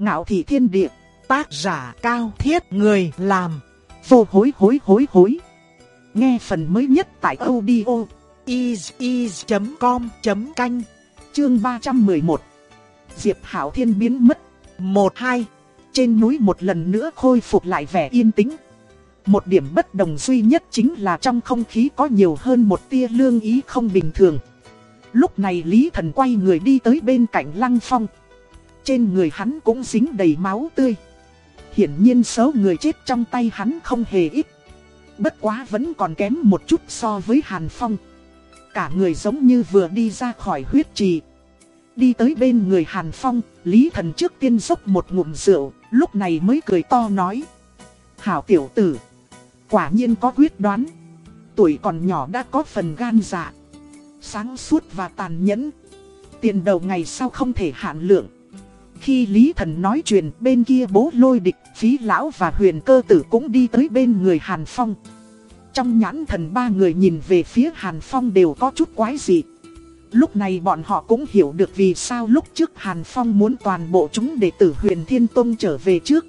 Ngạo thị thiên địa, tác giả cao thiết người làm, vô hối hối hối hối. Nghe phần mới nhất tại audio is.com.canh, chương 311. Diệp Hảo Thiên biến mất, 1-2, trên núi một lần nữa khôi phục lại vẻ yên tĩnh. Một điểm bất đồng duy nhất chính là trong không khí có nhiều hơn một tia lương ý không bình thường. Lúc này Lý Thần quay người đi tới bên cạnh Lăng Phong. Trên người hắn cũng dính đầy máu tươi. Hiển nhiên số người chết trong tay hắn không hề ít. Bất quá vẫn còn kém một chút so với Hàn Phong. Cả người giống như vừa đi ra khỏi huyết trì. Đi tới bên người Hàn Phong, Lý Thần trước tiên dốc một ngụm rượu, lúc này mới cười to nói. Hảo tiểu tử, quả nhiên có quyết đoán. Tuổi còn nhỏ đã có phần gan dạ. Sáng suốt và tàn nhẫn. Tiền đầu ngày sau không thể hạn lượng. Khi Lý Thần nói chuyện bên kia bố lôi địch, phí lão và huyền cơ tử cũng đi tới bên người Hàn Phong. Trong nhãn thần ba người nhìn về phía Hàn Phong đều có chút quái dị. Lúc này bọn họ cũng hiểu được vì sao lúc trước Hàn Phong muốn toàn bộ chúng đệ tử huyền Thiên Tông trở về trước.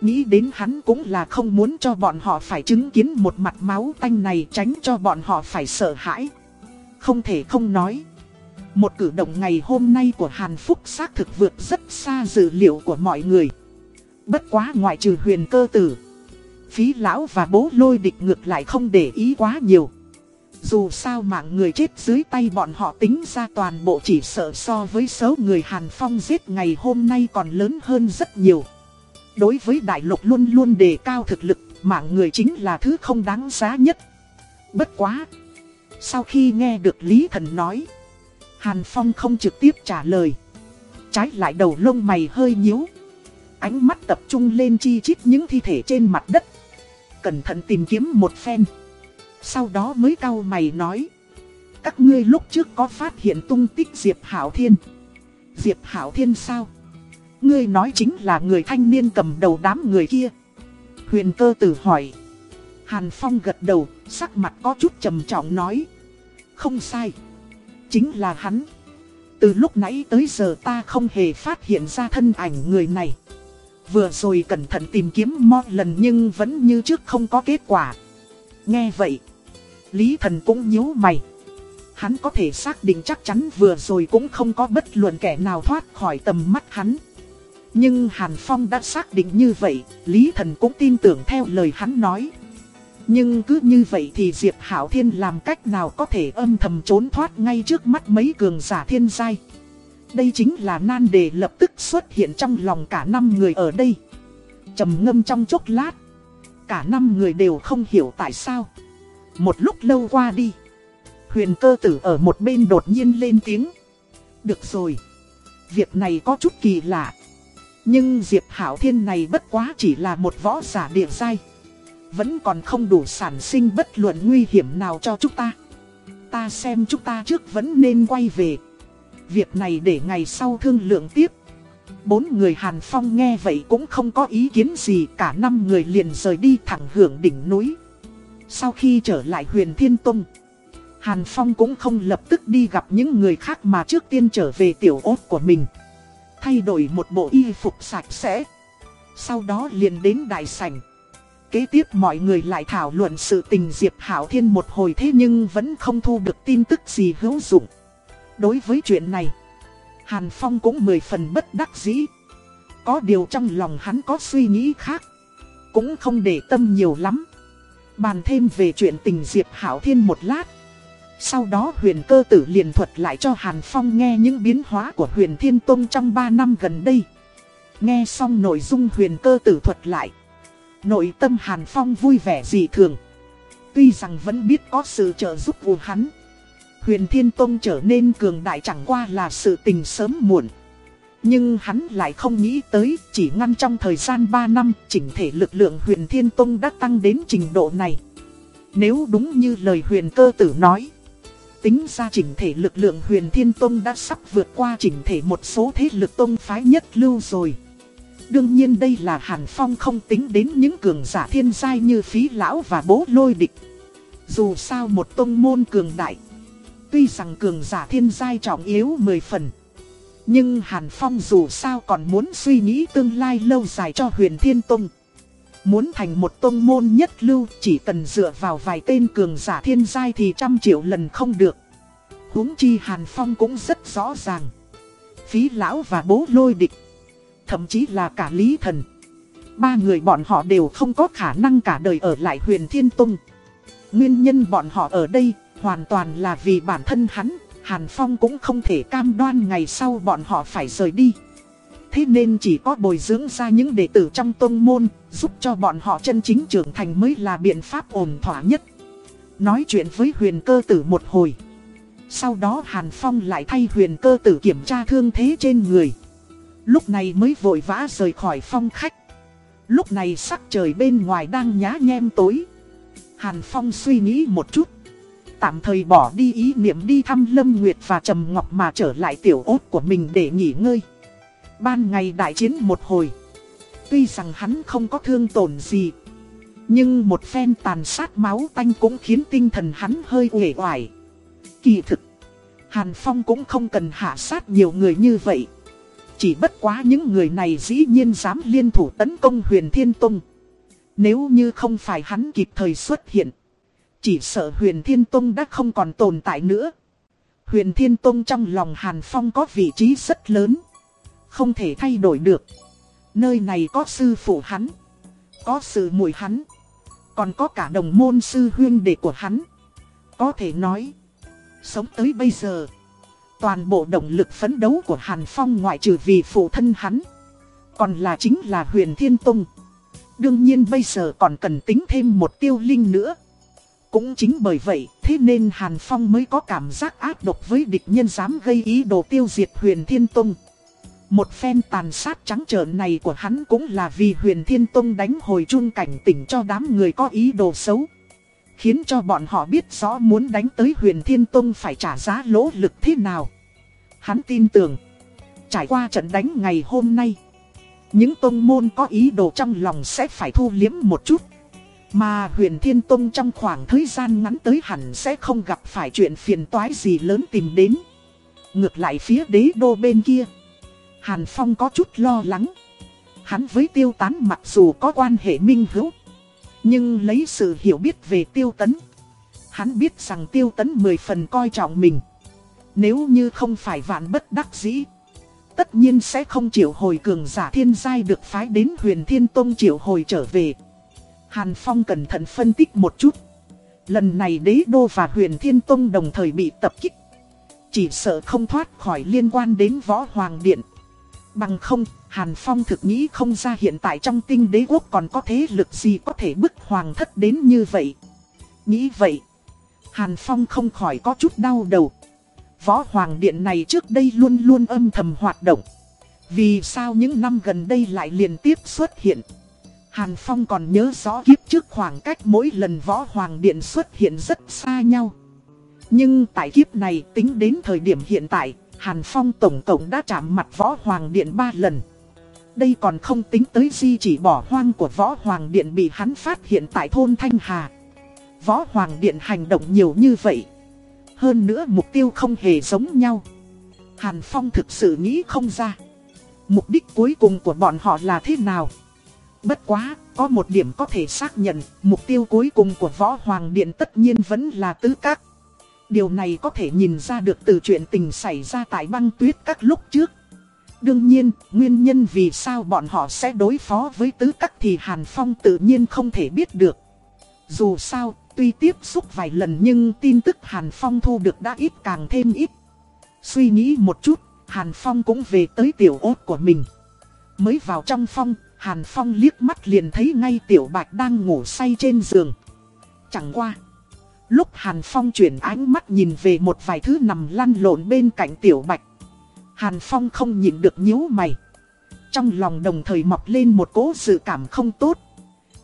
Nghĩ đến hắn cũng là không muốn cho bọn họ phải chứng kiến một mặt máu tanh này tránh cho bọn họ phải sợ hãi. Không thể không nói. Một cử động ngày hôm nay của Hàn Phúc xác thực vượt rất xa dự liệu của mọi người. Bất quá ngoại trừ huyền cơ tử. Phí lão và bố lôi địch ngược lại không để ý quá nhiều. Dù sao mạng người chết dưới tay bọn họ tính ra toàn bộ chỉ sợ so với số người Hàn Phong giết ngày hôm nay còn lớn hơn rất nhiều. Đối với đại lục luôn luôn đề cao thực lực, mạng người chính là thứ không đáng giá nhất. Bất quá! Sau khi nghe được Lý Thần nói, Hàn Phong không trực tiếp trả lời. Trái lại đầu lông mày hơi nhíu. Ánh mắt tập trung lên chi chít những thi thể trên mặt đất. Cẩn thận tìm kiếm một phen. Sau đó mới cau mày nói. Các ngươi lúc trước có phát hiện tung tích Diệp Hảo Thiên. Diệp Hảo Thiên sao? Ngươi nói chính là người thanh niên cầm đầu đám người kia. Huyền cơ tử hỏi. Hàn Phong gật đầu, sắc mặt có chút trầm trọng nói. Không sai. Chính là hắn. Từ lúc nãy tới giờ ta không hề phát hiện ra thân ảnh người này. Vừa rồi cẩn thận tìm kiếm mo lần nhưng vẫn như trước không có kết quả. Nghe vậy, Lý Thần cũng nhíu mày. Hắn có thể xác định chắc chắn vừa rồi cũng không có bất luận kẻ nào thoát khỏi tầm mắt hắn. Nhưng Hàn Phong đã xác định như vậy, Lý Thần cũng tin tưởng theo lời hắn nói. Nhưng cứ như vậy thì Diệp Hảo Thiên làm cách nào có thể âm thầm trốn thoát ngay trước mắt mấy cường giả thiên giai. Đây chính là nan đề lập tức xuất hiện trong lòng cả năm người ở đây. trầm ngâm trong chốc lát. Cả năm người đều không hiểu tại sao. Một lúc lâu qua đi. Huyền cơ tử ở một bên đột nhiên lên tiếng. Được rồi. Việc này có chút kỳ lạ. Nhưng Diệp Hảo Thiên này bất quá chỉ là một võ giả địa giai. Vẫn còn không đủ sản sinh bất luận nguy hiểm nào cho chúng ta. Ta xem chúng ta trước vẫn nên quay về. Việc này để ngày sau thương lượng tiếp. Bốn người Hàn Phong nghe vậy cũng không có ý kiến gì cả năm người liền rời đi thẳng hưởng đỉnh núi. Sau khi trở lại huyền Thiên Tông, Hàn Phong cũng không lập tức đi gặp những người khác mà trước tiên trở về tiểu ốt của mình. Thay đổi một bộ y phục sạch sẽ. Sau đó liền đến đại sảnh. Kế tiếp mọi người lại thảo luận sự tình Diệp Hảo Thiên một hồi thế nhưng vẫn không thu được tin tức gì hữu dụng. Đối với chuyện này, Hàn Phong cũng mười phần bất đắc dĩ. Có điều trong lòng hắn có suy nghĩ khác. Cũng không để tâm nhiều lắm. Bàn thêm về chuyện tình Diệp Hảo Thiên một lát. Sau đó huyền cơ tử liền thuật lại cho Hàn Phong nghe những biến hóa của huyền Thiên Tông trong 3 năm gần đây. Nghe xong nội dung huyền cơ tử thuật lại. Nội tâm Hàn Phong vui vẻ dị thường. Tuy rằng vẫn biết có sự trợ giúp của hắn. Huyền Thiên Tông trở nên cường đại chẳng qua là sự tình sớm muộn. Nhưng hắn lại không nghĩ tới, chỉ ngăn trong thời gian 3 năm, chỉnh thể lực lượng huyền Thiên Tông đã tăng đến trình độ này. Nếu đúng như lời huyền cơ tử nói. Tính ra chỉnh thể lực lượng huyền Thiên Tông đã sắp vượt qua chỉnh thể một số thế lực tông phái nhất lưu rồi. Đương nhiên đây là Hàn Phong không tính đến những cường giả thiên giai như phí lão và bố lôi địch. Dù sao một tông môn cường đại, Tuy rằng cường giả thiên giai trọng yếu 10 phần, Nhưng Hàn Phong dù sao còn muốn suy nghĩ tương lai lâu dài cho huyền Thiên Tông. Muốn thành một tông môn nhất lưu, chỉ cần dựa vào vài tên cường giả thiên giai thì trăm triệu lần không được. huống chi Hàn Phong cũng rất rõ ràng. Phí lão và bố lôi địch. Thậm chí là cả Lý Thần. Ba người bọn họ đều không có khả năng cả đời ở lại huyền Thiên Tông. Nguyên nhân bọn họ ở đây hoàn toàn là vì bản thân hắn. Hàn Phong cũng không thể cam đoan ngày sau bọn họ phải rời đi. Thế nên chỉ có bồi dưỡng ra những đệ tử trong tông môn, giúp cho bọn họ chân chính trưởng thành mới là biện pháp ổn thỏa nhất. Nói chuyện với huyền cơ tử một hồi. Sau đó Hàn Phong lại thay huyền cơ tử kiểm tra thương thế trên người. Lúc này mới vội vã rời khỏi phong khách. Lúc này sắc trời bên ngoài đang nhá nhem tối. Hàn Phong suy nghĩ một chút. Tạm thời bỏ đi ý niệm đi thăm Lâm Nguyệt và Trầm Ngọc mà trở lại tiểu ốt của mình để nghỉ ngơi. Ban ngày đại chiến một hồi. Tuy rằng hắn không có thương tổn gì. Nhưng một phen tàn sát máu tanh cũng khiến tinh thần hắn hơi uể oải. Kỳ thực, Hàn Phong cũng không cần hạ sát nhiều người như vậy. Chỉ bất quá những người này dĩ nhiên dám liên thủ tấn công huyền Thiên Tông. Nếu như không phải hắn kịp thời xuất hiện. Chỉ sợ huyền Thiên Tông đã không còn tồn tại nữa. Huyền Thiên Tông trong lòng Hàn Phong có vị trí rất lớn. Không thể thay đổi được. Nơi này có sư phụ hắn. Có sự mùi hắn. Còn có cả đồng môn sư huyên đệ của hắn. Có thể nói. Sống tới bây giờ. Toàn bộ động lực phấn đấu của Hàn Phong ngoại trừ vì phụ thân hắn. Còn là chính là huyền Thiên Tông. Đương nhiên bây giờ còn cần tính thêm một tiêu linh nữa. Cũng chính bởi vậy, thế nên Hàn Phong mới có cảm giác ác độc với địch nhân dám gây ý đồ tiêu diệt huyền Thiên Tông. Một phen tàn sát trắng trợn này của hắn cũng là vì huyền Thiên Tông đánh hồi chung cảnh tỉnh cho đám người có ý đồ xấu. Khiến cho bọn họ biết rõ muốn đánh tới huyền Thiên Tông phải trả giá lỗ lực thế nào. Hắn tin tưởng, trải qua trận đánh ngày hôm nay, những tông môn có ý đồ trong lòng sẽ phải thu liếm một chút. Mà huyền Thiên Tông trong khoảng thời gian ngắn tới hẳn sẽ không gặp phải chuyện phiền toái gì lớn tìm đến. Ngược lại phía đế đô bên kia. Hàn Phong có chút lo lắng. Hắn với tiêu tán mặc dù có quan hệ minh hữu. Nhưng lấy sự hiểu biết về tiêu tấn. Hắn biết rằng tiêu tấn mười phần coi trọng mình. Nếu như không phải vạn bất đắc dĩ. Tất nhiên sẽ không chịu hồi cường giả thiên giai được phái đến huyền thiên tông chịu hồi trở về. Hàn Phong cẩn thận phân tích một chút. Lần này đế đô và huyền thiên tông đồng thời bị tập kích. Chỉ sợ không thoát khỏi liên quan đến võ hoàng điện. Bằng không, Hàn Phong thực nghĩ không ra hiện tại trong tinh đế quốc còn có thế lực gì có thể bức hoàng thất đến như vậy. Nghĩ vậy, Hàn Phong không khỏi có chút đau đầu. Võ hoàng điện này trước đây luôn luôn âm thầm hoạt động. Vì sao những năm gần đây lại liên tiếp xuất hiện? Hàn Phong còn nhớ rõ kiếp trước khoảng cách mỗi lần võ hoàng điện xuất hiện rất xa nhau. Nhưng tại kiếp này tính đến thời điểm hiện tại, Hàn Phong tổng cộng đã chạm mặt võ hoàng điện 3 lần. Đây còn không tính tới di chỉ bỏ hoang của võ hoàng điện bị hắn phát hiện tại thôn Thanh Hà. Võ hoàng điện hành động nhiều như vậy. Hơn nữa mục tiêu không hề giống nhau. Hàn Phong thực sự nghĩ không ra. Mục đích cuối cùng của bọn họ là thế nào? Bất quá, có một điểm có thể xác nhận, mục tiêu cuối cùng của Võ Hoàng Điện tất nhiên vẫn là tứ các. Điều này có thể nhìn ra được từ chuyện tình xảy ra tại băng tuyết các lúc trước. Đương nhiên, nguyên nhân vì sao bọn họ sẽ đối phó với tứ các thì Hàn Phong tự nhiên không thể biết được. Dù sao, tuy tiếp xúc vài lần nhưng tin tức Hàn Phong thu được đã ít càng thêm ít. Suy nghĩ một chút, Hàn Phong cũng về tới tiểu ốt của mình. Mới vào trong phong, Hàn Phong liếc mắt liền thấy ngay tiểu bạch đang ngủ say trên giường. Chẳng qua. Lúc Hàn Phong chuyển ánh mắt nhìn về một vài thứ nằm lăn lộn bên cạnh tiểu bạch. Hàn Phong không nhìn được nhíu mày. Trong lòng đồng thời mọc lên một cố sự cảm không tốt.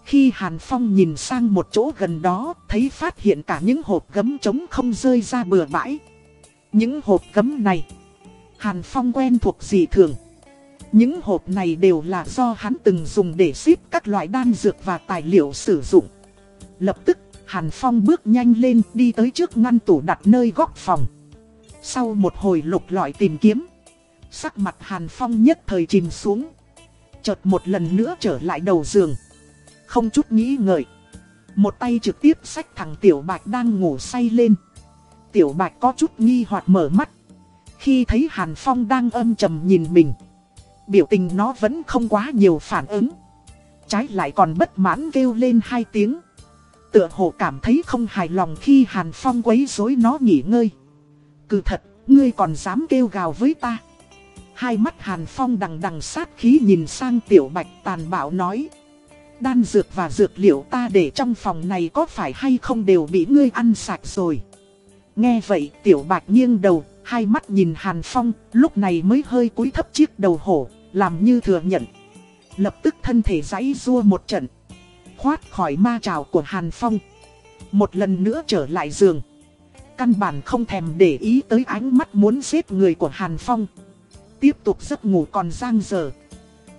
Khi Hàn Phong nhìn sang một chỗ gần đó, thấy phát hiện cả những hộp gấm trống không rơi ra bừa bãi. Những hộp gấm này, Hàn Phong quen thuộc gì thường. Những hộp này đều là do hắn từng dùng để ship các loại đan dược và tài liệu sử dụng. Lập tức, Hàn Phong bước nhanh lên đi tới trước ngăn tủ đặt nơi góc phòng. Sau một hồi lục lọi tìm kiếm, Sắc mặt Hàn Phong nhất thời chìm xuống. Chợt một lần nữa trở lại đầu giường. Không chút nghĩ ngợi. Một tay trực tiếp xách thằng Tiểu Bạch đang ngủ say lên. Tiểu Bạch có chút nghi hoặc mở mắt. Khi thấy Hàn Phong đang âm trầm nhìn mình. Biểu tình nó vẫn không quá nhiều phản ứng. Trái lại còn bất mãn kêu lên hai tiếng. Tựa hồ cảm thấy không hài lòng khi Hàn Phong quấy rối nó nghỉ ngơi. Cứ thật, ngươi còn dám kêu gào với ta. Hai mắt Hàn Phong đằng đằng sát khí nhìn sang Tiểu Bạch tàn bạo nói. Đan dược và dược liệu ta để trong phòng này có phải hay không đều bị ngươi ăn sạch rồi. Nghe vậy Tiểu Bạch nghiêng đầu, hai mắt nhìn Hàn Phong, lúc này mới hơi cúi thấp chiếc đầu hổ, làm như thừa nhận. Lập tức thân thể giãy rua một trận thoát khỏi ma trào của Hàn Phong. Một lần nữa trở lại giường. Căn bản không thèm để ý tới ánh mắt muốn giết người của Hàn Phong. Tiếp tục giấc ngủ còn giang dở.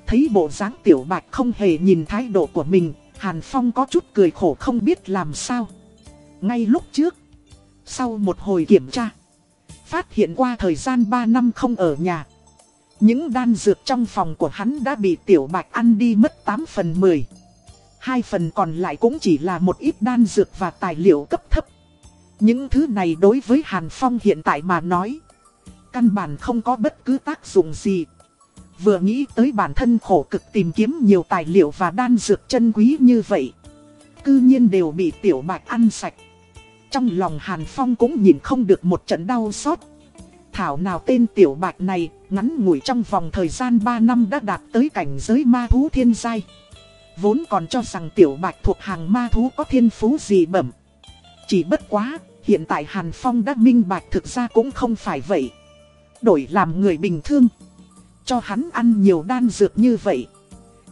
Thấy bộ dáng tiểu bạch không hề nhìn thái độ của mình, Hàn Phong có chút cười khổ không biết làm sao. Ngay lúc trước, sau một hồi kiểm tra, phát hiện qua thời gian 3 năm không ở nhà. Những đan dược trong phòng của hắn đã bị tiểu bạch ăn đi mất 8 phần 10. Hai phần còn lại cũng chỉ là một ít đan dược và tài liệu cấp thấp. Những thứ này đối với Hàn Phong hiện tại mà nói, căn bản không có bất cứ tác dụng gì. Vừa nghĩ tới bản thân khổ cực tìm kiếm nhiều tài liệu và đan dược chân quý như vậy. Cư nhiên đều bị tiểu bạch ăn sạch. Trong lòng Hàn Phong cũng nhìn không được một trận đau xót. Thảo nào tên tiểu bạch này, ngắn ngủi trong vòng thời gian 3 năm đã đạt tới cảnh giới ma thú thiên giai. Vốn còn cho rằng tiểu bạch thuộc hàng ma thú có thiên phú gì bẩm. Chỉ bất quá, hiện tại Hàn Phong đã minh bạch thực ra cũng không phải vậy. Đổi làm người bình thường. Cho hắn ăn nhiều đan dược như vậy.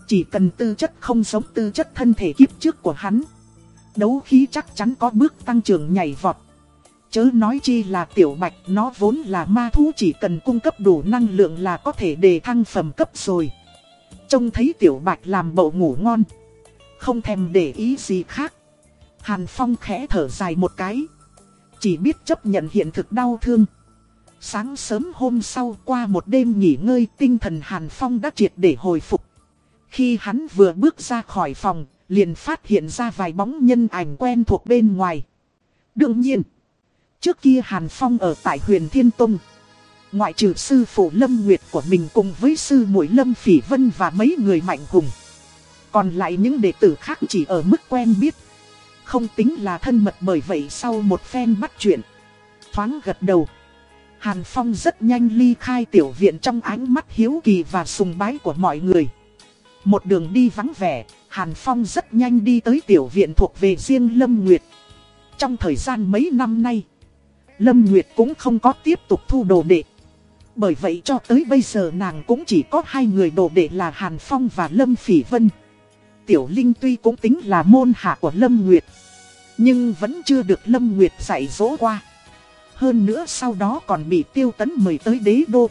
Chỉ cần tư chất không giống tư chất thân thể kiếp trước của hắn. Đấu khí chắc chắn có bước tăng trưởng nhảy vọt. Chớ nói chi là tiểu bạch nó vốn là ma thú chỉ cần cung cấp đủ năng lượng là có thể đề thăng phẩm cấp rồi. Trông thấy tiểu bạch làm bộ ngủ ngon. Không thèm để ý gì khác. Hàn Phong khẽ thở dài một cái. Chỉ biết chấp nhận hiện thực đau thương. Sáng sớm hôm sau qua một đêm nghỉ ngơi tinh thần Hàn Phong đã triệt để hồi phục. Khi hắn vừa bước ra khỏi phòng, liền phát hiện ra vài bóng nhân ảnh quen thuộc bên ngoài. Đương nhiên, trước kia Hàn Phong ở tại huyền Thiên Tông. Ngoại trừ sư phụ Lâm Nguyệt của mình cùng với sư muội Lâm Phỉ Vân và mấy người mạnh hùng. Còn lại những đệ tử khác chỉ ở mức quen biết. Không tính là thân mật bởi vậy sau một phen bắt chuyện. Thoáng gật đầu. Hàn Phong rất nhanh ly khai tiểu viện trong ánh mắt hiếu kỳ và sùng bái của mọi người. Một đường đi vắng vẻ, Hàn Phong rất nhanh đi tới tiểu viện thuộc về riêng Lâm Nguyệt. Trong thời gian mấy năm nay, Lâm Nguyệt cũng không có tiếp tục thu đồ đệ. Bởi vậy cho tới bây giờ nàng cũng chỉ có hai người đồ đệ là Hàn Phong và Lâm Phỉ Vân. Tiểu Linh tuy cũng tính là môn hạ của Lâm Nguyệt, nhưng vẫn chưa được Lâm Nguyệt dạy dỗ qua. Hơn nữa sau đó còn bị tiêu tấn mời tới đế đô.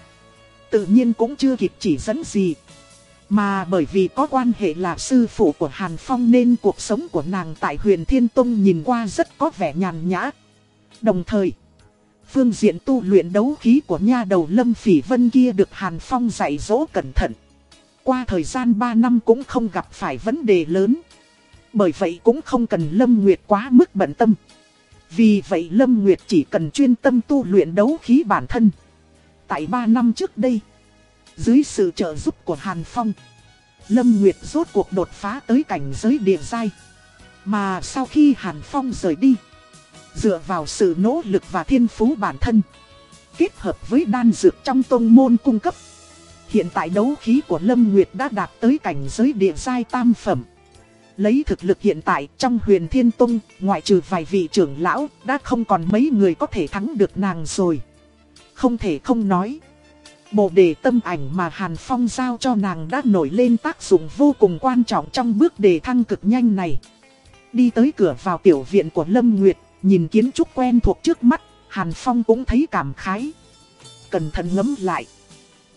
Tự nhiên cũng chưa kịp chỉ dẫn gì. Mà bởi vì có quan hệ là sư phụ của Hàn Phong nên cuộc sống của nàng tại huyền Thiên Tông nhìn qua rất có vẻ nhàn nhã. Đồng thời, phương diện tu luyện đấu khí của nha đầu Lâm Phỉ Vân kia được Hàn Phong dạy dỗ cẩn thận. Qua thời gian 3 năm cũng không gặp phải vấn đề lớn. Bởi vậy cũng không cần Lâm Nguyệt quá mức bận tâm. Vì vậy Lâm Nguyệt chỉ cần chuyên tâm tu luyện đấu khí bản thân. Tại 3 năm trước đây, dưới sự trợ giúp của Hàn Phong, Lâm Nguyệt rốt cuộc đột phá tới cảnh giới địa giai. Mà sau khi Hàn Phong rời đi, dựa vào sự nỗ lực và thiên phú bản thân, kết hợp với đan dược trong tông môn cung cấp. Hiện tại đấu khí của Lâm Nguyệt đã đạt tới cảnh giới địa giai tam phẩm. Lấy thực lực hiện tại trong huyền thiên tông, ngoại trừ vài vị trưởng lão, đã không còn mấy người có thể thắng được nàng rồi. Không thể không nói. Bộ đề tâm ảnh mà Hàn Phong giao cho nàng đã nổi lên tác dụng vô cùng quan trọng trong bước đề thăng cực nhanh này. Đi tới cửa vào tiểu viện của Lâm Nguyệt, nhìn kiến trúc quen thuộc trước mắt, Hàn Phong cũng thấy cảm khái. Cẩn thận ngấm lại.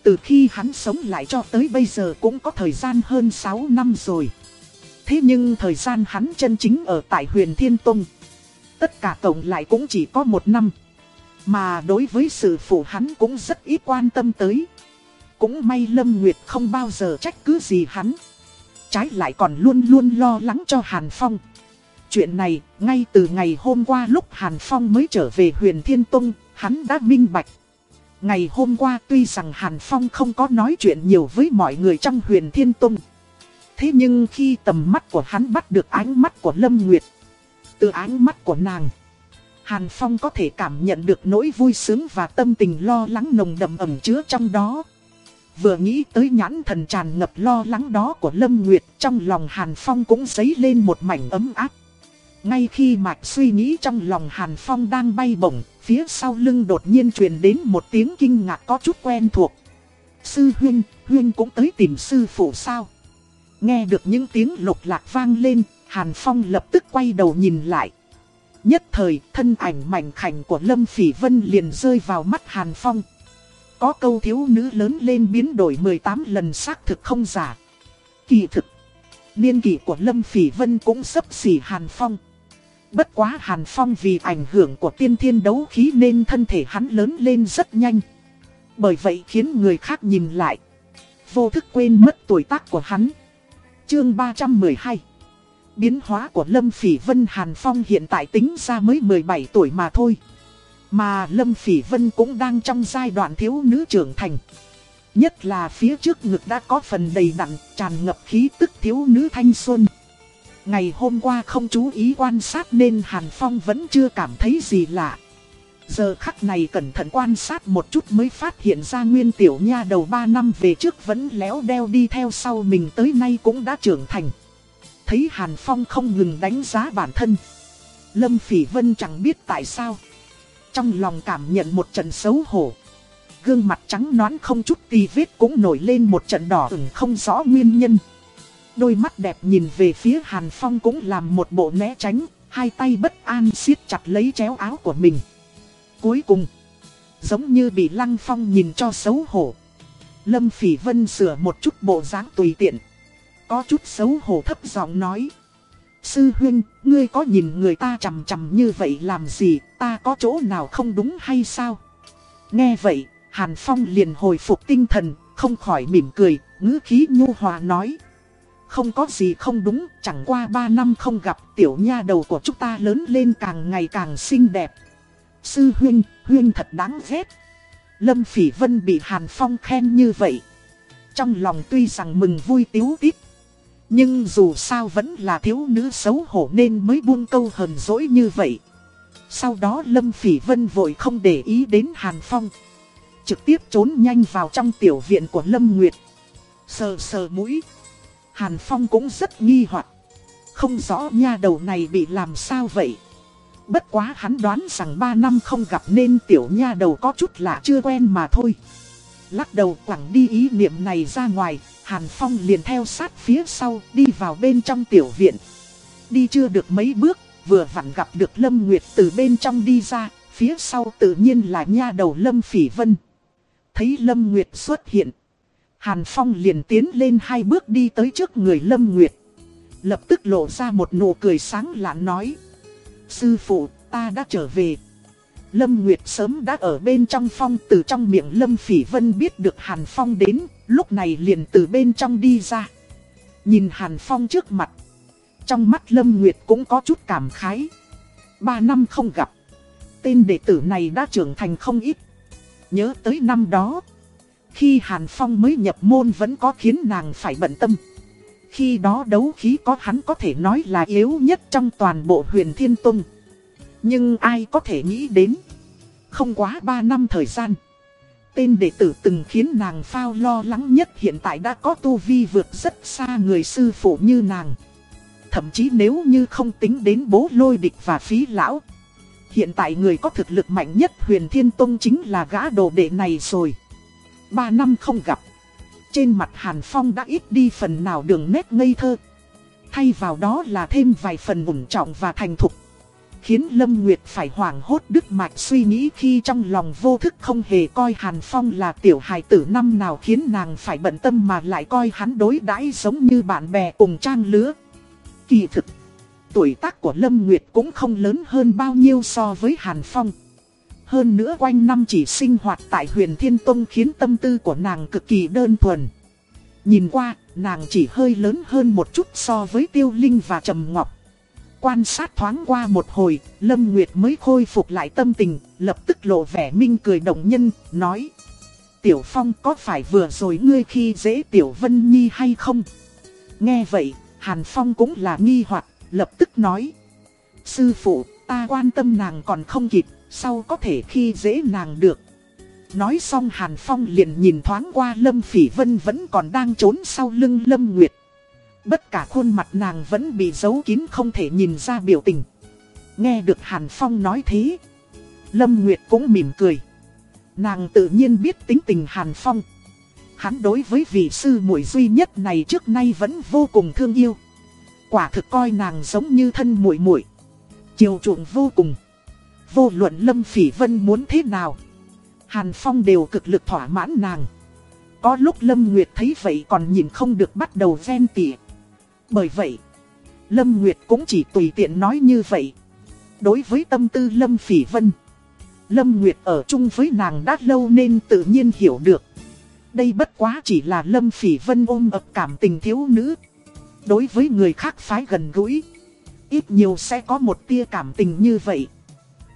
Từ khi hắn sống lại cho tới bây giờ cũng có thời gian hơn 6 năm rồi. Thế nhưng thời gian hắn chân chính ở tại huyền Thiên Tông Tất cả tổng lại cũng chỉ có một năm Mà đối với sự phụ hắn cũng rất ít quan tâm tới Cũng may Lâm Nguyệt không bao giờ trách cứ gì hắn. Trái lại còn luôn luôn lo lắng cho Hàn Phong. Chuyện này, ngay từ ngày hôm qua lúc Hàn Phong mới trở về huyền Thiên Tông, hắn đã minh bạch. Ngày hôm qua tuy rằng Hàn Phong không có nói chuyện nhiều với mọi người trong huyền Thiên Tông. Thế nhưng khi tầm mắt của hắn bắt được ánh mắt của Lâm Nguyệt, từ ánh mắt của nàng, Hàn Phong có thể cảm nhận được nỗi vui sướng và tâm tình lo lắng nồng đậm ẩm chứa trong đó. Vừa nghĩ tới nhãn thần tràn ngập lo lắng đó của Lâm Nguyệt trong lòng Hàn Phong cũng dấy lên một mảnh ấm áp. Ngay khi mạch suy nghĩ trong lòng Hàn Phong đang bay bổng, phía sau lưng đột nhiên truyền đến một tiếng kinh ngạc có chút quen thuộc. Sư Huyên, Huyên cũng tới tìm sư phụ sao? Nghe được những tiếng lục lạc vang lên, Hàn Phong lập tức quay đầu nhìn lại. Nhất thời, thân ảnh mảnh khảnh của Lâm Phỉ Vân liền rơi vào mắt Hàn Phong. Có câu thiếu nữ lớn lên biến đổi 18 lần xác thực không giả. Kỳ thực, niên kỷ của Lâm Phỉ Vân cũng sấp xỉ Hàn Phong. Bất quá Hàn Phong vì ảnh hưởng của tiên thiên đấu khí nên thân thể hắn lớn lên rất nhanh. Bởi vậy khiến người khác nhìn lại. Vô thức quên mất tuổi tác của hắn. Chương 312 Biến hóa của Lâm Phỉ Vân Hàn Phong hiện tại tính ra mới 17 tuổi mà thôi. Mà Lâm Phỉ Vân cũng đang trong giai đoạn thiếu nữ trưởng thành. Nhất là phía trước ngực đã có phần đầy đặn, tràn ngập khí tức thiếu nữ thanh xuân. Ngày hôm qua không chú ý quan sát nên Hàn Phong vẫn chưa cảm thấy gì lạ. Giờ khắc này cẩn thận quan sát một chút mới phát hiện ra nguyên tiểu nha đầu 3 năm về trước vẫn léo đeo đi theo sau mình tới nay cũng đã trưởng thành. Thấy Hàn Phong không ngừng đánh giá bản thân. Lâm Phỉ Vân chẳng biết tại sao. Trong lòng cảm nhận một trận xấu hổ. Gương mặt trắng nõn không chút tì vết cũng nổi lên một trận đỏ ửng không rõ nguyên nhân. Đôi mắt đẹp nhìn về phía Hàn Phong cũng làm một bộ né tránh, hai tay bất an siết chặt lấy chéo áo của mình. Cuối cùng, giống như bị Lăng Phong nhìn cho xấu hổ. Lâm Phỉ Vân sửa một chút bộ dáng tùy tiện. Có chút xấu hổ thấp giọng nói. Sư huynh, ngươi có nhìn người ta chằm chằm như vậy làm gì, ta có chỗ nào không đúng hay sao? Nghe vậy, Hàn Phong liền hồi phục tinh thần, không khỏi mỉm cười, ngữ khí nhu hòa nói. Không có gì không đúng, chẳng qua 3 năm không gặp tiểu nha đầu của chúng ta lớn lên càng ngày càng xinh đẹp. Sư huynh, huynh thật đáng ghét. Lâm Phỉ Vân bị Hàn Phong khen như vậy. Trong lòng tuy rằng mừng vui tiếu tít. Nhưng dù sao vẫn là thiếu nữ xấu hổ nên mới buông câu hờn dỗi như vậy. Sau đó Lâm Phỉ Vân vội không để ý đến Hàn Phong. Trực tiếp trốn nhanh vào trong tiểu viện của Lâm Nguyệt. Sờ sờ mũi. Hàn Phong cũng rất nghi hoặc Không rõ nha đầu này bị làm sao vậy. Bất quá hắn đoán rằng 3 năm không gặp nên tiểu nha đầu có chút lạ chưa quen mà thôi. Lắc đầu quẳng đi ý niệm này ra ngoài, Hàn Phong liền theo sát phía sau đi vào bên trong tiểu viện. Đi chưa được mấy bước, vừa vặn gặp được Lâm Nguyệt từ bên trong đi ra, phía sau tự nhiên là nha đầu Lâm Phỉ Vân. Thấy Lâm Nguyệt xuất hiện, Hàn Phong liền tiến lên hai bước đi tới trước người Lâm Nguyệt. Lập tức lộ ra một nụ cười sáng lạn nói. Sư phụ, ta đã trở về. Lâm Nguyệt sớm đã ở bên trong phong từ trong miệng Lâm Phỉ Vân biết được Hàn Phong đến, lúc này liền từ bên trong đi ra. Nhìn Hàn Phong trước mặt. Trong mắt Lâm Nguyệt cũng có chút cảm khái. Ba năm không gặp. Tên đệ tử này đã trưởng thành không ít. Nhớ tới năm đó. Khi Hàn Phong mới nhập môn vẫn có khiến nàng phải bận tâm. Khi đó đấu khí có hắn có thể nói là yếu nhất trong toàn bộ huyền Thiên Tông. Nhưng ai có thể nghĩ đến. Không quá 3 năm thời gian. Tên đệ tử từng khiến nàng phao lo lắng nhất hiện tại đã có tu vi vượt rất xa người sư phụ như nàng. Thậm chí nếu như không tính đến bố lôi địch và phí lão. Hiện tại người có thực lực mạnh nhất huyền thiên tông chính là gã đồ đệ này rồi. Ba năm không gặp. Trên mặt Hàn Phong đã ít đi phần nào đường nét ngây thơ. Thay vào đó là thêm vài phần ủng trọng và thành thục. Khiến Lâm Nguyệt phải hoảng hốt đứt mạch suy nghĩ khi trong lòng vô thức không hề coi Hàn Phong là tiểu hài tử năm nào khiến nàng phải bận tâm mà lại coi hắn đối đãi giống như bạn bè cùng trang lứa. Kỳ thực, tuổi tác của Lâm Nguyệt cũng không lớn hơn bao nhiêu so với Hàn Phong. Hơn nữa quanh năm chỉ sinh hoạt tại huyền Thiên Tông khiến tâm tư của nàng cực kỳ đơn thuần. Nhìn qua, nàng chỉ hơi lớn hơn một chút so với Tiêu Linh và Trầm Ngọc. Quan sát thoáng qua một hồi, Lâm Nguyệt mới khôi phục lại tâm tình, lập tức lộ vẻ minh cười động nhân, nói Tiểu Phong có phải vừa rồi ngươi khi dễ Tiểu Vân Nhi hay không? Nghe vậy, Hàn Phong cũng là nghi hoặc lập tức nói Sư phụ, ta quan tâm nàng còn không kịp, sau có thể khi dễ nàng được? Nói xong Hàn Phong liền nhìn thoáng qua Lâm Phỉ Vân vẫn còn đang trốn sau lưng Lâm Nguyệt. Bất cả khuôn mặt nàng vẫn bị giấu kín không thể nhìn ra biểu tình. Nghe được Hàn Phong nói thế. Lâm Nguyệt cũng mỉm cười. Nàng tự nhiên biết tính tình Hàn Phong. Hắn đối với vị sư muội duy nhất này trước nay vẫn vô cùng thương yêu. Quả thực coi nàng giống như thân muội muội, chiều chuộng vô cùng. Vô luận Lâm Phỉ Vân muốn thế nào, Hàn Phong đều cực lực thỏa mãn nàng. Có lúc Lâm Nguyệt thấy vậy còn nhìn không được bắt đầu ghen tị Bởi vậy, Lâm Nguyệt cũng chỉ tùy tiện nói như vậy. Đối với tâm tư Lâm Phỉ Vân, Lâm Nguyệt ở chung với nàng đã lâu nên tự nhiên hiểu được. Đây bất quá chỉ là Lâm Phỉ Vân ôm ập cảm tình thiếu nữ. Đối với người khác phái gần gũi, ít nhiều sẽ có một tia cảm tình như vậy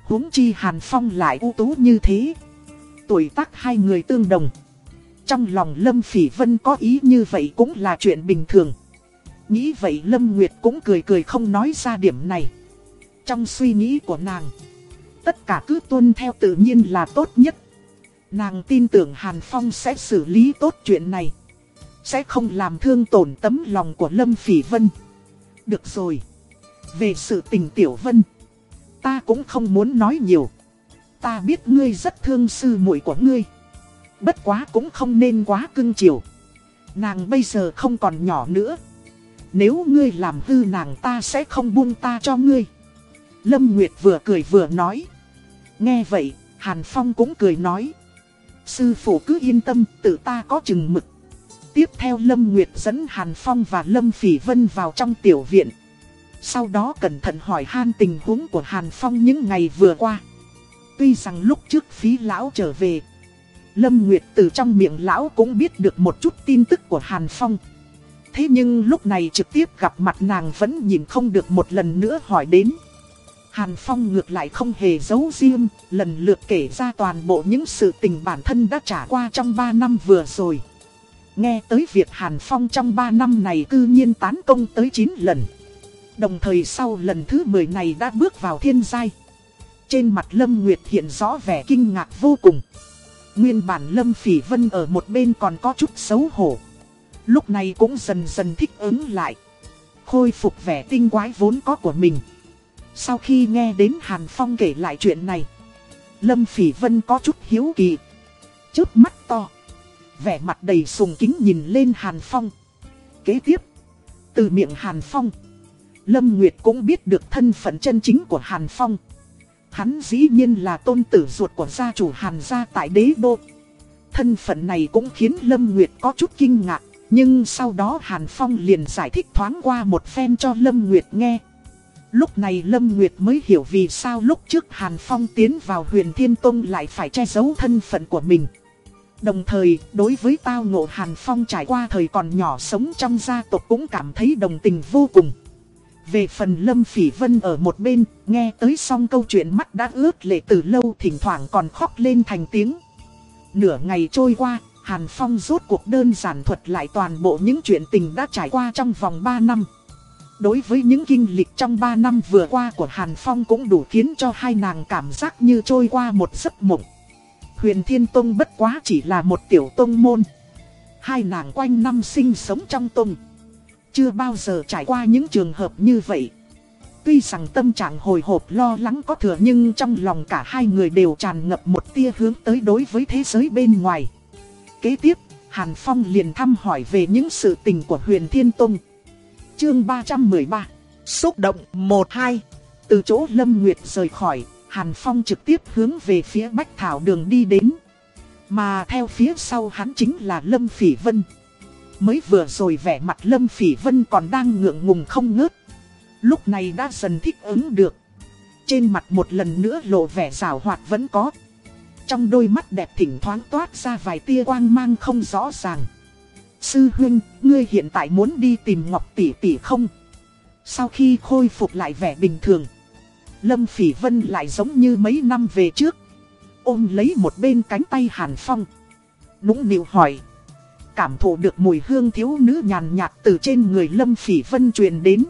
huống chi Hàn Phong lại ưu tú như thế. Tuổi tác hai người tương đồng. Trong lòng Lâm Phỉ Vân có ý như vậy cũng là chuyện bình thường. Nghĩ vậy Lâm Nguyệt cũng cười cười không nói ra điểm này. Trong suy nghĩ của nàng, tất cả cứ tuân theo tự nhiên là tốt nhất. Nàng tin tưởng Hàn Phong sẽ xử lý tốt chuyện này. Sẽ không làm thương tổn tấm lòng của Lâm Phỉ Vân. Được rồi. Về sự tình Tiểu Vân. Ta cũng không muốn nói nhiều. Ta biết ngươi rất thương sư muội của ngươi. Bất quá cũng không nên quá cưng chiều. Nàng bây giờ không còn nhỏ nữa. Nếu ngươi làm hư nàng ta sẽ không buông ta cho ngươi. Lâm Nguyệt vừa cười vừa nói. Nghe vậy, Hàn Phong cũng cười nói. Sư phụ cứ yên tâm, tự ta có chừng mực. Tiếp theo Lâm Nguyệt dẫn Hàn Phong và Lâm Phỉ Vân vào trong tiểu viện. Sau đó cẩn thận hỏi han tình huống của Hàn Phong những ngày vừa qua. Tuy rằng lúc trước phí lão trở về, Lâm Nguyệt từ trong miệng lão cũng biết được một chút tin tức của Hàn Phong. Thế nhưng lúc này trực tiếp gặp mặt nàng vẫn nhìn không được một lần nữa hỏi đến. Hàn Phong ngược lại không hề giấu riêng, lần lượt kể ra toàn bộ những sự tình bản thân đã trải qua trong 3 năm vừa rồi. Nghe tới việc Hàn Phong trong 3 năm này cư nhiên tán công tới 9 lần. Đồng thời sau lần thứ 10 này đã bước vào thiên giai. Trên mặt Lâm Nguyệt hiện rõ vẻ kinh ngạc vô cùng. Nguyên bản Lâm Phỉ Vân ở một bên còn có chút xấu hổ. Lúc này cũng dần dần thích ứng lại. Khôi phục vẻ tinh quái vốn có của mình. Sau khi nghe đến Hàn Phong kể lại chuyện này, Lâm Phỉ Vân có chút hiếu kỳ. Chớp mắt to, vẻ mặt đầy sùng kính nhìn lên Hàn Phong. Kế tiếp, từ miệng Hàn Phong, Lâm Nguyệt cũng biết được thân phận chân chính của Hàn Phong. Hắn dĩ nhiên là tôn tử ruột của gia chủ Hàn gia tại đế đô. Thân phận này cũng khiến Lâm Nguyệt có chút kinh ngạc. Nhưng sau đó Hàn Phong liền giải thích thoáng qua một phen cho Lâm Nguyệt nghe. Lúc này Lâm Nguyệt mới hiểu vì sao lúc trước Hàn Phong tiến vào huyền Thiên Tông lại phải che giấu thân phận của mình. Đồng thời, đối với tao ngộ Hàn Phong trải qua thời còn nhỏ sống trong gia tộc cũng cảm thấy đồng tình vô cùng. Về phần Lâm Phỉ Vân ở một bên, nghe tới xong câu chuyện mắt đã ướt lệ từ lâu thỉnh thoảng còn khóc lên thành tiếng. Nửa ngày trôi qua, Hàn Phong rốt cuộc đơn giản thuật lại toàn bộ những chuyện tình đã trải qua trong vòng 3 năm. Đối với những kinh lịch trong 3 năm vừa qua của Hàn Phong cũng đủ khiến cho hai nàng cảm giác như trôi qua một giấc mộng. Huyền Thiên Tông bất quá chỉ là một tiểu tông môn. Hai nàng quanh năm sinh sống trong tông. Chưa bao giờ trải qua những trường hợp như vậy. Tuy rằng tâm trạng hồi hộp lo lắng có thừa nhưng trong lòng cả hai người đều tràn ngập một tia hướng tới đối với thế giới bên ngoài. Kế tiếp, Hàn Phong liền thăm hỏi về những sự tình của huyền Thiên Tông. Chương 313 Xúc động 1-2 Từ chỗ Lâm Nguyệt rời khỏi, Hàn Phong trực tiếp hướng về phía Bách Thảo đường đi đến. Mà theo phía sau hắn chính là Lâm Phỉ Vân. Mới vừa rồi vẻ mặt Lâm Phỉ Vân còn đang ngượng ngùng không ngớt. Lúc này đã dần thích ứng được. Trên mặt một lần nữa lộ vẻ rào hoạt vẫn có. Trong đôi mắt đẹp thỉnh thoáng toát ra vài tia quang mang không rõ ràng. Sư huynh, ngươi hiện tại muốn đi tìm Ngọc Tỷ Tỷ không? Sau khi khôi phục lại vẻ bình thường, Lâm Phỉ Vân lại giống như mấy năm về trước. Ôm lấy một bên cánh tay Hàn Phong. Nũng nịu hỏi. Cảm thụ được mùi hương thiếu nữ nhàn nhạt từ trên người Lâm Phỉ Vân truyền đến.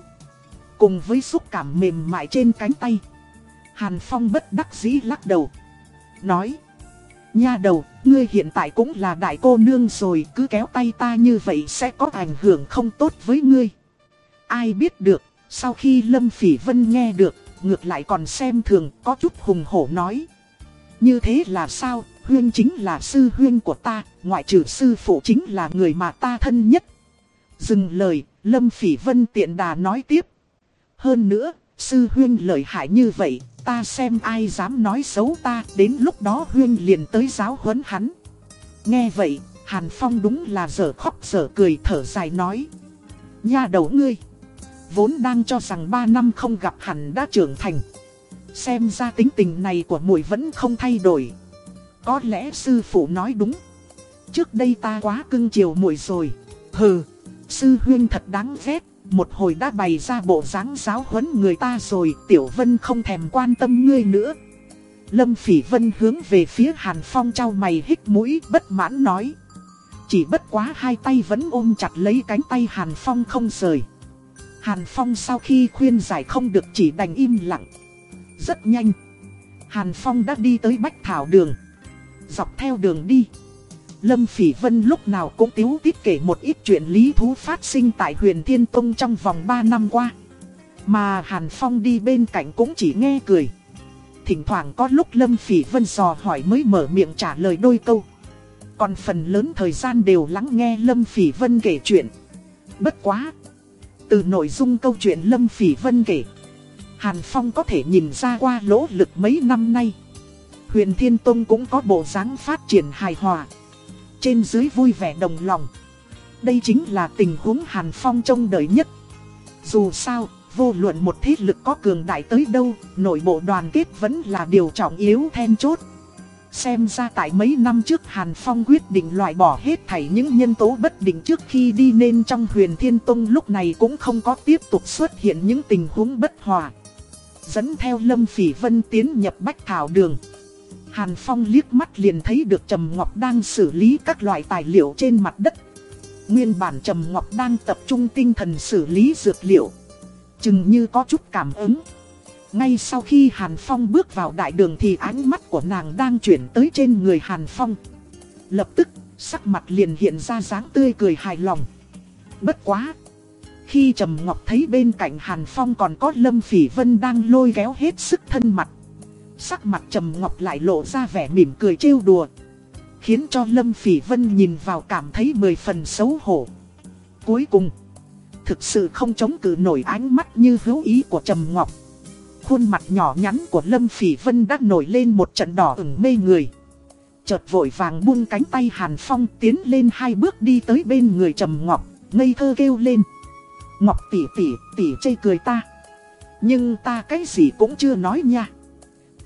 Cùng với xúc cảm mềm mại trên cánh tay. Hàn Phong bất đắc dĩ lắc đầu. Nói. Nha đầu, ngươi hiện tại cũng là đại cô nương rồi, cứ kéo tay ta như vậy sẽ có ảnh hưởng không tốt với ngươi. Ai biết được, sau khi Lâm Phỉ Vân nghe được, ngược lại còn xem thường, có chút hùng hổ nói. Như thế là sao, Huyên chính là sư huyên của ta, ngoại trừ sư phụ chính là người mà ta thân nhất. Dừng lời, Lâm Phỉ Vân tiện đà nói tiếp. Hơn nữa, sư huyên lợi hại như vậy, ta xem ai dám nói xấu ta, đến lúc đó huyên liền tới giáo huấn hắn. Nghe vậy, Hàn Phong đúng là giờ khóc giờ cười thở dài nói. Nha đầu ngươi, vốn đang cho rằng 3 năm không gặp hẳn đã trưởng thành. Xem ra tính tình này của muội vẫn không thay đổi. Có lẽ sư phụ nói đúng. Trước đây ta quá cưng chiều muội rồi. Hừ, sư huyên thật đáng ghét. Một hồi đã bày ra bộ dáng giáo huấn người ta rồi, Tiểu Vân không thèm quan tâm ngươi nữa. Lâm Phỉ Vân hướng về phía Hàn Phong trao mày hít mũi bất mãn nói. Chỉ bất quá hai tay vẫn ôm chặt lấy cánh tay Hàn Phong không rời. Hàn Phong sau khi khuyên giải không được chỉ đành im lặng. Rất nhanh. Hàn Phong đã đi tới Bách Thảo Đường. Dọc theo đường đi. Lâm Phỉ Vân lúc nào cũng tiếu tiết kể một ít chuyện lý thú phát sinh tại huyền Thiên Tông trong vòng 3 năm qua. Mà Hàn Phong đi bên cạnh cũng chỉ nghe cười. Thỉnh thoảng có lúc Lâm Phỉ Vân dò hỏi mới mở miệng trả lời đôi câu. Còn phần lớn thời gian đều lắng nghe Lâm Phỉ Vân kể chuyện. Bất quá. Từ nội dung câu chuyện Lâm Phỉ Vân kể. Hàn Phong có thể nhìn ra qua lỗ lực mấy năm nay. Huyền Thiên Tông cũng có bộ dáng phát triển hài hòa trên dưới vui vẻ đồng lòng. Đây chính là tình huống Hàn Phong trông đợi nhất. Dù sao, vô luận một thế lực có cường đại tới đâu, nội bộ đoàn kết vẫn là điều trọng yếu then chốt. Xem ra tại mấy năm trước Hàn Phong quyết định loại bỏ hết thảy những nhân tố bất định trước khi đi nên trong huyền thiên tông lúc này cũng không có tiếp tục xuất hiện những tình huống bất hòa. Dẫn theo Lâm Phỉ Vân tiến nhập Bách Thảo Đường. Hàn Phong liếc mắt liền thấy được Trầm Ngọc đang xử lý các loại tài liệu trên mặt đất. Nguyên bản Trầm Ngọc đang tập trung tinh thần xử lý dược liệu. Chừng như có chút cảm ứng. Ngay sau khi Hàn Phong bước vào đại đường thì ánh mắt của nàng đang chuyển tới trên người Hàn Phong. Lập tức, sắc mặt liền hiện ra dáng tươi cười hài lòng. Bất quá! Khi Trầm Ngọc thấy bên cạnh Hàn Phong còn có Lâm Phỉ Vân đang lôi kéo hết sức thân mặt. Sắc mặt trầm ngọc lại lộ ra vẻ mỉm cười trêu đùa, Khiến cho Lâm Phỉ Vân nhìn vào cảm thấy mười phần xấu hổ. Cuối cùng, Thực sự không chống cự nổi ánh mắt như hữu ý của Trầm Ngọc. Khuôn mặt nhỏ nhắn của Lâm Phỉ Vân đã nổi lên một trận đỏ ửng mê người. Chợt vội vàng buông cánh tay Hàn Phong tiến lên hai bước đi tới bên người Trầm Ngọc, Ngây thơ kêu lên. Ngọc tỷ tỷ tỷ chê cười ta. Nhưng ta cái gì cũng chưa nói nha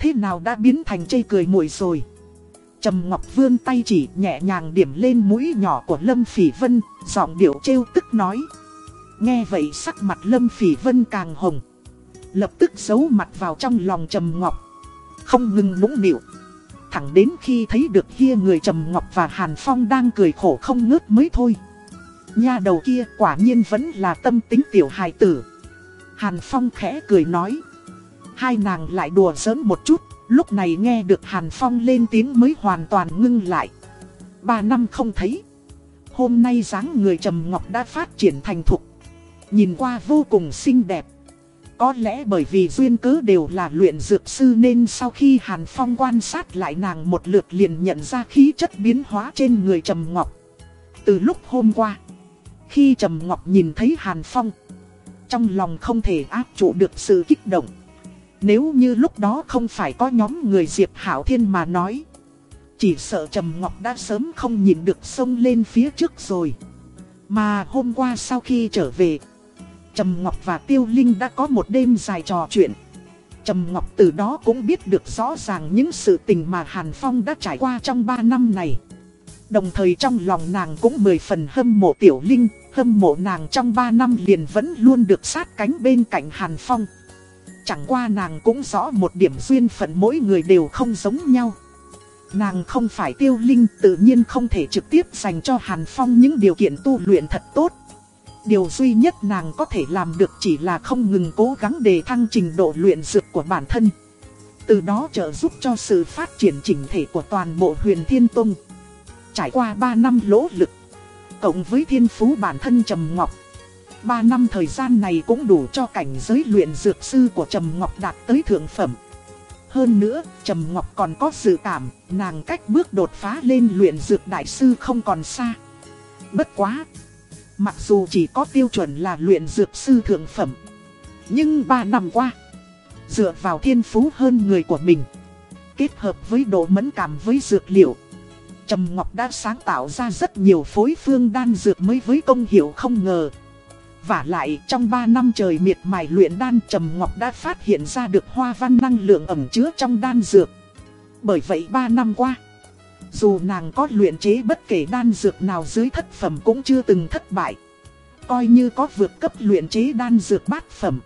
thế nào đã biến thành chây cười muội rồi. Trầm Ngọc vươn tay chỉ nhẹ nhàng điểm lên mũi nhỏ của Lâm Phỉ Vân, giọng điệu trêu tức nói. Nghe vậy sắc mặt Lâm Phỉ Vân càng hồng. Lập tức giấu mặt vào trong lòng Trầm Ngọc. Không ngừng nũng nịu. Thẳng đến khi thấy được kia người Trầm Ngọc và Hàn Phong đang cười khổ không ngớt mới thôi. Nha đầu kia quả nhiên vẫn là tâm tính tiểu hài tử. Hàn Phong khẽ cười nói. Hai nàng lại đùa giỡn một chút, lúc này nghe được Hàn Phong lên tiếng mới hoàn toàn ngưng lại. Ba năm không thấy. Hôm nay dáng người Trầm Ngọc đã phát triển thành thục. Nhìn qua vô cùng xinh đẹp. Có lẽ bởi vì duyên cớ đều là luyện dược sư nên sau khi Hàn Phong quan sát lại nàng một lượt liền nhận ra khí chất biến hóa trên người Trầm Ngọc. Từ lúc hôm qua, khi Trầm Ngọc nhìn thấy Hàn Phong, trong lòng không thể áp trụ được sự kích động. Nếu như lúc đó không phải có nhóm người Diệp Hảo Thiên mà nói Chỉ sợ Trầm Ngọc đã sớm không nhìn được sông lên phía trước rồi Mà hôm qua sau khi trở về Trầm Ngọc và Tiêu Linh đã có một đêm dài trò chuyện Trầm Ngọc từ đó cũng biết được rõ ràng những sự tình mà Hàn Phong đã trải qua trong 3 năm này. Đồng thời trong lòng nàng cũng mười phần hâm mộ Tiểu Linh, hâm mộ nàng trong 3 năm liền vẫn luôn được sát cánh bên cạnh Hàn Phong. Chẳng qua nàng cũng rõ một điểm duyên phận mỗi người đều không giống nhau. Nàng không phải tiêu linh tự nhiên không thể trực tiếp dành cho Hàn Phong những điều kiện tu luyện thật tốt. Điều duy nhất nàng có thể làm được chỉ là không ngừng cố gắng đề thăng trình độ luyện dược của bản thân. Từ đó trợ giúp cho sự phát triển chỉnh thể của toàn bộ huyền Thiên Tông. Trải qua 3 năm lỗ lực, cộng với thiên phú bản thân Trầm Ngọc. 3 năm thời gian này cũng đủ cho cảnh giới luyện dược sư của Trầm Ngọc đạt tới thượng phẩm. Hơn nữa, Trầm Ngọc còn có dự cảm, nàng cách bước đột phá lên luyện dược đại sư không còn xa. Bất quá! Mặc dù chỉ có tiêu chuẩn là luyện dược sư thượng phẩm. Nhưng 3 năm qua, dựa vào thiên phú hơn người của mình, kết hợp với độ mẫn cảm với dược liệu. Trầm Ngọc đã sáng tạo ra rất nhiều phối phương đan dược mới với công hiệu không ngờ. Và lại trong 3 năm trời miệt mài luyện đan Trầm Ngọc đã phát hiện ra được hoa văn năng lượng ẩm chứa trong đan dược. Bởi vậy 3 năm qua, dù nàng có luyện chế bất kể đan dược nào dưới thất phẩm cũng chưa từng thất bại. Coi như có vượt cấp luyện chế đan dược bát phẩm.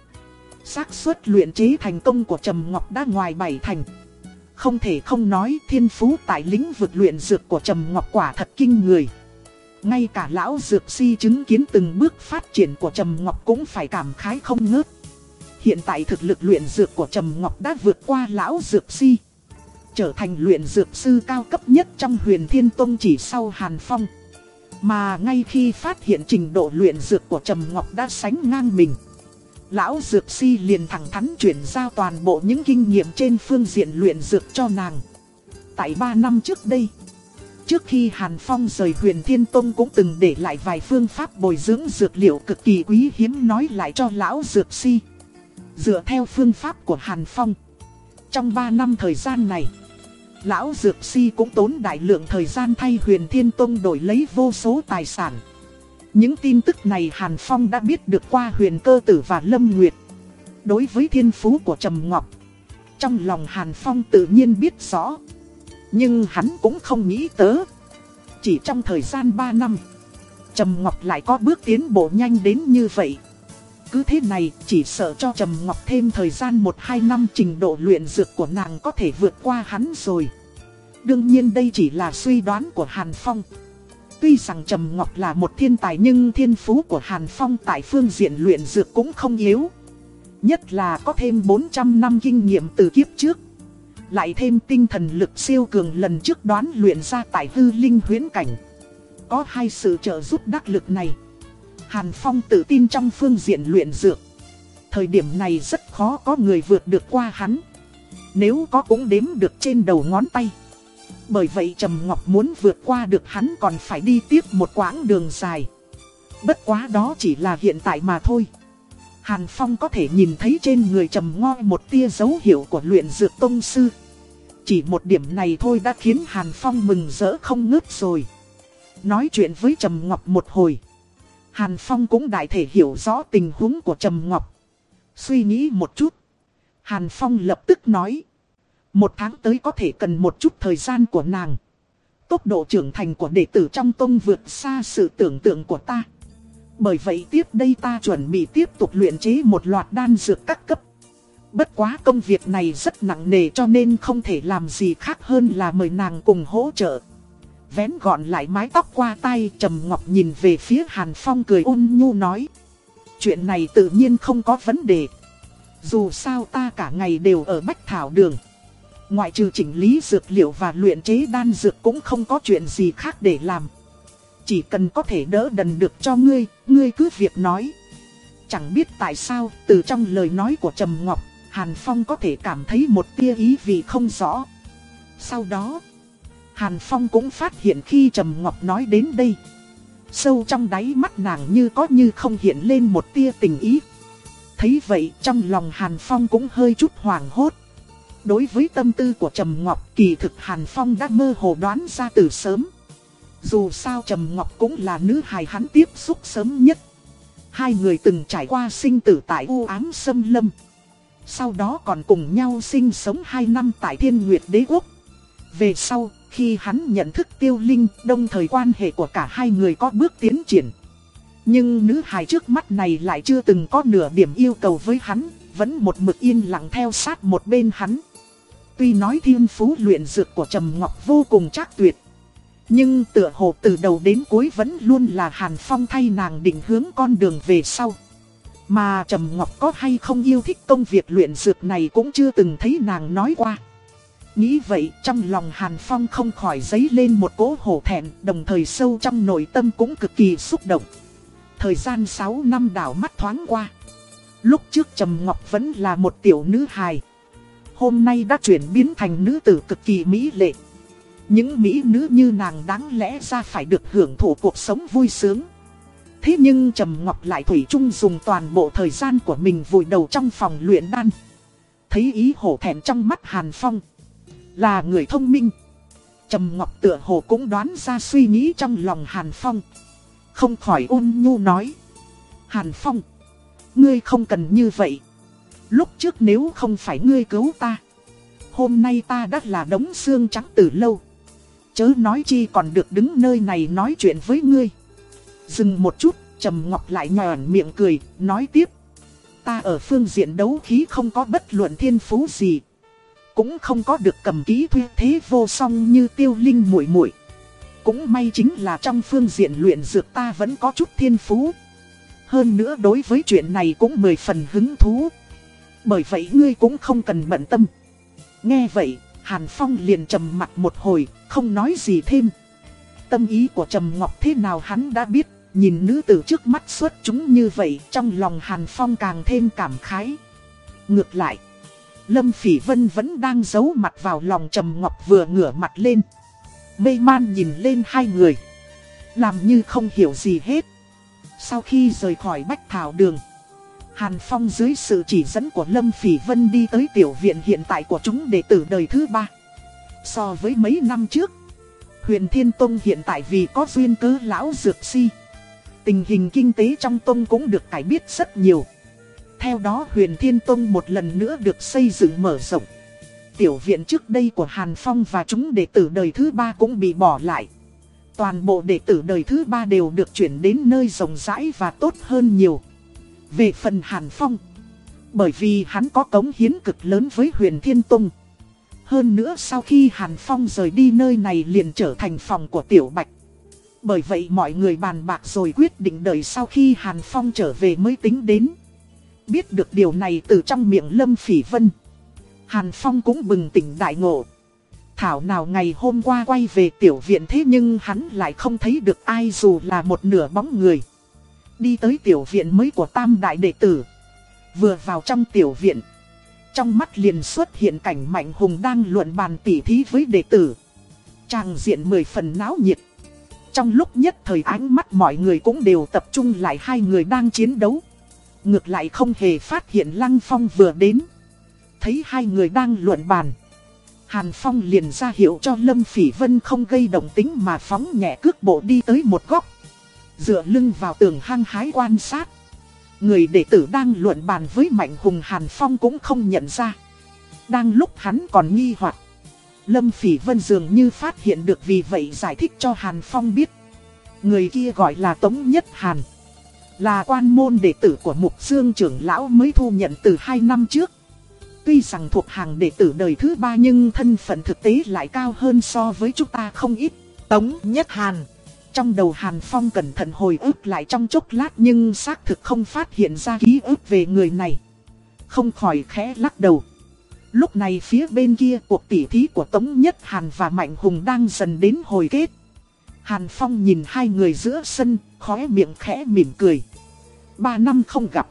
xác suất luyện chế thành công của Trầm Ngọc đã ngoài bảy thành. Không thể không nói thiên phú tại lĩnh vực luyện dược của Trầm Ngọc quả thật kinh người. Ngay cả lão dược si chứng kiến từng bước phát triển của Trầm Ngọc cũng phải cảm khái không ngớt. Hiện tại thực lực luyện dược của Trầm Ngọc đã vượt qua lão dược si. Trở thành luyện dược sư cao cấp nhất trong huyền thiên tông chỉ sau Hàn Phong. Mà ngay khi phát hiện trình độ luyện dược của Trầm Ngọc đã sánh ngang mình. Lão Dược Si liền thẳng thắn chuyển giao toàn bộ những kinh nghiệm trên phương diện luyện dược cho nàng. Tại 3 năm trước đây, trước khi Hàn Phong rời huyền Thiên Tông cũng từng để lại vài phương pháp bồi dưỡng dược liệu cực kỳ quý hiếm nói lại cho Lão Dược Si. Dựa theo phương pháp của Hàn Phong, trong 3 năm thời gian này, Lão Dược Si cũng tốn đại lượng thời gian thay huyền Thiên Tông đổi lấy vô số tài sản. Những tin tức này Hàn Phong đã biết được qua huyền cơ tử và Lâm Nguyệt. Đối với thiên phú của Trầm Ngọc, trong lòng Hàn Phong tự nhiên biết rõ. Nhưng hắn cũng không nghĩ tới. Chỉ trong thời gian 3 năm, Trầm Ngọc lại có bước tiến bộ nhanh đến như vậy. Cứ thế này, chỉ sợ cho Trầm Ngọc thêm thời gian 1-2 năm trình độ luyện dược của nàng có thể vượt qua hắn rồi. Đương nhiên đây chỉ là suy đoán của Hàn Phong. Tuy rằng Trầm Ngọc là một thiên tài nhưng thiên phú của Hàn Phong tại phương diện luyện dược cũng không yếu. Nhất là có thêm 400 năm kinh nghiệm từ kiếp trước. Lại thêm tinh thần lực siêu cường lần trước đoán luyện ra tại hư linh huyễn cảnh. Có hai sự trợ giúp đắc lực này. Hàn Phong tự tin trong phương diện luyện dược. Thời điểm này rất khó có người vượt được qua hắn. Nếu có cũng đếm được trên đầu ngón tay. Bởi vậy Trầm Ngọc muốn vượt qua được hắn còn phải đi tiếp một quãng đường dài. Bất quá đó chỉ là hiện tại mà thôi. Hàn Phong có thể nhìn thấy trên người Trầm Ngoi một tia dấu hiệu của luyện dược tông sư. Chỉ một điểm này thôi đã khiến Hàn Phong mừng rỡ không ngớt rồi. Nói chuyện với Trầm Ngọc một hồi. Hàn Phong cũng đại thể hiểu rõ tình huống của Trầm Ngọc. Suy nghĩ một chút. Hàn Phong lập tức nói. Một tháng tới có thể cần một chút thời gian của nàng. Tốc độ trưởng thành của đệ tử trong tông vượt xa sự tưởng tượng của ta. Bởi vậy tiếp đây ta chuẩn bị tiếp tục luyện chế một loạt đan dược các cấp. Bất quá công việc này rất nặng nề cho nên không thể làm gì khác hơn là mời nàng cùng hỗ trợ. Vén gọn lại mái tóc qua tay Trầm Ngọc nhìn về phía Hàn Phong cười ôn nhu nói. Chuyện này tự nhiên không có vấn đề. Dù sao ta cả ngày đều ở Bách Thảo Đường. Ngoại trừ chỉnh lý dược liệu và luyện chế đan dược cũng không có chuyện gì khác để làm. Chỉ cần có thể đỡ đần được cho ngươi, ngươi cứ việc nói. Chẳng biết tại sao, từ trong lời nói của Trầm Ngọc, Hàn Phong có thể cảm thấy một tia ý vị không rõ. Sau đó, Hàn Phong cũng phát hiện khi Trầm Ngọc nói đến đây. Sâu trong đáy mắt nàng như có như không hiện lên một tia tình ý. Thấy vậy trong lòng Hàn Phong cũng hơi chút hoảng hốt. Đối với tâm tư của Trầm Ngọc kỳ thực Hàn Phong đã mơ hồ đoán ra từ sớm. Dù sao Trầm Ngọc cũng là nữ hài hắn tiếp xúc sớm nhất. Hai người từng trải qua sinh tử tại u ám xâm lâm. Sau đó còn cùng nhau sinh sống 2 năm tại Thiên Nguyệt Đế Quốc. Về sau, khi hắn nhận thức tiêu linh, đồng thời quan hệ của cả hai người có bước tiến triển. Nhưng nữ hài trước mắt này lại chưa từng có nửa điểm yêu cầu với hắn, vẫn một mực yên lặng theo sát một bên hắn. Tuy nói thiên phú luyện dược của Trầm Ngọc vô cùng chắc tuyệt. Nhưng tựa hồ từ đầu đến cuối vẫn luôn là Hàn Phong thay nàng định hướng con đường về sau. Mà Trầm Ngọc có hay không yêu thích công việc luyện dược này cũng chưa từng thấy nàng nói qua. Nghĩ vậy, trong lòng Hàn Phong không khỏi dấy lên một cỗ hổ thẹn, đồng thời sâu trong nội tâm cũng cực kỳ xúc động. Thời gian 6 năm đảo mắt thoáng qua. Lúc trước Trầm Ngọc vẫn là một tiểu nữ hài. Hôm nay đã chuyển biến thành nữ tử cực kỳ mỹ lệ. Những mỹ nữ như nàng đáng lẽ ra phải được hưởng thụ cuộc sống vui sướng. Thế nhưng Trầm Ngọc lại Thủy chung dùng toàn bộ thời gian của mình vùi đầu trong phòng luyện đan. Thấy ý hổ thẹn trong mắt Hàn Phong. Là người thông minh. Trầm Ngọc tựa hồ cũng đoán ra suy nghĩ trong lòng Hàn Phong. Không khỏi ôn nhu nói. Hàn Phong. Ngươi không cần như vậy. Lúc trước nếu không phải ngươi cứu ta. Hôm nay ta đã là đống xương trắng từ lâu. Chớ nói chi còn được đứng nơi này nói chuyện với ngươi. Dừng một chút, Trầm Ngọc lại nhòn miệng cười, nói tiếp. Ta ở phương diện đấu khí không có bất luận thiên phú gì. Cũng không có được cầm ký thuê thế vô song như tiêu linh muội muội Cũng may chính là trong phương diện luyện dược ta vẫn có chút thiên phú. Hơn nữa đối với chuyện này cũng mười phần hứng thú. Bởi vậy ngươi cũng không cần bận tâm. Nghe vậy, Hàn Phong liền trầm mặt một hồi, không nói gì thêm. Tâm ý của Trầm Ngọc thế nào hắn đã biết, nhìn nữ tử trước mắt xuất chúng như vậy, trong lòng Hàn Phong càng thêm cảm khái. Ngược lại, Lâm Phỉ Vân vẫn đang giấu mặt vào lòng Trầm Ngọc vừa ngửa mặt lên. Mê man nhìn lên hai người, làm như không hiểu gì hết. Sau khi rời khỏi Bách Thảo Đường, Hàn Phong dưới sự chỉ dẫn của Lâm Phỉ Vân đi tới tiểu viện hiện tại của chúng đệ tử đời thứ ba. So với mấy năm trước, huyền Thiên Tông hiện tại vì có duyên cớ lão dược si. Tình hình kinh tế trong Tông cũng được cải biết rất nhiều. Theo đó huyền Thiên Tông một lần nữa được xây dựng mở rộng. Tiểu viện trước đây của Hàn Phong và chúng đệ tử đời thứ ba cũng bị bỏ lại. Toàn bộ đệ tử đời thứ ba đều được chuyển đến nơi rộng rãi và tốt hơn nhiều. Về phần Hàn Phong, bởi vì hắn có cống hiến cực lớn với huyền Thiên Tông. Hơn nữa sau khi Hàn Phong rời đi nơi này liền trở thành phòng của Tiểu Bạch. Bởi vậy mọi người bàn bạc rồi quyết định đợi sau khi Hàn Phong trở về mới tính đến. Biết được điều này từ trong miệng Lâm Phỉ Vân. Hàn Phong cũng bừng tỉnh đại ngộ. Thảo nào ngày hôm qua quay về tiểu viện thế nhưng hắn lại không thấy được ai dù là một nửa bóng người. Đi tới tiểu viện mới của tam đại đệ tử. Vừa vào trong tiểu viện. Trong mắt liền xuất hiện cảnh Mạnh Hùng đang luận bàn tỉ thí với đệ tử. Tràng diện mười phần náo nhiệt. Trong lúc nhất thời ánh mắt mọi người cũng đều tập trung lại hai người đang chiến đấu. Ngược lại không hề phát hiện Lăng Phong vừa đến. Thấy hai người đang luận bàn. Hàn Phong liền ra hiệu cho Lâm Phỉ Vân không gây động tính mà phóng nhẹ cước bộ đi tới một góc. Dựa lưng vào tường hang hái quan sát. Người đệ tử đang luận bàn với Mạnh Hùng Hàn Phong cũng không nhận ra. Đang lúc hắn còn nghi hoặc Lâm Phỉ Vân dường như phát hiện được vì vậy giải thích cho Hàn Phong biết. Người kia gọi là Tống Nhất Hàn. Là quan môn đệ tử của Mục Dương trưởng lão mới thu nhận từ 2 năm trước. Tuy rằng thuộc hàng đệ tử đời thứ ba nhưng thân phận thực tế lại cao hơn so với chúng ta không ít. Tống Nhất Hàn. Trong đầu Hàn Phong cẩn thận hồi ức lại trong chốc lát nhưng xác thực không phát hiện ra ký ức về người này. Không khỏi khẽ lắc đầu. Lúc này phía bên kia cuộc tỉ thí của Tống Nhất Hàn và Mạnh Hùng đang dần đến hồi kết. Hàn Phong nhìn hai người giữa sân, khóe miệng khẽ mỉm cười. Ba năm không gặp.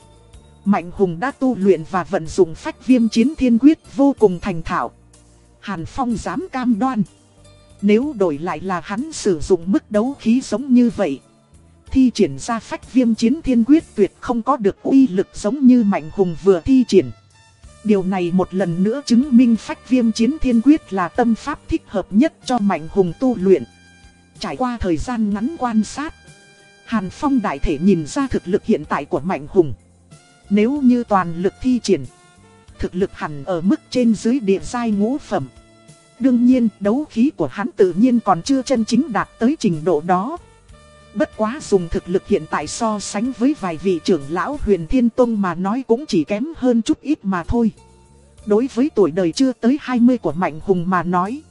Mạnh Hùng đã tu luyện và vận dụng phách viêm chiến thiên quyết vô cùng thành thạo. Hàn Phong dám cam đoan. Nếu đổi lại là hắn sử dụng mức đấu khí giống như vậy. Thi triển ra phách viêm chiến thiên quyết tuyệt không có được uy lực giống như Mạnh Hùng vừa thi triển. Điều này một lần nữa chứng minh phách viêm chiến thiên quyết là tâm pháp thích hợp nhất cho Mạnh Hùng tu luyện. Trải qua thời gian ngắn quan sát, Hàn Phong đại thể nhìn ra thực lực hiện tại của Mạnh Hùng. Nếu như toàn lực thi triển, thực lực hẳn ở mức trên dưới địa giai ngũ phẩm. Đương nhiên, đấu khí của hắn tự nhiên còn chưa chân chính đạt tới trình độ đó. Bất quá dùng thực lực hiện tại so sánh với vài vị trưởng lão huyền Thiên Tông mà nói cũng chỉ kém hơn chút ít mà thôi. Đối với tuổi đời chưa tới 20 của Mạnh Hùng mà nói,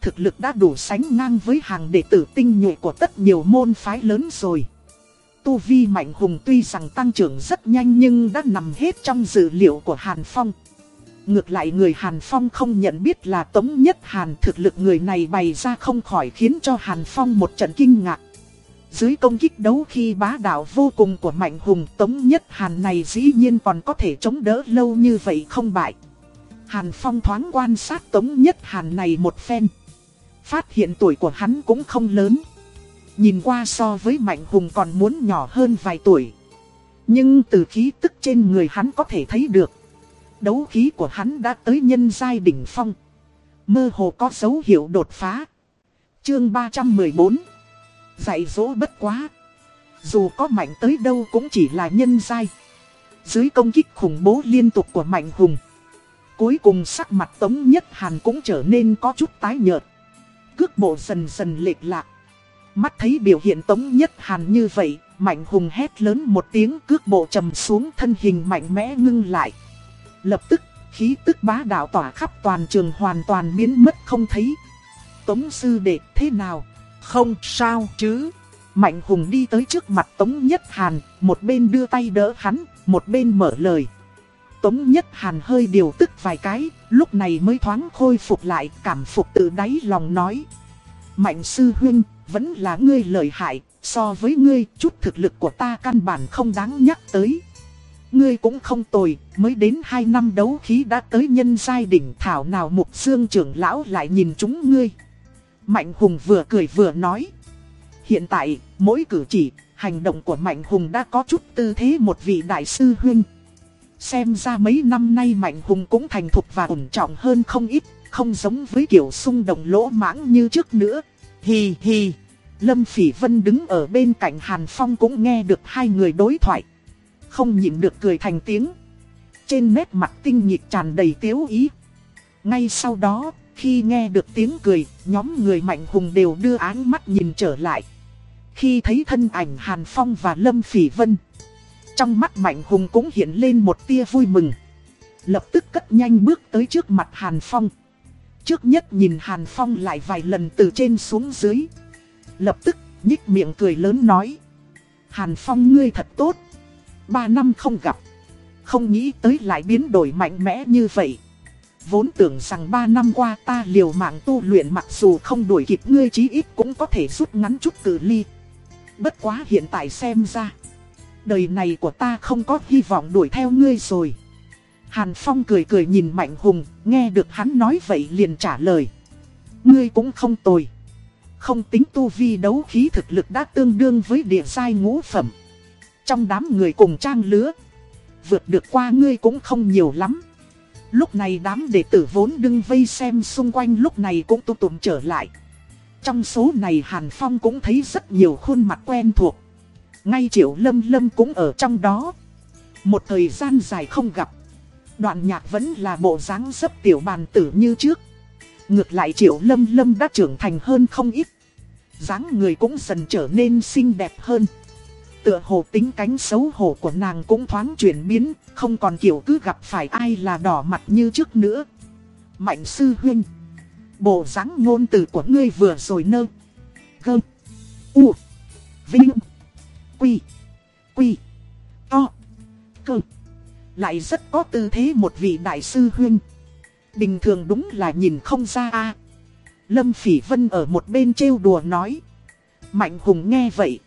thực lực đã đủ sánh ngang với hàng đệ tử tinh nhuệ của tất nhiều môn phái lớn rồi. Tu vi Mạnh Hùng tuy rằng tăng trưởng rất nhanh nhưng đã nằm hết trong dữ liệu của Hàn Phong. Ngược lại người Hàn Phong không nhận biết là Tống Nhất Hàn thực lực người này bày ra không khỏi khiến cho Hàn Phong một trận kinh ngạc. Dưới công kích đấu khi bá đạo vô cùng của Mạnh Hùng, Tống Nhất Hàn này dĩ nhiên còn có thể chống đỡ lâu như vậy không bại. Hàn Phong thoáng quan sát Tống Nhất Hàn này một phen. Phát hiện tuổi của hắn cũng không lớn. Nhìn qua so với Mạnh Hùng còn muốn nhỏ hơn vài tuổi. Nhưng từ khí tức trên người hắn có thể thấy được. Đấu khí của hắn đã tới nhân giai đỉnh phong. Mơ hồ có dấu hiệu đột phá. Chương 314 Dạy dỗ bất quá. Dù có mạnh tới đâu cũng chỉ là nhân giai. Dưới công kích khủng bố liên tục của Mạnh Hùng. Cuối cùng sắc mặt Tống Nhất Hàn cũng trở nên có chút tái nhợt. Cước bộ dần dần lệch lạc. Mắt thấy biểu hiện Tống Nhất Hàn như vậy, Mạnh Hùng hét lớn một tiếng cước bộ trầm xuống thân hình mạnh mẽ ngưng lại. Lập tức, khí tức bá đạo tỏa khắp toàn trường hoàn toàn biến mất không thấy. Tống sư đệ thế nào? Không sao chứ. Mạnh Hùng đi tới trước mặt Tống Nhất Hàn, một bên đưa tay đỡ hắn, một bên mở lời. Tống Nhất Hàn hơi điều tức vài cái, lúc này mới thoáng khôi phục lại, cảm phục tự đáy lòng nói. Mạnh sư huynh, vẫn là ngươi lợi hại, so với ngươi, chút thực lực của ta căn bản không đáng nhắc tới. Ngươi cũng không tồi, mới đến 2 năm đấu khí đã tới nhân giai đỉnh thảo nào mục dương trưởng lão lại nhìn chúng ngươi. Mạnh Hùng vừa cười vừa nói. Hiện tại, mỗi cử chỉ, hành động của Mạnh Hùng đã có chút tư thế một vị đại sư huynh. Xem ra mấy năm nay Mạnh Hùng cũng thành thục và ổn trọng hơn không ít, không giống với kiểu xung động lỗ mãng như trước nữa. Hì hì, Lâm Phỉ Vân đứng ở bên cạnh Hàn Phong cũng nghe được hai người đối thoại. Không nhịn được cười thành tiếng. Trên nét mặt tinh nhịp tràn đầy tiếu ý. Ngay sau đó, khi nghe được tiếng cười, nhóm người Mạnh Hùng đều đưa ánh mắt nhìn trở lại. Khi thấy thân ảnh Hàn Phong và Lâm Phỉ Vân. Trong mắt Mạnh Hùng cũng hiện lên một tia vui mừng. Lập tức cất nhanh bước tới trước mặt Hàn Phong. Trước nhất nhìn Hàn Phong lại vài lần từ trên xuống dưới. Lập tức nhích miệng cười lớn nói. Hàn Phong ngươi thật tốt. Ba năm không gặp. Không nghĩ tới lại biến đổi mạnh mẽ như vậy. Vốn tưởng rằng ba năm qua ta liều mạng tu luyện mặc dù không đuổi kịp ngươi chí ít cũng có thể rút ngắn chút cử ly. Bất quá hiện tại xem ra. Đời này của ta không có hy vọng đuổi theo ngươi rồi. Hàn Phong cười cười nhìn Mạnh Hùng, nghe được hắn nói vậy liền trả lời. Ngươi cũng không tồi. Không tính tu vi đấu khí thực lực đã tương đương với địa giai ngũ phẩm. Trong đám người cùng trang lứa, vượt được qua ngươi cũng không nhiều lắm. Lúc này đám đệ tử vốn đưng vây xem xung quanh lúc này cũng tụ tụm trở lại. Trong số này Hàn Phong cũng thấy rất nhiều khuôn mặt quen thuộc. Ngay Triệu Lâm Lâm cũng ở trong đó. Một thời gian dài không gặp. Đoạn nhạc vẫn là bộ dáng dấp tiểu bàn tử như trước. Ngược lại Triệu Lâm Lâm đã trưởng thành hơn không ít. dáng người cũng dần trở nên xinh đẹp hơn. Tựa hồ tính cánh xấu hổ của nàng cũng thoáng chuyển biến, không còn kiểu cứ gặp phải ai là đỏ mặt như trước nữa. Mạnh sư huynh, bộ dáng ngôn từ của ngươi vừa rồi nơ. Gơ, u, vinh, quy, quy, to, cơ. Lại rất có tư thế một vị đại sư huynh. Bình thường đúng là nhìn không ra a. Lâm Phỉ Vân ở một bên trêu đùa nói. Mạnh Hùng nghe vậy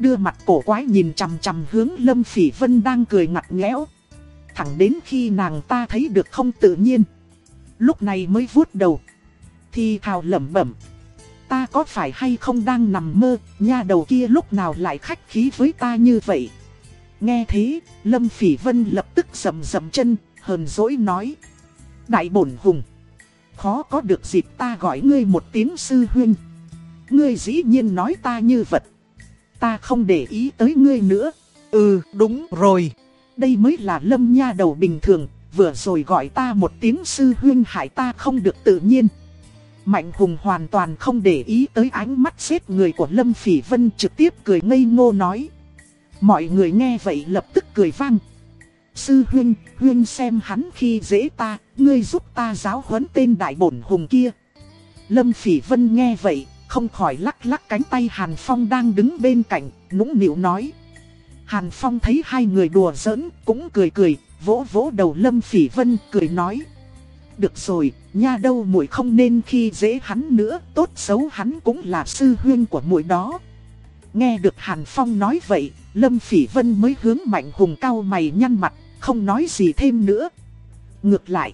đưa mặt cổ quái nhìn chằm chằm hướng Lâm Phỉ Vân đang cười ngặt nghẽo. Thẳng đến khi nàng ta thấy được không tự nhiên. Lúc này mới vuốt đầu. Thì thào lẩm bẩm. Ta có phải hay không đang nằm mơ, nha đầu kia lúc nào lại khách khí với ta như vậy. Nghe thế, Lâm Phỉ Vân lập tức sầm sầm chân, hờn dỗi nói. Đại bổn hùng. Khó có được dịp ta gọi ngươi một tiếng sư huynh. Ngươi dĩ nhiên nói ta như vật ta không để ý tới ngươi nữa. Ừ, đúng rồi. Đây mới là lâm nha đầu bình thường, vừa rồi gọi ta một tiếng sư huyên hại ta không được tự nhiên. Mạnh Hùng hoàn toàn không để ý tới ánh mắt xếp người của Lâm Phỉ Vân trực tiếp cười ngây ngô nói. Mọi người nghe vậy lập tức cười vang. Sư huyên, huyên xem hắn khi dễ ta, ngươi giúp ta giáo huấn tên đại bổn hùng kia. Lâm Phỉ Vân nghe vậy, không khỏi lắc lắc cánh tay Hàn Phong đang đứng bên cạnh, nũng nịu nói. Hàn Phong thấy hai người đùa giỡn, cũng cười cười, vỗ vỗ đầu Lâm Phỉ Vân, cười nói. Được rồi, nha đâu muội không nên khi dễ hắn nữa, tốt xấu hắn cũng là sư huyên của muội đó. Nghe được Hàn Phong nói vậy, Lâm Phỉ Vân mới hướng Mạnh Hùng cao mày nhăn mặt, không nói gì thêm nữa. Ngược lại,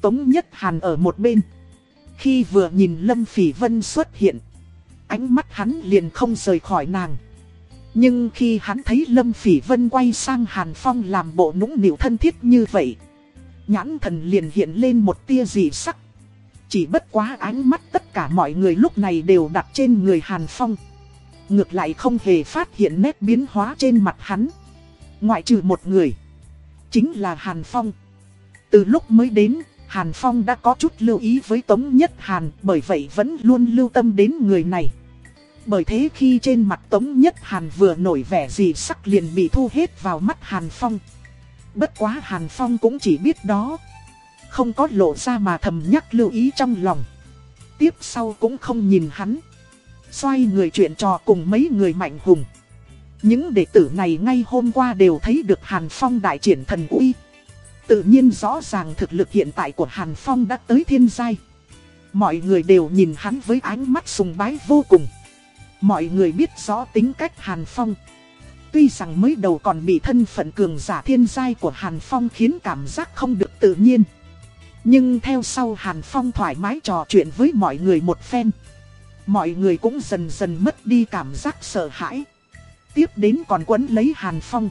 Tống Nhất Hàn ở một bên. Khi vừa nhìn Lâm Phỉ Vân xuất hiện, ánh mắt hắn liền không rời khỏi nàng. Nhưng khi hắn thấy Lâm Phỉ Vân quay sang Hàn Phong làm bộ nũng nịu thân thiết như vậy, nhãn thần liền hiện lên một tia dị sắc. Chỉ bất quá ánh mắt tất cả mọi người lúc này đều đặt trên người Hàn Phong. Ngược lại không hề phát hiện nét biến hóa trên mặt hắn. Ngoại trừ một người, chính là Hàn Phong. Từ lúc mới đến, Hàn Phong đã có chút lưu ý với Tống Nhất Hàn, bởi vậy vẫn luôn lưu tâm đến người này. Bởi thế khi trên mặt Tống Nhất Hàn vừa nổi vẻ gì sắc liền bị thu hết vào mắt Hàn Phong. Bất quá Hàn Phong cũng chỉ biết đó. Không có lộ ra mà thầm nhắc lưu ý trong lòng. Tiếp sau cũng không nhìn hắn. Xoay người chuyện trò cùng mấy người mạnh hùng. Những đệ tử này ngay hôm qua đều thấy được Hàn Phong đại triển thần uy. Tự nhiên rõ ràng thực lực hiện tại của Hàn Phong đã tới thiên giai. Mọi người đều nhìn hắn với ánh mắt sùng bái vô cùng. Mọi người biết rõ tính cách Hàn Phong. Tuy rằng mới đầu còn bị thân phận cường giả thiên giai của Hàn Phong khiến cảm giác không được tự nhiên. Nhưng theo sau Hàn Phong thoải mái trò chuyện với mọi người một phen. Mọi người cũng dần dần mất đi cảm giác sợ hãi. Tiếp đến còn quấn lấy Hàn Phong.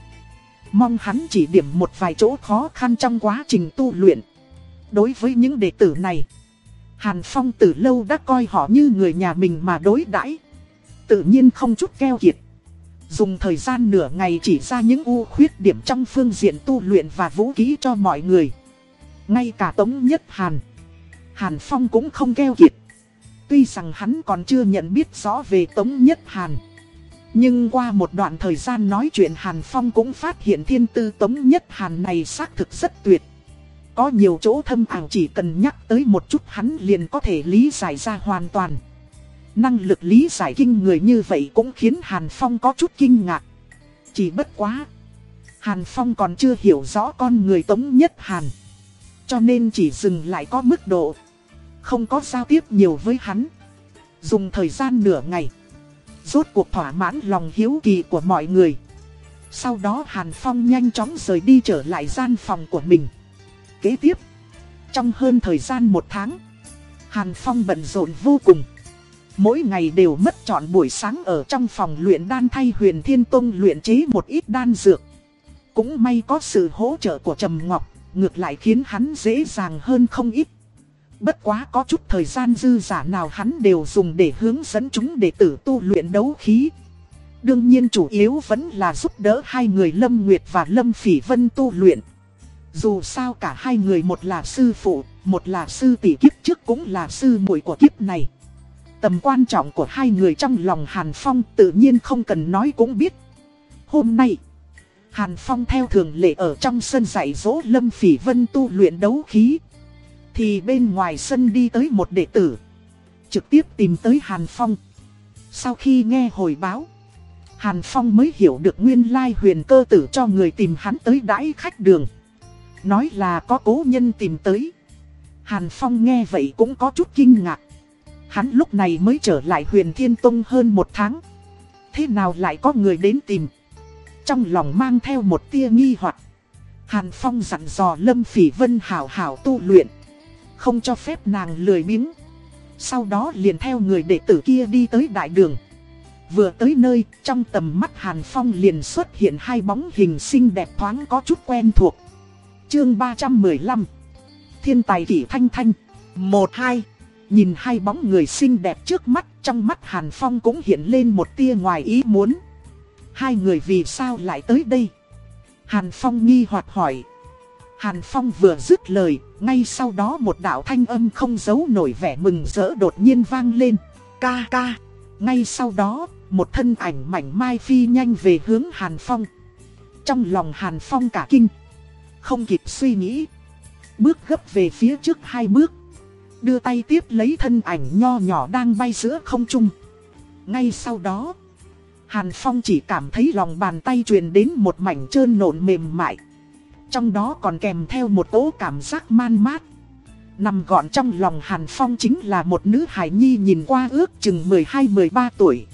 Mong hắn chỉ điểm một vài chỗ khó khăn trong quá trình tu luyện. Đối với những đệ tử này, Hàn Phong từ lâu đã coi họ như người nhà mình mà đối đãi Tự nhiên không chút keo kiệt. Dùng thời gian nửa ngày chỉ ra những ưu khuyết điểm trong phương diện tu luyện và vũ khí cho mọi người. Ngay cả Tống Nhất Hàn. Hàn Phong cũng không keo kiệt. Tuy rằng hắn còn chưa nhận biết rõ về Tống Nhất Hàn. Nhưng qua một đoạn thời gian nói chuyện Hàn Phong cũng phát hiện thiên tư Tống Nhất Hàn này xác thực rất tuyệt. Có nhiều chỗ thâm ảo chỉ cần nhắc tới một chút hắn liền có thể lý giải ra hoàn toàn. Năng lực lý giải kinh người như vậy cũng khiến Hàn Phong có chút kinh ngạc. Chỉ bất quá. Hàn Phong còn chưa hiểu rõ con người Tống Nhất Hàn. Cho nên chỉ dừng lại có mức độ. Không có giao tiếp nhiều với hắn. Dùng thời gian nửa ngày. Rốt cuộc thỏa mãn lòng hiếu kỳ của mọi người. Sau đó Hàn Phong nhanh chóng rời đi trở lại gian phòng của mình. Kế tiếp. Trong hơn thời gian một tháng. Hàn Phong bận rộn vô cùng. Mỗi ngày đều mất trọn buổi sáng ở trong phòng luyện đan thay huyền thiên tông luyện chế một ít đan dược. Cũng may có sự hỗ trợ của Trầm Ngọc, ngược lại khiến hắn dễ dàng hơn không ít. Bất quá có chút thời gian dư giả nào hắn đều dùng để hướng dẫn chúng đệ tử tu luyện đấu khí. Đương nhiên chủ yếu vẫn là giúp đỡ hai người Lâm Nguyệt và Lâm Phỉ Vân tu luyện. Dù sao cả hai người một là sư phụ, một là sư tỷ kiếp trước cũng là sư muội của kiếp này. Tầm quan trọng của hai người trong lòng Hàn Phong tự nhiên không cần nói cũng biết. Hôm nay, Hàn Phong theo thường lệ ở trong sân dạy dỗ Lâm Phỉ Vân tu luyện đấu khí. Thì bên ngoài sân đi tới một đệ tử. Trực tiếp tìm tới Hàn Phong. Sau khi nghe hồi báo, Hàn Phong mới hiểu được nguyên lai huyền cơ tử cho người tìm hắn tới đãi khách đường. Nói là có cố nhân tìm tới. Hàn Phong nghe vậy cũng có chút kinh ngạc. Hắn lúc này mới trở lại huyền Thiên Tông hơn một tháng. Thế nào lại có người đến tìm? Trong lòng mang theo một tia nghi hoặc Hàn Phong dặn dò Lâm Phỉ Vân hảo hảo tu luyện. Không cho phép nàng lười biếng. Sau đó liền theo người đệ tử kia đi tới đại đường. Vừa tới nơi, trong tầm mắt Hàn Phong liền xuất hiện hai bóng hình xinh đẹp thoáng có chút quen thuộc. Chương 315 Thiên tài kỷ thanh thanh 1-2 Nhìn hai bóng người xinh đẹp trước mắt, trong mắt Hàn Phong cũng hiện lên một tia ngoài ý muốn. Hai người vì sao lại tới đây? Hàn Phong nghi hoặc hỏi. Hàn Phong vừa dứt lời, ngay sau đó một đạo thanh âm không giấu nổi vẻ mừng rỡ đột nhiên vang lên. Ca ca. Ngay sau đó, một thân ảnh mảnh mai phi nhanh về hướng Hàn Phong. Trong lòng Hàn Phong cả kinh. Không kịp suy nghĩ. Bước gấp về phía trước hai bước. Đưa tay tiếp lấy thân ảnh nho nhỏ đang bay giữa không trung. Ngay sau đó, Hàn Phong chỉ cảm thấy lòng bàn tay truyền đến một mảnh trơn nộn mềm mại. Trong đó còn kèm theo một tố cảm giác man mát. Nằm gọn trong lòng Hàn Phong chính là một nữ hải nhi nhìn qua ước chừng 12-13 tuổi.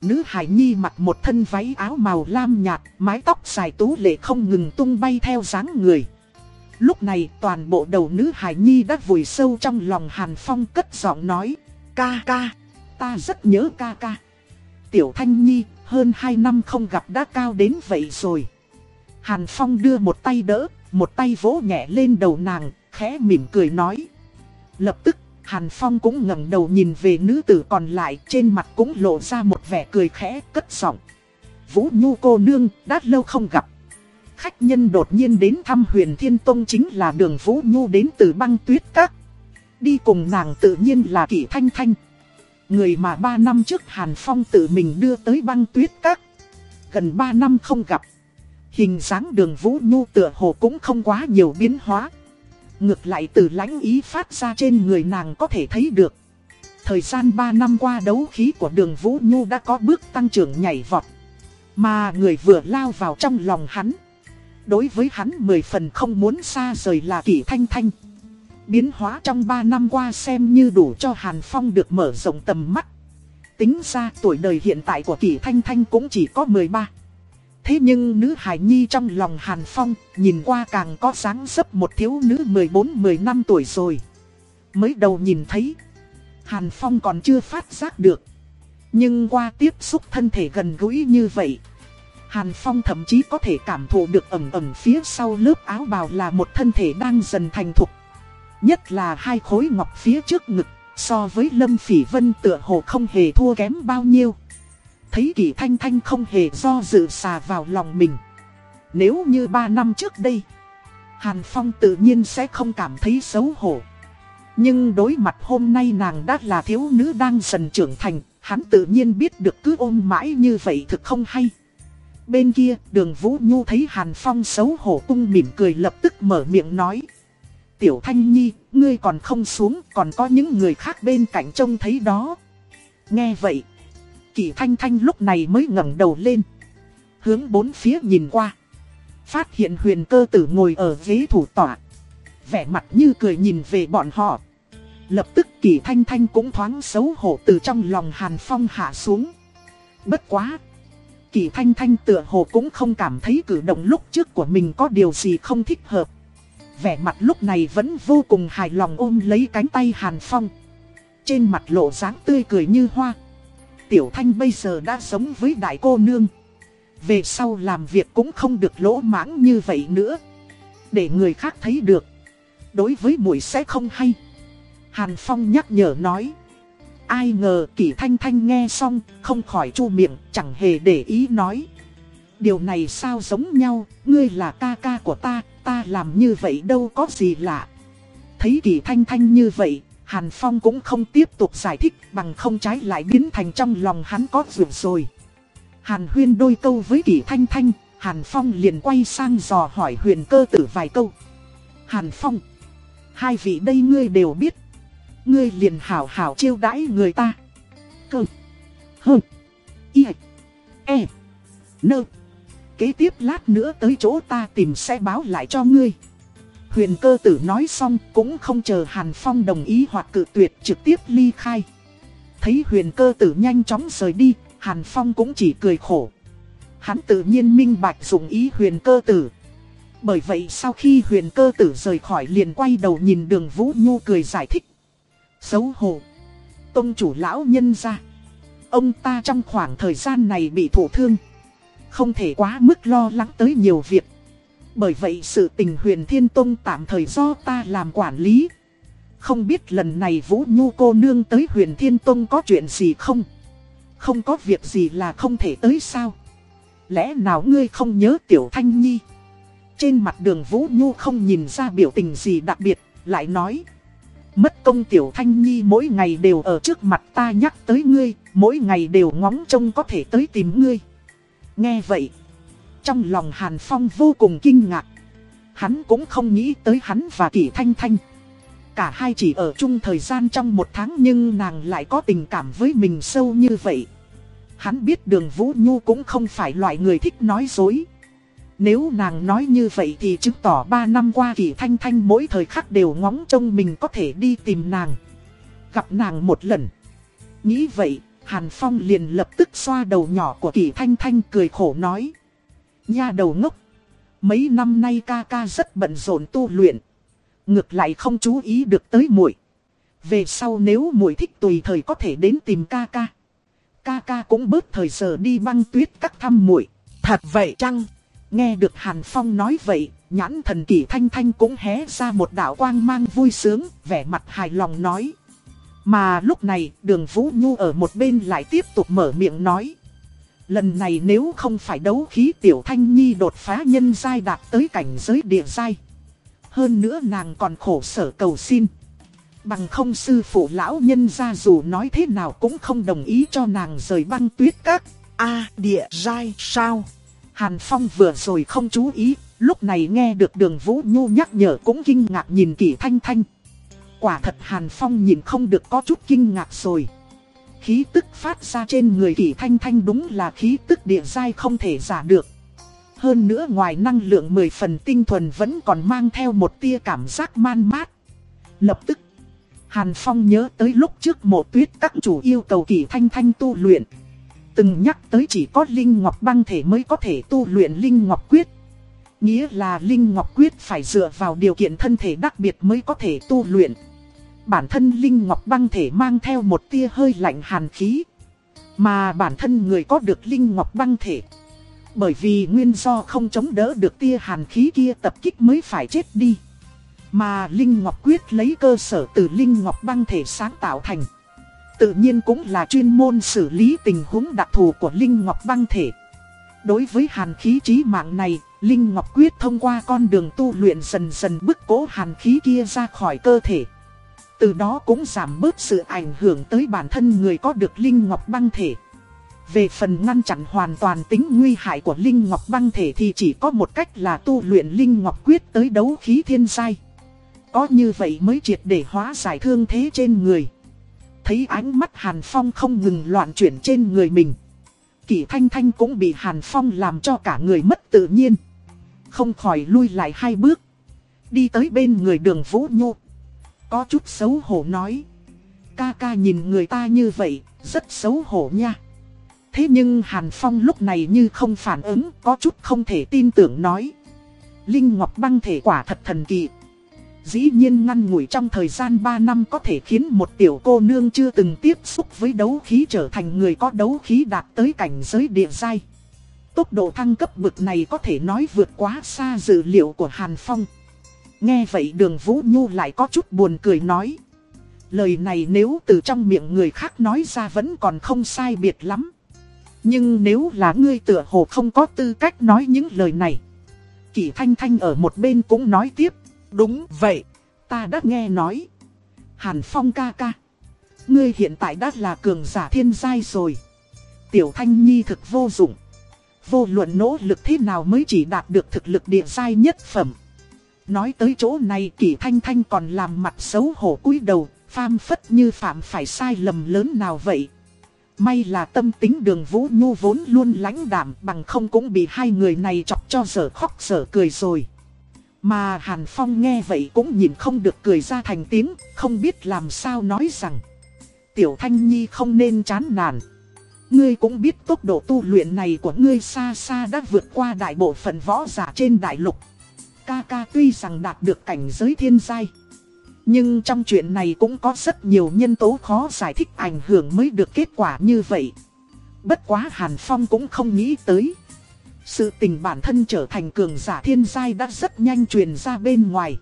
Nữ hải nhi mặc một thân váy áo màu lam nhạt, mái tóc dài tú lệ không ngừng tung bay theo dáng người. Lúc này toàn bộ đầu nữ hải nhi đã vùi sâu trong lòng Hàn Phong cất giọng nói. Ca ca, ta rất nhớ ca ca. Tiểu Thanh Nhi, hơn 2 năm không gặp đã cao đến vậy rồi. Hàn Phong đưa một tay đỡ, một tay vỗ nhẹ lên đầu nàng, khẽ mỉm cười nói. Lập tức, Hàn Phong cũng ngẩng đầu nhìn về nữ tử còn lại, trên mặt cũng lộ ra một vẻ cười khẽ, cất giọng. Vũ Nhu cô nương, đã lâu không gặp. Khách nhân đột nhiên đến thăm huyền Thiên Tông chính là đường Vũ Nhu đến từ băng tuyết các. Đi cùng nàng tự nhiên là Kỷ Thanh Thanh. Người mà 3 năm trước Hàn Phong tự mình đưa tới băng tuyết các. Gần 3 năm không gặp. Hình dáng đường Vũ Nhu tựa hồ cũng không quá nhiều biến hóa. Ngược lại từ lãnh ý phát ra trên người nàng có thể thấy được. Thời gian 3 năm qua đấu khí của đường Vũ Nhu đã có bước tăng trưởng nhảy vọt. Mà người vừa lao vào trong lòng hắn. Đối với hắn mười phần không muốn xa rời là kỷ thanh thanh. Biến hóa trong 3 năm qua xem như đủ cho Hàn Phong được mở rộng tầm mắt. Tính ra tuổi đời hiện tại của kỷ thanh thanh cũng chỉ có 13. Thế nhưng nữ hải nhi trong lòng Hàn Phong nhìn qua càng có dáng dấp một thiếu nữ 14-15 tuổi rồi. Mới đầu nhìn thấy, Hàn Phong còn chưa phát giác được. Nhưng qua tiếp xúc thân thể gần gũi như vậy, Hàn Phong thậm chí có thể cảm thụ được ẩm ẩm phía sau lớp áo bào là một thân thể đang dần thành thục. Nhất là hai khối ngọc phía trước ngực, so với Lâm Phỉ Vân tựa hồ không hề thua kém bao nhiêu. Thấy Kỳ Thanh Thanh không hề do dự xà vào lòng mình. Nếu như ba năm trước đây, Hàn Phong tự nhiên sẽ không cảm thấy xấu hổ. Nhưng đối mặt hôm nay nàng đã là thiếu nữ đang dần trưởng thành, hắn tự nhiên biết được cứ ôm mãi như vậy thực không hay. Bên kia, đường Vũ Nhu thấy Hàn Phong xấu hổ cung mỉm cười lập tức mở miệng nói. Tiểu Thanh Nhi, ngươi còn không xuống, còn có những người khác bên cạnh trông thấy đó. Nghe vậy, Kỳ Thanh Thanh lúc này mới ngẩng đầu lên. Hướng bốn phía nhìn qua. Phát hiện huyền cơ tử ngồi ở ghế thủ tọa. Vẻ mặt như cười nhìn về bọn họ. Lập tức Kỳ Thanh Thanh cũng thoáng xấu hổ từ trong lòng Hàn Phong hạ xuống. Bất quá. Kỳ Thanh Thanh tựa hồ cũng không cảm thấy cử động lúc trước của mình có điều gì không thích hợp. Vẻ mặt lúc này vẫn vô cùng hài lòng ôm lấy cánh tay Hàn Phong. Trên mặt lộ dáng tươi cười như hoa. Tiểu Thanh bây giờ đã sống với đại cô nương. Về sau làm việc cũng không được lỗ mãng như vậy nữa. Để người khác thấy được. Đối với mũi sẽ không hay. Hàn Phong nhắc nhở nói. Ai ngờ kỷ thanh thanh nghe xong, không khỏi chu miệng, chẳng hề để ý nói. Điều này sao giống nhau, ngươi là ca ca của ta, ta làm như vậy đâu có gì lạ. Thấy kỷ thanh thanh như vậy, Hàn Phong cũng không tiếp tục giải thích bằng không trái lại biến thành trong lòng hắn có rượu rồi. Hàn Huyên đôi câu với kỷ thanh thanh, Hàn Phong liền quay sang dò hỏi huyền cơ tử vài câu. Hàn Phong, hai vị đây ngươi đều biết. Ngươi liền hảo hảo chiêu đãi người ta. Cơ, hơ, y, e, nơ. Kế tiếp lát nữa tới chỗ ta tìm xe báo lại cho ngươi. Huyền cơ tử nói xong cũng không chờ Hàn Phong đồng ý hoặc cự tuyệt trực tiếp ly khai. Thấy huyền cơ tử nhanh chóng rời đi, Hàn Phong cũng chỉ cười khổ. Hắn tự nhiên minh bạch dùng ý huyền cơ tử. Bởi vậy sau khi huyền cơ tử rời khỏi liền quay đầu nhìn đường Vũ Nhu cười giải thích. Xấu hổ. Tông chủ lão nhân ra. Ông ta trong khoảng thời gian này bị thổ thương. Không thể quá mức lo lắng tới nhiều việc. Bởi vậy sự tình huyền thiên tông tạm thời do ta làm quản lý. Không biết lần này Vũ Nhu cô nương tới huyền thiên tông có chuyện gì không? Không có việc gì là không thể tới sao? Lẽ nào ngươi không nhớ tiểu thanh nhi? Trên mặt đường Vũ Nhu không nhìn ra biểu tình gì đặc biệt, lại nói. Mất công tiểu thanh nhi mỗi ngày đều ở trước mặt ta nhắc tới ngươi, mỗi ngày đều ngóng trông có thể tới tìm ngươi. Nghe vậy, trong lòng Hàn Phong vô cùng kinh ngạc. Hắn cũng không nghĩ tới hắn và Kỷ Thanh Thanh. Cả hai chỉ ở chung thời gian trong một tháng nhưng nàng lại có tình cảm với mình sâu như vậy. Hắn biết đường Vũ Nhu cũng không phải loại người thích nói dối. Nếu nàng nói như vậy thì chứng tỏ 3 năm qua Kỳ Thanh Thanh mỗi thời khắc đều ngóng trông mình có thể đi tìm nàng. Gặp nàng một lần. Nghĩ vậy, Hàn Phong liền lập tức xoa đầu nhỏ của Kỳ Thanh Thanh cười khổ nói. Nha đầu ngốc. Mấy năm nay ca ca rất bận rộn tu luyện. Ngược lại không chú ý được tới muội. Về sau nếu muội thích tùy thời có thể đến tìm ca ca. Ca ca cũng bớt thời giờ đi băng tuyết các thăm muội. Thật vậy chăng? Nghe được Hàn Phong nói vậy, nhãn thần kỷ thanh thanh cũng hé ra một đạo quang mang vui sướng, vẻ mặt hài lòng nói. Mà lúc này, đường Vũ Nhu ở một bên lại tiếp tục mở miệng nói. Lần này nếu không phải đấu khí tiểu thanh nhi đột phá nhân giai đạt tới cảnh giới địa giai. Hơn nữa nàng còn khổ sở cầu xin. Bằng không sư phụ lão nhân ra dù nói thế nào cũng không đồng ý cho nàng rời băng tuyết các. a địa giai sao? Hàn Phong vừa rồi không chú ý, lúc này nghe được đường Vũ Nhu nhắc nhở cũng kinh ngạc nhìn Kỷ Thanh Thanh. Quả thật Hàn Phong nhìn không được có chút kinh ngạc rồi. Khí tức phát ra trên người Kỷ Thanh Thanh đúng là khí tức địa giai không thể giả được. Hơn nữa ngoài năng lượng 10 phần tinh thuần vẫn còn mang theo một tia cảm giác man mát. Lập tức, Hàn Phong nhớ tới lúc trước mộ tuyết các chủ yêu cầu Kỷ Thanh Thanh tu luyện. Từng nhắc tới chỉ có Linh Ngọc băng thể mới có thể tu luyện Linh Ngọc Quyết. Nghĩa là Linh Ngọc Quyết phải dựa vào điều kiện thân thể đặc biệt mới có thể tu luyện. Bản thân Linh Ngọc băng thể mang theo một tia hơi lạnh hàn khí. Mà bản thân người có được Linh Ngọc băng thể. Bởi vì nguyên do không chống đỡ được tia hàn khí kia tập kích mới phải chết đi. Mà Linh Ngọc Quyết lấy cơ sở từ Linh Ngọc băng thể sáng tạo thành. Tự nhiên cũng là chuyên môn xử lý tình huống đặc thù của Linh Ngọc băng thể. Đối với hàn khí trí mạng này, Linh Ngọc quyết thông qua con đường tu luyện dần dần bức cố hàn khí kia ra khỏi cơ thể. Từ đó cũng giảm bớt sự ảnh hưởng tới bản thân người có được Linh Ngọc băng thể. Về phần ngăn chặn hoàn toàn tính nguy hại của Linh Ngọc băng thể thì chỉ có một cách là tu luyện Linh Ngọc quyết tới đấu khí thiên sai. Có như vậy mới triệt để hóa giải thương thế trên người. Thấy ánh mắt Hàn Phong không ngừng loạn chuyển trên người mình. Kỷ Thanh Thanh cũng bị Hàn Phong làm cho cả người mất tự nhiên. Không khỏi lui lại hai bước. Đi tới bên người đường Vũ Nhu. Có chút xấu hổ nói. Ca ca nhìn người ta như vậy, rất xấu hổ nha. Thế nhưng Hàn Phong lúc này như không phản ứng, có chút không thể tin tưởng nói. Linh Ngọc băng thể quả thật thần kỳ. Dĩ nhiên ngăn ngủi trong thời gian 3 năm có thể khiến một tiểu cô nương chưa từng tiếp xúc với đấu khí trở thành người có đấu khí đạt tới cảnh giới địa giai. Tốc độ thăng cấp bực này có thể nói vượt quá xa dự liệu của Hàn Phong. Nghe vậy đường Vũ Nhu lại có chút buồn cười nói. Lời này nếu từ trong miệng người khác nói ra vẫn còn không sai biệt lắm. Nhưng nếu là ngươi tựa hồ không có tư cách nói những lời này. Kỷ Thanh Thanh ở một bên cũng nói tiếp. Đúng vậy, ta đã nghe nói. Hàn Phong ca ca. Ngươi hiện tại đã là cường giả thiên giai rồi. Tiểu Thanh Nhi thực vô dụng. Vô luận nỗ lực thế nào mới chỉ đạt được thực lực địa giai nhất phẩm. Nói tới chỗ này kỷ Thanh Thanh còn làm mặt xấu hổ cúi đầu, pham phất như phạm phải sai lầm lớn nào vậy. May là tâm tính đường Vũ Nhu vốn luôn lãnh đảm bằng không cũng bị hai người này chọc cho dở khóc dở cười rồi. Mà Hàn Phong nghe vậy cũng nhìn không được cười ra thành tiếng, không biết làm sao nói rằng. Tiểu Thanh Nhi không nên chán nản. Ngươi cũng biết tốc độ tu luyện này của ngươi xa xa đã vượt qua đại bộ phận võ giả trên đại lục. Ca ca tuy rằng đạt được cảnh giới thiên giai. Nhưng trong chuyện này cũng có rất nhiều nhân tố khó giải thích ảnh hưởng mới được kết quả như vậy. Bất quá Hàn Phong cũng không nghĩ tới. Sự tình bản thân trở thành cường giả thiên giai đã rất nhanh truyền ra bên ngoài.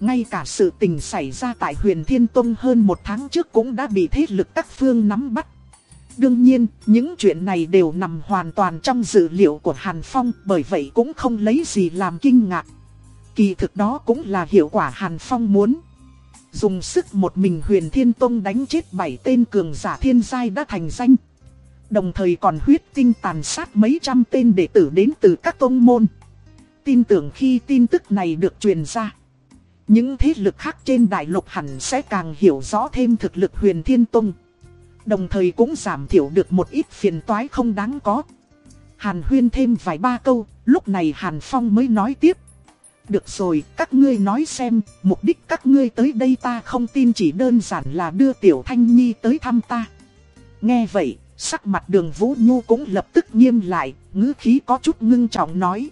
Ngay cả sự tình xảy ra tại huyền Thiên Tông hơn một tháng trước cũng đã bị thế lực các phương nắm bắt. Đương nhiên, những chuyện này đều nằm hoàn toàn trong dự liệu của Hàn Phong, bởi vậy cũng không lấy gì làm kinh ngạc. Kỳ thực đó cũng là hiệu quả Hàn Phong muốn. Dùng sức một mình huyền thiên tông đánh chết bảy tên cường giả thiên giai đã thành danh. Đồng thời còn huyết tinh tàn sát mấy trăm tên đệ tử đến từ các tông môn. Tin tưởng khi tin tức này được truyền ra. Những thế lực khác trên đại lục hẳn sẽ càng hiểu rõ thêm thực lực huyền thiên tông. Đồng thời cũng giảm thiểu được một ít phiền toái không đáng có. Hàn huyên thêm vài ba câu, lúc này Hàn Phong mới nói tiếp. Được rồi, các ngươi nói xem, mục đích các ngươi tới đây ta không tin chỉ đơn giản là đưa Tiểu Thanh Nhi tới thăm ta. Nghe vậy, sắc mặt đường Vũ Nhu cũng lập tức nghiêm lại, ngữ khí có chút ngưng trọng nói.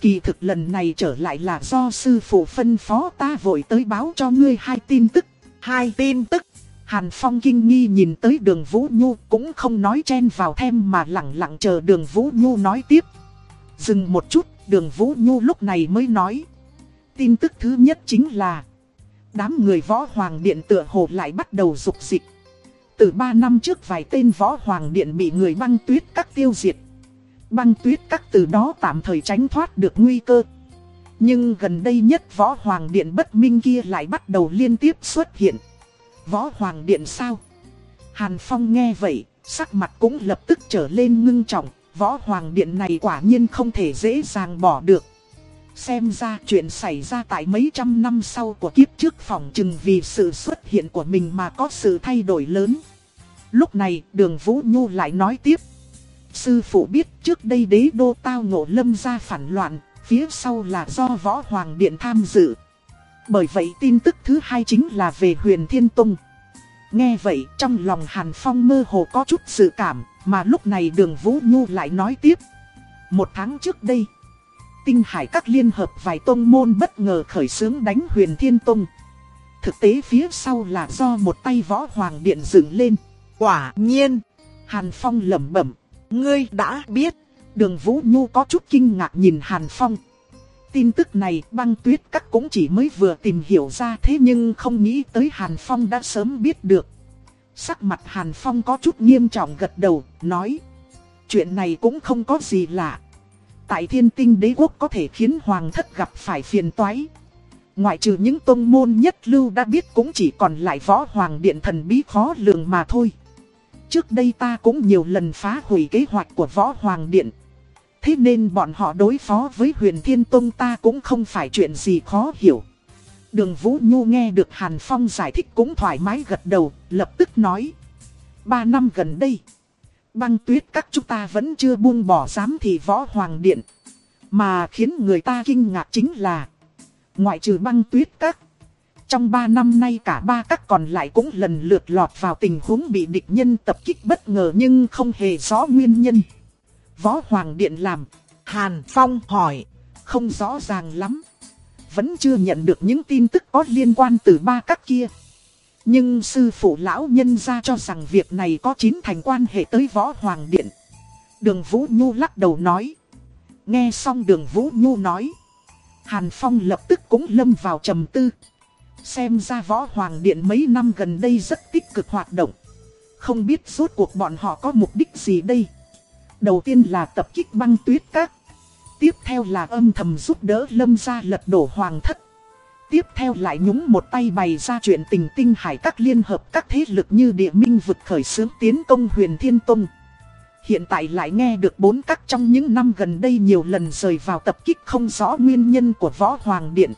Kỳ thực lần này trở lại là do sư phụ phân phó ta vội tới báo cho ngươi hai tin tức. Hai tin tức. Hàn Phong kinh nghi nhìn tới đường Vũ Nhu cũng không nói chen vào thêm mà lặng lặng chờ đường Vũ Nhu nói tiếp. Dừng một chút, đường Vũ Nhu lúc này mới nói. Tin tức thứ nhất chính là Đám người võ hoàng điện tựa hồ lại bắt đầu dục dịch. Từ 3 năm trước vài tên võ hoàng điện bị người băng tuyết các tiêu diệt. Băng tuyết các từ đó tạm thời tránh thoát được nguy cơ. Nhưng gần đây nhất võ hoàng điện bất minh kia lại bắt đầu liên tiếp xuất hiện. Võ Hoàng Điện sao? Hàn Phong nghe vậy, sắc mặt cũng lập tức trở lên ngưng trọng, Võ Hoàng Điện này quả nhiên không thể dễ dàng bỏ được. Xem ra chuyện xảy ra tại mấy trăm năm sau của kiếp trước phòng chừng vì sự xuất hiện của mình mà có sự thay đổi lớn. Lúc này đường Vũ Nhu lại nói tiếp. Sư phụ biết trước đây đế đô tao ngộ lâm ra phản loạn, phía sau là do Võ Hoàng Điện tham dự. Bởi vậy tin tức thứ hai chính là về huyền thiên tông. Nghe vậy trong lòng Hàn Phong mơ hồ có chút sự cảm, mà lúc này đường Vũ Nhu lại nói tiếp. Một tháng trước đây, tinh hải các liên hợp vài tông môn bất ngờ khởi xướng đánh huyền thiên tông. Thực tế phía sau là do một tay võ hoàng điện dựng lên. Quả nhiên, Hàn Phong lẩm bẩm, ngươi đã biết. Đường Vũ Nhu có chút kinh ngạc nhìn Hàn Phong. Tin tức này băng tuyết các cũng chỉ mới vừa tìm hiểu ra thế nhưng không nghĩ tới Hàn Phong đã sớm biết được. Sắc mặt Hàn Phong có chút nghiêm trọng gật đầu, nói. Chuyện này cũng không có gì lạ. Tại thiên tinh đế quốc có thể khiến hoàng thất gặp phải phiền toái. Ngoại trừ những tôn môn nhất lưu đã biết cũng chỉ còn lại võ hoàng điện thần bí khó lường mà thôi. Trước đây ta cũng nhiều lần phá hủy kế hoạch của võ hoàng điện. Thế nên bọn họ đối phó với huyền thiên tông ta cũng không phải chuyện gì khó hiểu. Đường Vũ Nhu nghe được Hàn Phong giải thích cũng thoải mái gật đầu, lập tức nói. Ba năm gần đây, băng tuyết các chúng ta vẫn chưa buông bỏ giám thị võ hoàng điện. Mà khiến người ta kinh ngạc chính là, ngoại trừ băng tuyết các, trong ba năm nay cả ba các còn lại cũng lần lượt lọt vào tình huống bị địch nhân tập kích bất ngờ nhưng không hề rõ nguyên nhân. Võ Hoàng Điện làm. Hàn Phong hỏi. Không rõ ràng lắm. Vẫn chưa nhận được những tin tức có liên quan từ ba các kia. Nhưng sư phụ lão nhân ra cho rằng việc này có chín thành quan hệ tới Võ Hoàng Điện. Đường Vũ Nhu lắc đầu nói. Nghe xong đường Vũ Nhu nói. Hàn Phong lập tức cũng lâm vào trầm tư. Xem ra Võ Hoàng Điện mấy năm gần đây rất tích cực hoạt động. Không biết rốt cuộc bọn họ có mục đích gì đây. Đầu tiên là tập kích băng tuyết các. Tiếp theo là âm thầm giúp đỡ lâm gia lật đổ hoàng thất. Tiếp theo lại nhúng một tay bày ra chuyện tình tinh hải các liên hợp các thế lực như địa minh vực khởi xướng tiến công huyền thiên tông. Hiện tại lại nghe được bốn các trong những năm gần đây nhiều lần rời vào tập kích không rõ nguyên nhân của võ hoàng điện.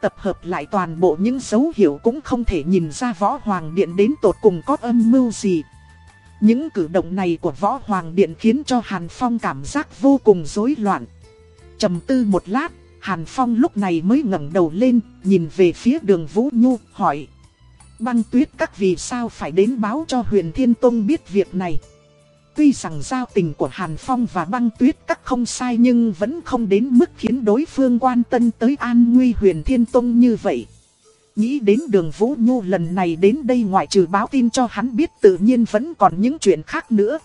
Tập hợp lại toàn bộ những dấu hiệu cũng không thể nhìn ra võ hoàng điện đến tột cùng có âm mưu gì. Những cử động này của Võ Hoàng Điện khiến cho Hàn Phong cảm giác vô cùng rối loạn trầm tư một lát, Hàn Phong lúc này mới ngẩng đầu lên, nhìn về phía đường Vũ Nhu, hỏi. Băng tuyết các vì sao phải đến báo cho huyền Thiên Tông biết việc này. Tuy rằng giao tình của Hàn Phong và băng tuyết các không sai nhưng vẫn không đến mức khiến đối phương quan tâm tới an nguy huyền Thiên Tông như vậy. Nghĩ đến đường Vũ Nhu lần này đến đây ngoại trừ báo tin cho hắn biết tự nhiên vẫn còn những chuyện khác nữa.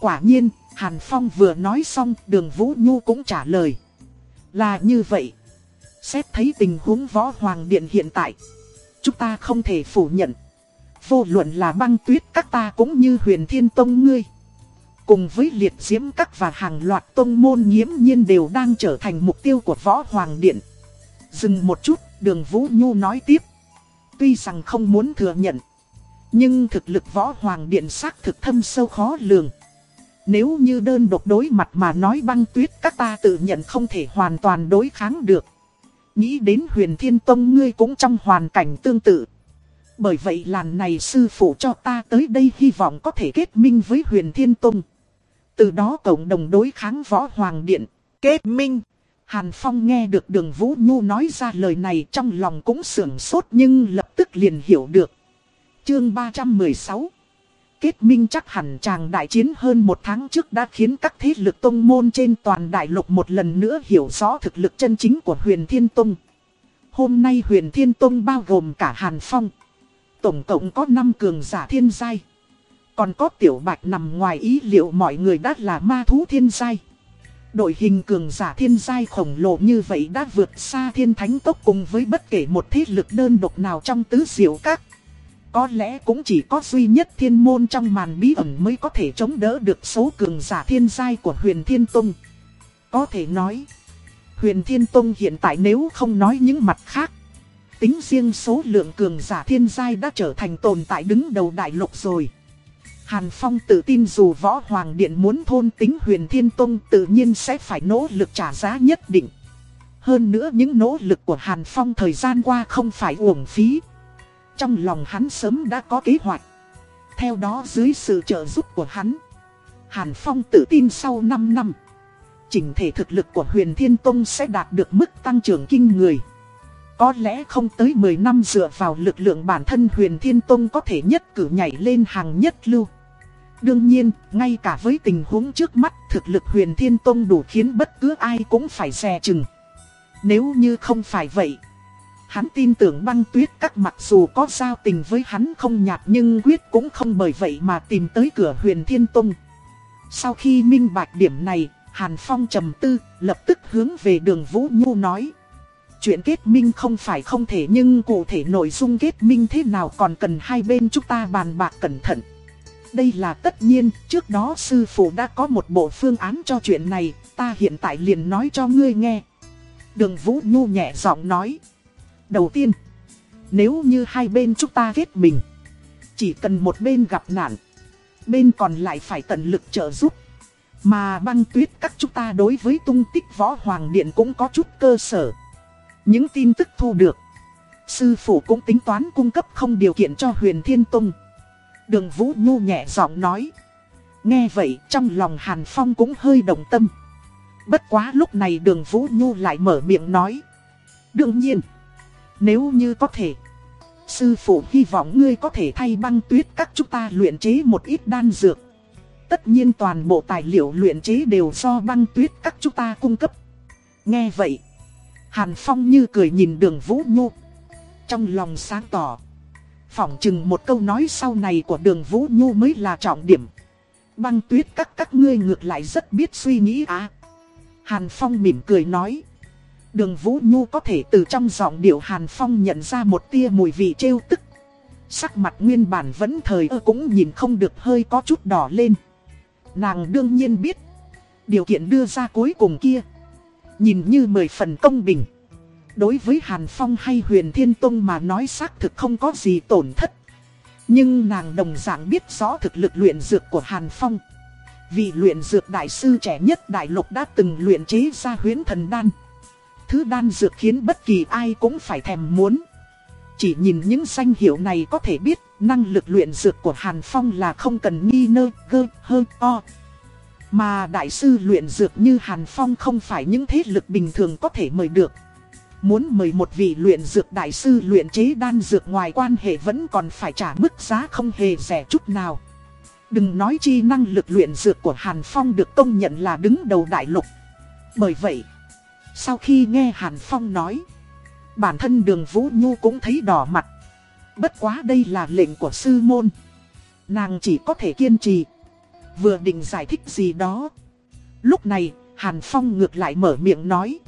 Quả nhiên, Hàn Phong vừa nói xong đường Vũ Nhu cũng trả lời. Là như vậy. Xét thấy tình huống Võ Hoàng Điện hiện tại. Chúng ta không thể phủ nhận. vô luận là băng tuyết các ta cũng như huyền thiên tông ngươi. Cùng với liệt diễm các và hàng loạt tông môn nghiễm nhiên đều đang trở thành mục tiêu của võ hoàng điện. Dừng một chút, đường Vũ Nhu nói tiếp. Tuy rằng không muốn thừa nhận, nhưng thực lực võ hoàng điện xác thực thâm sâu khó lường. Nếu như đơn độc đối mặt mà nói băng tuyết các ta tự nhận không thể hoàn toàn đối kháng được. Nghĩ đến huyền thiên tông ngươi cũng trong hoàn cảnh tương tự. Bởi vậy làn này sư phụ cho ta tới đây hy vọng có thể kết minh với huyền thiên tông. Từ đó cộng đồng đối kháng võ hoàng điện. Kết minh. Hàn Phong nghe được đường Vũ Nhu nói ra lời này trong lòng cũng sưởng sốt nhưng lập tức liền hiểu được. Chương 316 Kết minh chắc hẳn chàng đại chiến hơn một tháng trước đã khiến các thế lực tông môn trên toàn đại lục một lần nữa hiểu rõ thực lực chân chính của huyền Thiên Tông. Hôm nay huyền Thiên Tông bao gồm cả Hàn Phong. Tổng cộng có 5 cường giả thiên giai. Còn có tiểu bạch nằm ngoài ý liệu mọi người đã là ma thú thiên giai. Đội hình cường giả thiên giai khổng lồ như vậy đã vượt xa thiên thánh tốc cùng với bất kể một thế lực đơn độc nào trong tứ diệu các. Có lẽ cũng chỉ có duy nhất thiên môn trong màn bí ẩn mới có thể chống đỡ được số cường giả thiên giai của huyền thiên tông. Có thể nói, huyền thiên tông hiện tại nếu không nói những mặt khác, tính riêng số lượng cường giả thiên giai đã trở thành tồn tại đứng đầu đại lục rồi. Hàn Phong tự tin dù võ hoàng điện muốn thôn tính huyền thiên tông tự nhiên sẽ phải nỗ lực trả giá nhất định. Hơn nữa những nỗ lực của Hàn Phong thời gian qua không phải uổng phí. Trong lòng hắn sớm đã có kế hoạch. Theo đó dưới sự trợ giúp của hắn, Hàn Phong tự tin sau 5 năm, chỉnh thể thực lực của huyền thiên tông sẽ đạt được mức tăng trưởng kinh người. Có lẽ không tới 10 năm dựa vào lực lượng bản thân huyền thiên tông có thể nhất cử nhảy lên hàng nhất lưu. Đương nhiên, ngay cả với tình huống trước mắt, thực lực huyền thiên tông đủ khiến bất cứ ai cũng phải dè chừng. Nếu như không phải vậy, hắn tin tưởng băng tuyết các mặc dù có giao tình với hắn không nhạt nhưng quyết cũng không bởi vậy mà tìm tới cửa huyền thiên tông. Sau khi minh bạch điểm này, Hàn Phong trầm tư, lập tức hướng về đường Vũ Nhu nói. Chuyện kết minh không phải không thể nhưng cụ thể nội dung kết minh thế nào còn cần hai bên chúng ta bàn bạc cẩn thận. Đây là tất nhiên, trước đó sư phụ đã có một bộ phương án cho chuyện này, ta hiện tại liền nói cho ngươi nghe. Đường Vũ Nhu nhẹ giọng nói. Đầu tiên, nếu như hai bên chúng ta kết mình, chỉ cần một bên gặp nạn, bên còn lại phải tận lực trợ giúp. Mà băng tuyết các chúng ta đối với tung tích võ hoàng điện cũng có chút cơ sở. Những tin tức thu được, sư phụ cũng tính toán cung cấp không điều kiện cho huyền thiên tung Đường Vũ Nhu nhẹ giọng nói. Nghe vậy trong lòng Hàn Phong cũng hơi động tâm. Bất quá lúc này đường Vũ Nhu lại mở miệng nói. Đương nhiên, nếu như có thể, sư phụ hy vọng ngươi có thể thay băng tuyết các chúng ta luyện chế một ít đan dược. Tất nhiên toàn bộ tài liệu luyện chế đều do băng tuyết các chúng ta cung cấp. Nghe vậy, Hàn Phong như cười nhìn đường Vũ Nhu. Trong lòng sáng tỏ. Phỏng chừng một câu nói sau này của đường Vũ Nhu mới là trọng điểm. Băng tuyết các các ngươi ngược lại rất biết suy nghĩ à. Hàn Phong mỉm cười nói. Đường Vũ Nhu có thể từ trong giọng điệu Hàn Phong nhận ra một tia mùi vị trêu tức. Sắc mặt nguyên bản vẫn thời ơ cũng nhìn không được hơi có chút đỏ lên. Nàng đương nhiên biết. Điều kiện đưa ra cuối cùng kia. Nhìn như mười phần công bình. Đối với Hàn Phong hay Huyền Thiên Tông mà nói xác thực không có gì tổn thất. Nhưng nàng đồng dạng biết rõ thực lực luyện dược của Hàn Phong. Vị luyện dược đại sư trẻ nhất đại lục đã từng luyện chế ra huyến thần đan. Thứ đan dược khiến bất kỳ ai cũng phải thèm muốn. Chỉ nhìn những danh hiệu này có thể biết năng lực luyện dược của Hàn Phong là không cần nghi nơ, gơ, hơ, o. Mà đại sư luyện dược như Hàn Phong không phải những thế lực bình thường có thể mời được. Muốn mời một vị luyện dược đại sư luyện chế đan dược ngoài quan hệ vẫn còn phải trả mức giá không hề rẻ chút nào. Đừng nói chi năng lực luyện dược của Hàn Phong được công nhận là đứng đầu đại lục. Bởi vậy, sau khi nghe Hàn Phong nói, bản thân đường Vũ Nhu cũng thấy đỏ mặt. Bất quá đây là lệnh của sư môn. Nàng chỉ có thể kiên trì. Vừa định giải thích gì đó. Lúc này, Hàn Phong ngược lại mở miệng nói.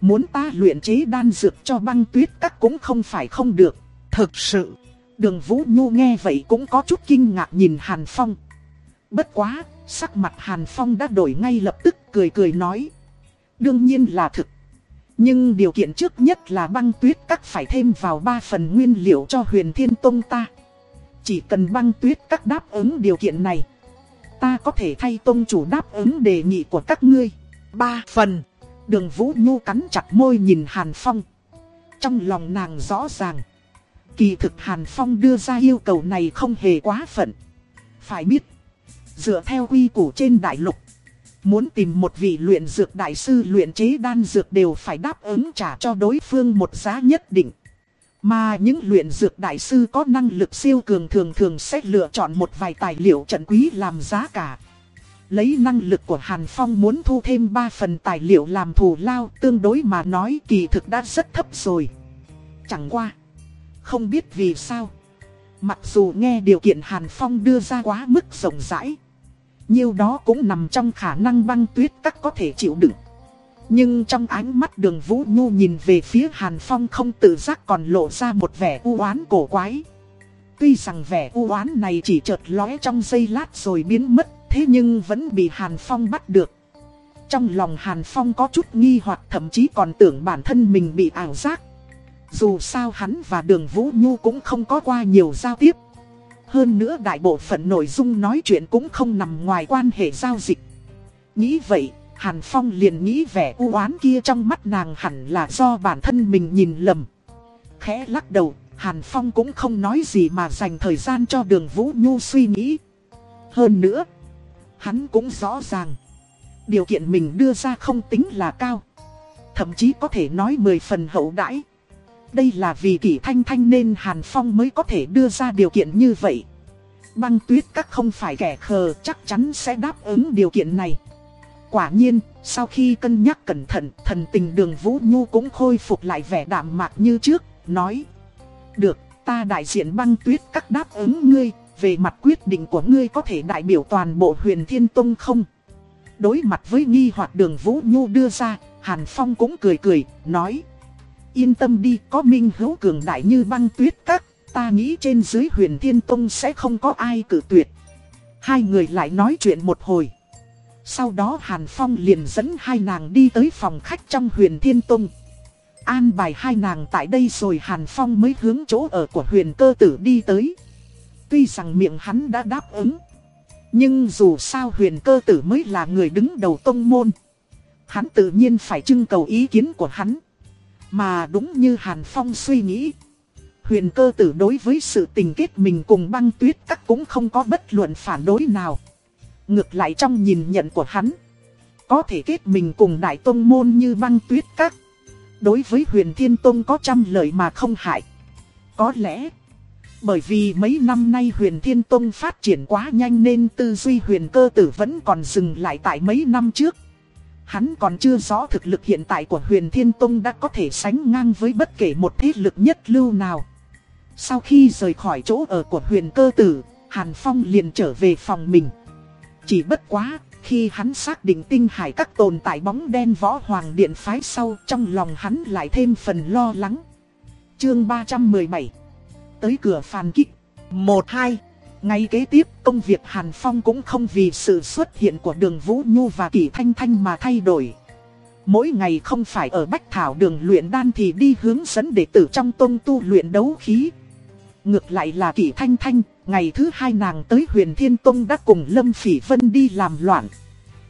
Muốn ta luyện chế đan dược cho băng tuyết các cũng không phải không được. Thực sự, Đường Vũ Nhu nghe vậy cũng có chút kinh ngạc nhìn Hàn Phong. Bất quá, sắc mặt Hàn Phong đã đổi ngay lập tức cười cười nói. Đương nhiên là thực. Nhưng điều kiện trước nhất là băng tuyết các phải thêm vào 3 phần nguyên liệu cho huyền thiên tông ta. Chỉ cần băng tuyết các đáp ứng điều kiện này. Ta có thể thay tông chủ đáp ứng đề nghị của các ngươi. 3 phần. Đường Vũ Nhu cắn chặt môi nhìn Hàn Phong. Trong lòng nàng rõ ràng. Kỳ thực Hàn Phong đưa ra yêu cầu này không hề quá phận. Phải biết, dựa theo quy củ trên đại lục, muốn tìm một vị luyện dược đại sư luyện chế đan dược đều phải đáp ứng trả cho đối phương một giá nhất định. Mà những luyện dược đại sư có năng lực siêu cường thường thường sẽ lựa chọn một vài tài liệu trận quý làm giá cả. Lấy năng lực của Hàn Phong muốn thu thêm 3 phần tài liệu làm thù lao tương đối mà nói kỳ thực đã rất thấp rồi. Chẳng qua. Không biết vì sao. Mặc dù nghe điều kiện Hàn Phong đưa ra quá mức rộng rãi. Nhiều đó cũng nằm trong khả năng băng tuyết các có thể chịu đựng. Nhưng trong ánh mắt đường Vũ Nhu nhìn về phía Hàn Phong không tự giác còn lộ ra một vẻ u oán cổ quái. Tuy rằng vẻ u oán này chỉ chợt lóe trong giây lát rồi biến mất, thế nhưng vẫn bị Hàn Phong bắt được. Trong lòng Hàn Phong có chút nghi hoặc thậm chí còn tưởng bản thân mình bị ảo giác. Dù sao hắn và đường Vũ Nhu cũng không có qua nhiều giao tiếp. Hơn nữa đại bộ phận nội dung nói chuyện cũng không nằm ngoài quan hệ giao dịch. Nghĩ vậy, Hàn Phong liền nghĩ vẻ u oán kia trong mắt nàng hẳn là do bản thân mình nhìn lầm. Khẽ lắc đầu, Hàn Phong cũng không nói gì mà dành thời gian cho đường Vũ Nhu suy nghĩ. Hơn nữa, hắn cũng rõ ràng, điều kiện mình đưa ra không tính là cao. Thậm chí có thể nói mười phần hậu đãi. Đây là vì kỷ thanh thanh nên Hàn Phong mới có thể đưa ra điều kiện như vậy. Băng tuyết các không phải kẻ khờ chắc chắn sẽ đáp ứng điều kiện này. Quả nhiên, sau khi cân nhắc cẩn thận, thần tình đường Vũ Nhu cũng khôi phục lại vẻ đạm mạc như trước, nói. Được, ta đại diện băng tuyết các đáp ứng ngươi, về mặt quyết định của ngươi có thể đại biểu toàn bộ huyền Thiên Tông không? Đối mặt với nghi hoặc đường Vũ Nhu đưa ra, Hàn Phong cũng cười cười, nói. Yên tâm đi, có minh hữu cường đại như băng tuyết các, ta nghĩ trên dưới huyền thiên tông sẽ không có ai cử tuyệt. Hai người lại nói chuyện một hồi. Sau đó Hàn Phong liền dẫn hai nàng đi tới phòng khách trong huyền thiên tông. An bài hai nàng tại đây rồi Hàn Phong mới hướng chỗ ở của huyền cơ tử đi tới. Tuy rằng miệng hắn đã đáp ứng. Nhưng dù sao huyền cơ tử mới là người đứng đầu tông môn. Hắn tự nhiên phải trưng cầu ý kiến của hắn. Mà đúng như Hàn Phong suy nghĩ. Huyền cơ tử đối với sự tình kết mình cùng băng tuyết các cũng không có bất luận phản đối nào. Ngược lại trong nhìn nhận của hắn. Có thể kết mình cùng đại tông môn như băng tuyết các. Đối với huyền thiên tông có trăm lợi mà không hại. Có lẽ... Bởi vì mấy năm nay huyền thiên tông phát triển quá nhanh nên tư duy huyền cơ tử vẫn còn dừng lại tại mấy năm trước. Hắn còn chưa rõ thực lực hiện tại của huyền thiên tông đã có thể sánh ngang với bất kể một thế lực nhất lưu nào. Sau khi rời khỏi chỗ ở của huyền cơ tử, Hàn Phong liền trở về phòng mình. Chỉ bất quá, khi hắn xác định tinh hải các tồn tại bóng đen võ hoàng điện phái sau trong lòng hắn lại thêm phần lo lắng. Chương 317 Tới cửa phàn kích 1-2 ngay kế tiếp, công việc Hàn Phong cũng không vì sự xuất hiện của đường Vũ Nhu và Kỳ Thanh Thanh mà thay đổi. Mỗi ngày không phải ở Bách Thảo đường luyện đan thì đi hướng dẫn đệ tử trong tông tu luyện đấu khí. Ngược lại là Kỳ Thanh Thanh, ngày thứ hai nàng tới huyền Thiên Tông đã cùng Lâm Phỉ Vân đi làm loạn.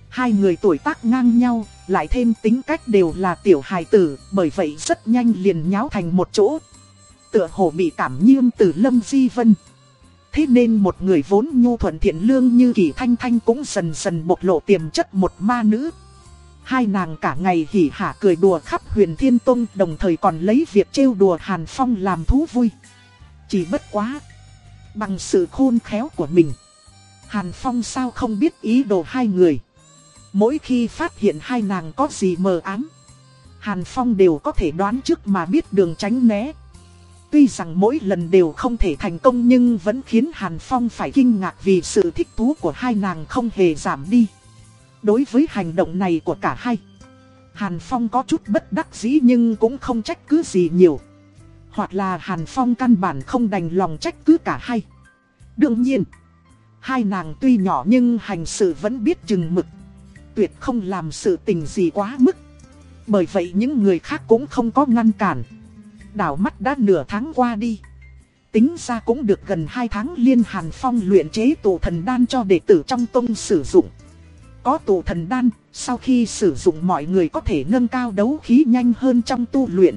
Hai người tuổi tác ngang nhau, lại thêm tính cách đều là tiểu hài tử, bởi vậy rất nhanh liền nháo thành một chỗ. Tựa hồ bị cảm nhiêm từ Lâm Di Vân. Thế nên một người vốn nhu thuận thiện lương như kỳ thanh thanh cũng dần dần bộc lộ tiềm chất một ma nữ. Hai nàng cả ngày hỉ hả cười đùa khắp huyền thiên tông, đồng thời còn lấy việc trêu đùa Hàn Phong làm thú vui. Chỉ bất quá. Bằng sự khôn khéo của mình. Hàn Phong sao không biết ý đồ hai người. Mỗi khi phát hiện hai nàng có gì mờ ám. Hàn Phong đều có thể đoán trước mà biết đường tránh né. Tuy rằng mỗi lần đều không thể thành công nhưng vẫn khiến Hàn Phong phải kinh ngạc vì sự thích thú của hai nàng không hề giảm đi. Đối với hành động này của cả hai, Hàn Phong có chút bất đắc dĩ nhưng cũng không trách cứ gì nhiều. Hoặc là Hàn Phong căn bản không đành lòng trách cứ cả hai. Đương nhiên, hai nàng tuy nhỏ nhưng hành sự vẫn biết chừng mực. Tuyệt không làm sự tình gì quá mức. Bởi vậy những người khác cũng không có ngăn cản. Đảo mắt đã nửa tháng qua đi. Tính ra cũng được gần 2 tháng liên Hàn Phong luyện chế tụ thần đan cho đệ tử trong tông sử dụng. Có tụ thần đan, sau khi sử dụng mọi người có thể nâng cao đấu khí nhanh hơn trong tu luyện.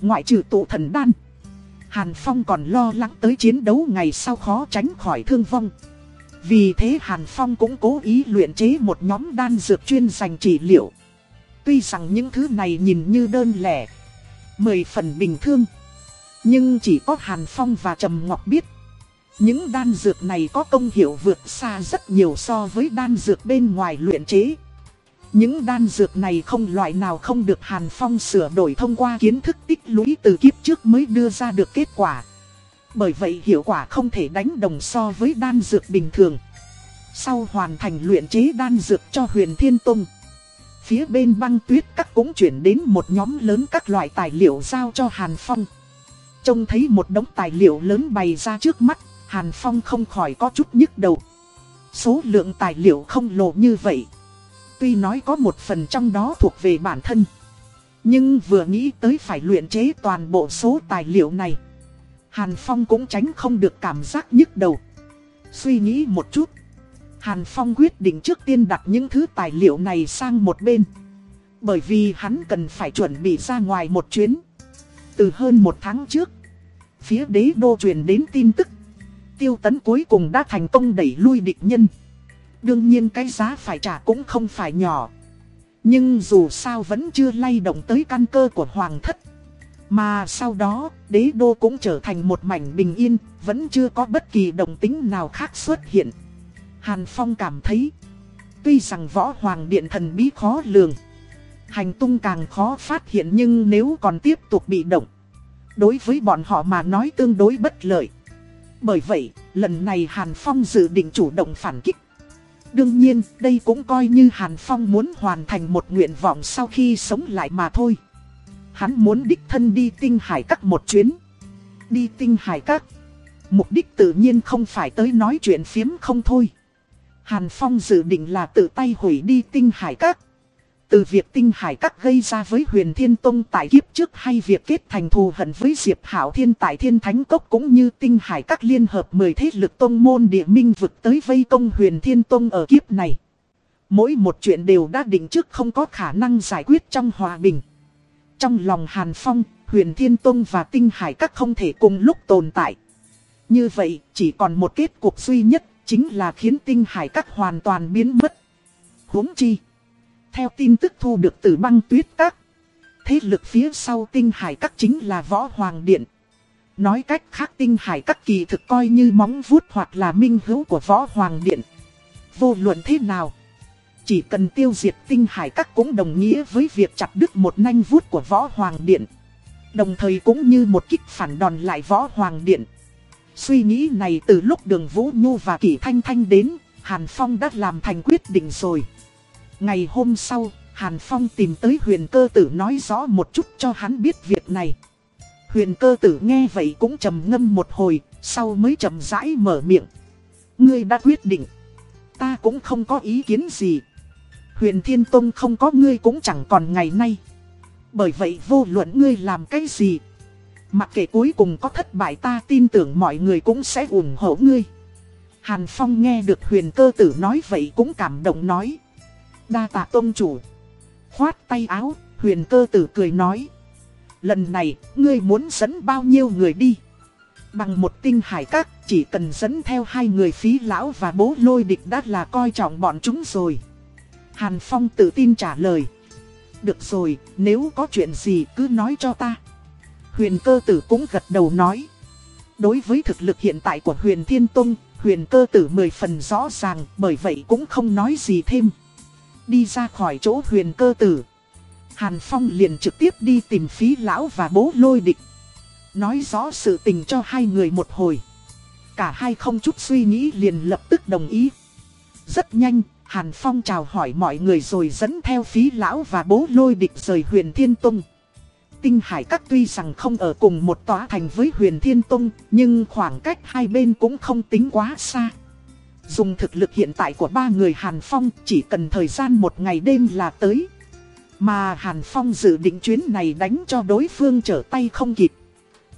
Ngoại trừ tụ thần đan, Hàn Phong còn lo lắng tới chiến đấu ngày sau khó tránh khỏi thương vong. Vì thế Hàn Phong cũng cố ý luyện chế một nhóm đan dược chuyên dành trị liệu. Tuy rằng những thứ này nhìn như đơn lẻ, mười phần bình thường. Nhưng chỉ có Hàn Phong và Trầm Ngọc biết. Những đan dược này có công hiệu vượt xa rất nhiều so với đan dược bên ngoài luyện chế. Những đan dược này không loại nào không được Hàn Phong sửa đổi thông qua kiến thức tích lũy từ kiếp trước mới đưa ra được kết quả. Bởi vậy hiệu quả không thể đánh đồng so với đan dược bình thường. Sau hoàn thành luyện chế đan dược cho huyền Thiên Tông. Phía bên băng tuyết các cũng chuyển đến một nhóm lớn các loại tài liệu giao cho Hàn Phong. Trông thấy một đống tài liệu lớn bày ra trước mắt, Hàn Phong không khỏi có chút nhức đầu. Số lượng tài liệu không lộ như vậy. Tuy nói có một phần trong đó thuộc về bản thân. Nhưng vừa nghĩ tới phải luyện chế toàn bộ số tài liệu này. Hàn Phong cũng tránh không được cảm giác nhức đầu. Suy nghĩ một chút. Hàn Phong quyết định trước tiên đặt những thứ tài liệu này sang một bên. Bởi vì hắn cần phải chuẩn bị ra ngoài một chuyến. Từ hơn một tháng trước, phía đế đô truyền đến tin tức. Tiêu tấn cuối cùng đã thành công đẩy lui địch nhân. Đương nhiên cái giá phải trả cũng không phải nhỏ. Nhưng dù sao vẫn chưa lay động tới căn cơ của hoàng thất. Mà sau đó, đế đô cũng trở thành một mảnh bình yên, vẫn chưa có bất kỳ động tính nào khác xuất hiện. Hàn Phong cảm thấy, tuy rằng võ hoàng điện thần bí khó lường, hành tung càng khó phát hiện nhưng nếu còn tiếp tục bị động, đối với bọn họ mà nói tương đối bất lợi. Bởi vậy, lần này Hàn Phong dự định chủ động phản kích. Đương nhiên, đây cũng coi như Hàn Phong muốn hoàn thành một nguyện vọng sau khi sống lại mà thôi. Hắn muốn đích thân đi tinh hải các một chuyến. Đi tinh hải các. Mục đích tự nhiên không phải tới nói chuyện phiếm không thôi. Hàn Phong dự định là tự tay hủy đi tinh hải các. Từ việc tinh hải các gây ra với huyền thiên tông tại kiếp trước hay việc kết thành thù hận với Diệp Hảo Thiên tại thiên thánh cốc cũng như tinh hải các liên hợp 10 thế lực tông môn địa minh vực tới vây công huyền thiên tông ở kiếp này. Mỗi một chuyện đều đã định trước không có khả năng giải quyết trong hòa bình. Trong lòng Hàn Phong, huyền thiên tông và tinh hải các không thể cùng lúc tồn tại. Như vậy, chỉ còn một kết cục duy nhất, chính là khiến tinh hải các hoàn toàn biến mất. huống chi. Theo tin tức thu được từ băng tuyết các, thế lực phía sau tinh hải các chính là võ hoàng điện. Nói cách khác tinh hải các kỳ thực coi như móng vuốt hoặc là minh hữu của võ hoàng điện. Vô luận thế nào? Chỉ cần tiêu diệt tinh hải các cũng đồng nghĩa với việc chặt đứt một nanh vuốt của võ hoàng điện. Đồng thời cũng như một kích phản đòn lại võ hoàng điện. Suy nghĩ này từ lúc đường Vũ Nhu và Kỷ Thanh Thanh đến, Hàn Phong đã làm thành quyết định rồi. Ngày hôm sau, Hàn Phong tìm tới huyền cơ tử nói rõ một chút cho hắn biết việc này. Huyền cơ tử nghe vậy cũng trầm ngâm một hồi, sau mới trầm rãi mở miệng. Ngươi đã quyết định. Ta cũng không có ý kiến gì. Huyền Thiên Tông không có ngươi cũng chẳng còn ngày nay. Bởi vậy vô luận ngươi làm cái gì. Mặc kệ cuối cùng có thất bại ta tin tưởng mọi người cũng sẽ ủng hộ ngươi. Hàn Phong nghe được huyền cơ tử nói vậy cũng cảm động nói. Đa tạ tôn chủ. Khoát tay áo, huyền cơ tử cười nói. Lần này, ngươi muốn dẫn bao nhiêu người đi? Bằng một tinh hải các, chỉ cần dẫn theo hai người phí lão và bố lôi địch đã là coi trọng bọn chúng rồi. Hàn Phong tự tin trả lời. Được rồi, nếu có chuyện gì cứ nói cho ta. Huyền cơ tử cũng gật đầu nói. Đối với thực lực hiện tại của huyền Thiên Tông, huyền cơ tử mười phần rõ ràng, bởi vậy cũng không nói gì thêm. Đi ra khỏi chỗ huyền cơ tử. Hàn Phong liền trực tiếp đi tìm phí lão và bố lôi địch. Nói rõ sự tình cho hai người một hồi. Cả hai không chút suy nghĩ liền lập tức đồng ý. Rất nhanh, Hàn Phong chào hỏi mọi người rồi dẫn theo phí lão và bố lôi địch rời huyền Thiên Tông tinh hải các tuy rằng không ở cùng một tòa thành với huyền thiên tông, nhưng khoảng cách hai bên cũng không tính quá xa. Dùng thực lực hiện tại của ba người Hàn Phong chỉ cần thời gian một ngày đêm là tới. Mà Hàn Phong dự định chuyến này đánh cho đối phương trở tay không kịp.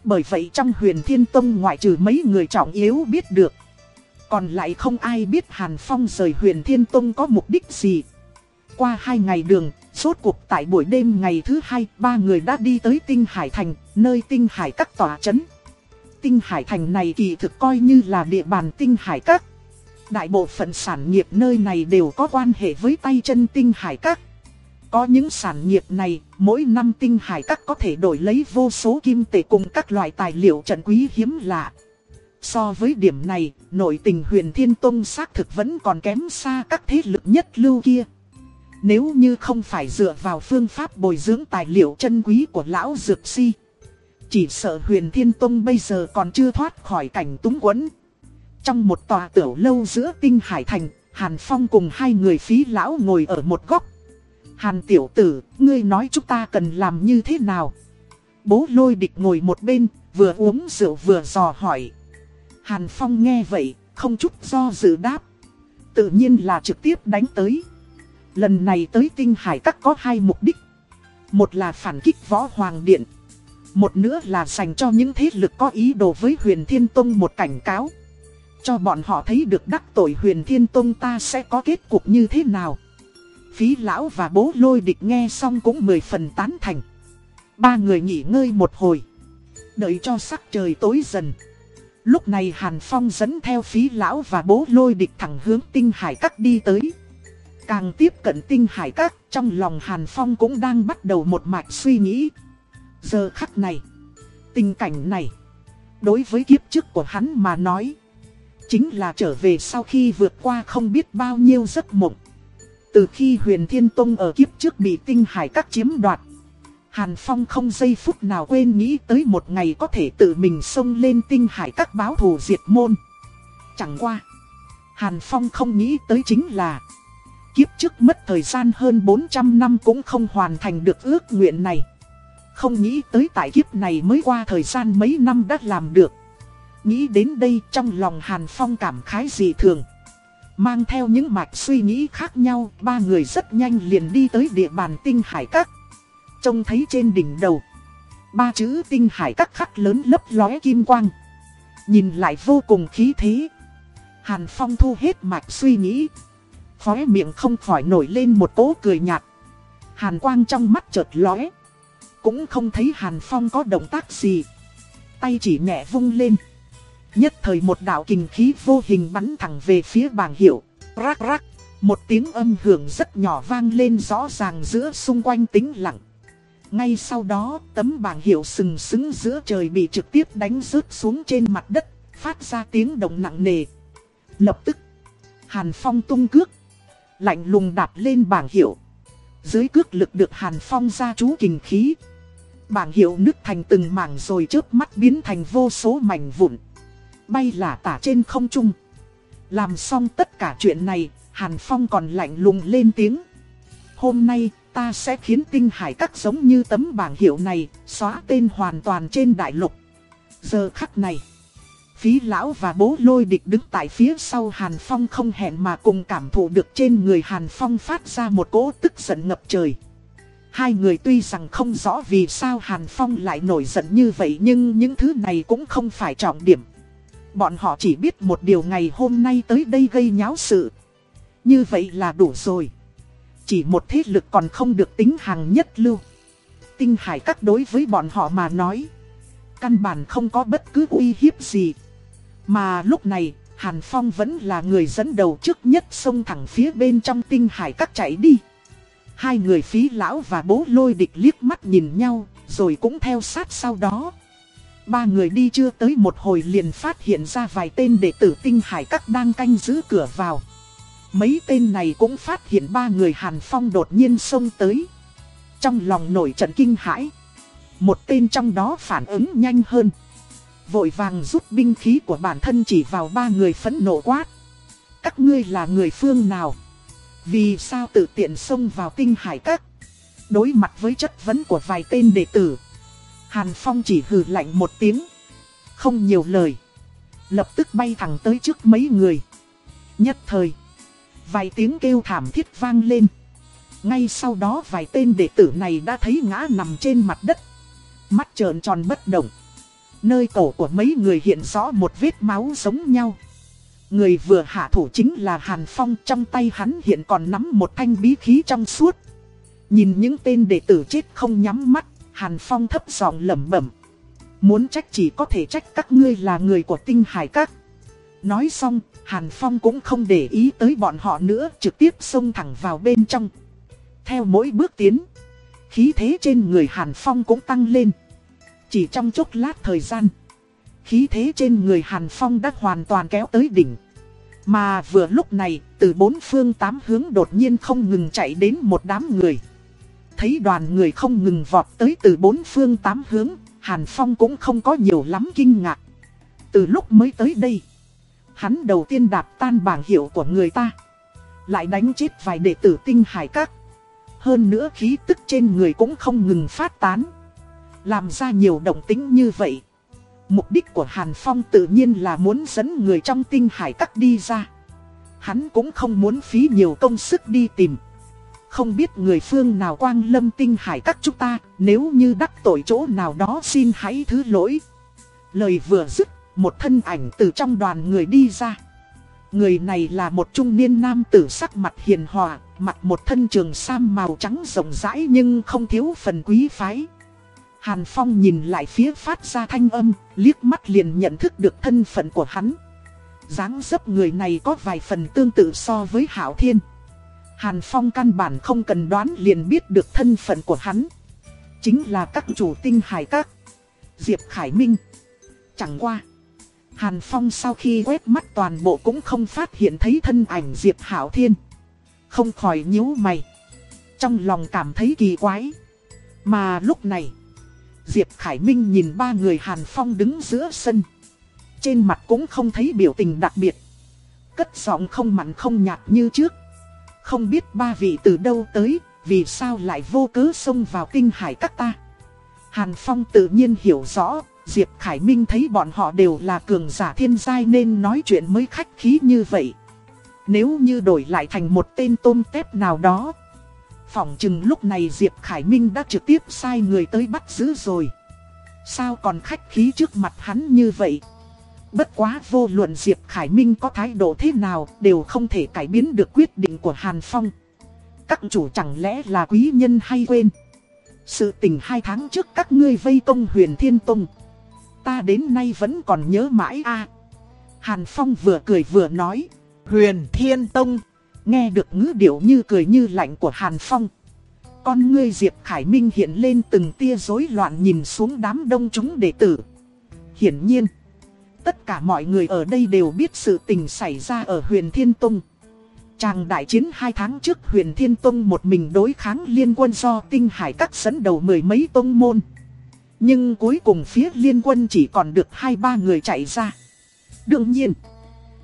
Bởi vậy trong huyền thiên tông ngoại trừ mấy người trọng yếu biết được. Còn lại không ai biết Hàn Phong rời huyền thiên tông có mục đích gì. Qua hai ngày đường, Suốt cuộc tại buổi đêm ngày thứ hai, ba người đã đi tới Tinh Hải Thành, nơi Tinh Hải Các tòa chấn. Tinh Hải Thành này kỳ thực coi như là địa bàn Tinh Hải Các. Đại bộ phận sản nghiệp nơi này đều có quan hệ với tay chân Tinh Hải Các. Có những sản nghiệp này, mỗi năm Tinh Hải Các có thể đổi lấy vô số kim tệ cùng các loại tài liệu trận quý hiếm lạ. So với điểm này, nội tình huyền Thiên Tông xác thực vẫn còn kém xa các thế lực nhất lưu kia. Nếu như không phải dựa vào phương pháp bồi dưỡng tài liệu chân quý của lão Dược Si Chỉ sợ huyền Thiên Tông bây giờ còn chưa thoát khỏi cảnh túng quẫn. Trong một tòa tiểu lâu giữa tinh Hải Thành Hàn Phong cùng hai người phí lão ngồi ở một góc. Hàn tiểu tử, ngươi nói chúng ta cần làm như thế nào? Bố lôi địch ngồi một bên, vừa uống rượu vừa dò hỏi. Hàn Phong nghe vậy, không chút do dự đáp. Tự nhiên là trực tiếp đánh tới. Lần này tới tinh hải các có hai mục đích. Một là phản kích võ hoàng điện. Một nữa là dành cho những thế lực có ý đồ với huyền thiên tông một cảnh cáo. Cho bọn họ thấy được đắc tội huyền thiên tông ta sẽ có kết cục như thế nào. Phí lão và bố lôi địch nghe xong cũng mười phần tán thành. Ba người nghỉ ngơi một hồi. Đợi cho sắc trời tối dần. Lúc này Hàn Phong dẫn theo phí lão và bố lôi địch thẳng hướng tinh hải cắt đi tới. Càng tiếp cận tinh hải các, trong lòng Hàn Phong cũng đang bắt đầu một mạch suy nghĩ. Giờ khắc này, tình cảnh này, đối với kiếp trước của hắn mà nói, chính là trở về sau khi vượt qua không biết bao nhiêu giấc mộng. Từ khi huyền thiên tông ở kiếp trước bị tinh hải các chiếm đoạt, Hàn Phong không giây phút nào quên nghĩ tới một ngày có thể tự mình xông lên tinh hải các báo thù diệt môn. Chẳng qua, Hàn Phong không nghĩ tới chính là Kiếp trước mất thời gian hơn 400 năm cũng không hoàn thành được ước nguyện này. Không nghĩ tới tại kiếp này mới qua thời gian mấy năm đã làm được. Nghĩ đến đây trong lòng Hàn Phong cảm khái dị thường. Mang theo những mạch suy nghĩ khác nhau, ba người rất nhanh liền đi tới địa bàn tinh hải các. Trông thấy trên đỉnh đầu, ba chữ tinh hải các khắc lớn lấp lóe kim quang. Nhìn lại vô cùng khí thế. Hàn Phong thu hết mạch suy nghĩ, Khóe miệng không khỏi nổi lên một cỗ cười nhạt. Hàn quang trong mắt chợt lóe. Cũng không thấy Hàn Phong có động tác gì. Tay chỉ nhẹ vung lên. Nhất thời một đạo kình khí vô hình bắn thẳng về phía bảng hiệu. Rắc rắc. Một tiếng âm hưởng rất nhỏ vang lên rõ ràng giữa xung quanh tĩnh lặng. Ngay sau đó, tấm bảng hiệu sừng sững giữa trời bị trực tiếp đánh rớt xuống trên mặt đất, phát ra tiếng động nặng nề. Lập tức, Hàn Phong tung cước, Lạnh lùng đạp lên bảng hiệu. Dưới cước lực được Hàn Phong ra chú kinh khí. Bảng hiệu nứt thành từng mảng rồi chớp mắt biến thành vô số mảnh vụn. Bay lả tả trên không trung. Làm xong tất cả chuyện này, Hàn Phong còn lạnh lùng lên tiếng. Hôm nay, ta sẽ khiến tinh hải các giống như tấm bảng hiệu này, xóa tên hoàn toàn trên đại lục. Giờ khắc này. Phí lão và bố lôi địch đứng tại phía sau Hàn Phong không hẹn mà cùng cảm thụ được trên người Hàn Phong phát ra một cỗ tức giận ngập trời. Hai người tuy rằng không rõ vì sao Hàn Phong lại nổi giận như vậy nhưng những thứ này cũng không phải trọng điểm. Bọn họ chỉ biết một điều ngày hôm nay tới đây gây nháo sự. Như vậy là đủ rồi. Chỉ một thế lực còn không được tính hàng nhất lưu. Tinh hải các đối với bọn họ mà nói. Căn bản không có bất cứ uy hiếp gì. Mà lúc này, Hàn Phong vẫn là người dẫn đầu trước nhất xông thẳng phía bên trong tinh hải các chạy đi. Hai người phí lão và bố lôi địch liếc mắt nhìn nhau, rồi cũng theo sát sau đó. Ba người đi chưa tới một hồi liền phát hiện ra vài tên đệ tử tinh hải các đang canh giữ cửa vào. Mấy tên này cũng phát hiện ba người Hàn Phong đột nhiên xông tới. Trong lòng nổi trận kinh hãi. Một tên trong đó phản ứng nhanh hơn. Vội vàng rút binh khí của bản thân chỉ vào ba người phẫn nộ quát. Các ngươi là người phương nào? Vì sao tự tiện xông vào tinh hải các? Đối mặt với chất vấn của vài tên đệ tử. Hàn Phong chỉ hừ lạnh một tiếng. Không nhiều lời. Lập tức bay thẳng tới trước mấy người. Nhất thời. Vài tiếng kêu thảm thiết vang lên. Ngay sau đó vài tên đệ tử này đã thấy ngã nằm trên mặt đất. Mắt trợn tròn bất động. Nơi cổ của mấy người hiện rõ một vết máu giống nhau. Người vừa hạ thủ chính là Hàn Phong trong tay hắn hiện còn nắm một thanh bí khí trong suốt. Nhìn những tên đệ tử chết không nhắm mắt, Hàn Phong thấp giọng lẩm bẩm. Muốn trách chỉ có thể trách các ngươi là người của tinh hải các. Nói xong, Hàn Phong cũng không để ý tới bọn họ nữa, trực tiếp xông thẳng vào bên trong. Theo mỗi bước tiến, khí thế trên người Hàn Phong cũng tăng lên. Chỉ trong chốc lát thời gian, khí thế trên người Hàn Phong đã hoàn toàn kéo tới đỉnh. Mà vừa lúc này, từ bốn phương tám hướng đột nhiên không ngừng chạy đến một đám người. Thấy đoàn người không ngừng vọt tới từ bốn phương tám hướng, Hàn Phong cũng không có nhiều lắm kinh ngạc. Từ lúc mới tới đây, hắn đầu tiên đạp tan bảng hiệu của người ta. Lại đánh chết vài đệ tử tinh hải các. Hơn nữa khí tức trên người cũng không ngừng phát tán. Làm ra nhiều động tính như vậy. Mục đích của Hàn Phong tự nhiên là muốn dẫn người trong tinh hải các đi ra. Hắn cũng không muốn phí nhiều công sức đi tìm. Không biết người phương nào quang lâm tinh hải các chúng ta, nếu như đắc tội chỗ nào đó xin hãy thứ lỗi. Lời vừa dứt, một thân ảnh từ trong đoàn người đi ra. Người này là một trung niên nam tử sắc mặt hiền hòa, mặc một thân trường sam màu trắng rộng rãi nhưng không thiếu phần quý phái. Hàn Phong nhìn lại phía phát ra thanh âm, liếc mắt liền nhận thức được thân phận của hắn. dáng dấp người này có vài phần tương tự so với Hảo Thiên. Hàn Phong căn bản không cần đoán liền biết được thân phận của hắn. Chính là các chủ tinh hải các. Diệp Khải Minh. Chẳng qua. Hàn Phong sau khi quét mắt toàn bộ cũng không phát hiện thấy thân ảnh Diệp Hảo Thiên. Không khỏi nhíu mày. Trong lòng cảm thấy kỳ quái. Mà lúc này. Diệp Khải Minh nhìn ba người Hàn Phong đứng giữa sân. Trên mặt cũng không thấy biểu tình đặc biệt. Cất giọng không mặn không nhạt như trước. Không biết ba vị từ đâu tới, vì sao lại vô cớ xông vào kinh hải các ta. Hàn Phong tự nhiên hiểu rõ, Diệp Khải Minh thấy bọn họ đều là cường giả thiên giai nên nói chuyện mới khách khí như vậy. Nếu như đổi lại thành một tên tôm tép nào đó, phỏng chừng lúc này Diệp Khải Minh đã trực tiếp sai người tới bắt giữ rồi. Sao còn khách khí trước mặt hắn như vậy? Bất quá vô luận Diệp Khải Minh có thái độ thế nào đều không thể cải biến được quyết định của Hàn Phong. Các chủ chẳng lẽ là quý nhân hay quên? Sự tình hai tháng trước các ngươi vây công huyền Thiên Tông. Ta đến nay vẫn còn nhớ mãi a. Hàn Phong vừa cười vừa nói. Huyền Thiên Tông. Nghe được ngữ điệu như cười như lạnh của Hàn Phong. Con ngươi Diệp Khải Minh hiện lên từng tia rối loạn nhìn xuống đám đông chúng đệ tử. Hiển nhiên. Tất cả mọi người ở đây đều biết sự tình xảy ra ở huyền Thiên Tông. Tràng đại chiến hai tháng trước huyền Thiên Tông một mình đối kháng liên quân do tinh hải các dẫn đầu mười mấy tông môn. Nhưng cuối cùng phía liên quân chỉ còn được hai ba người chạy ra. Đương nhiên,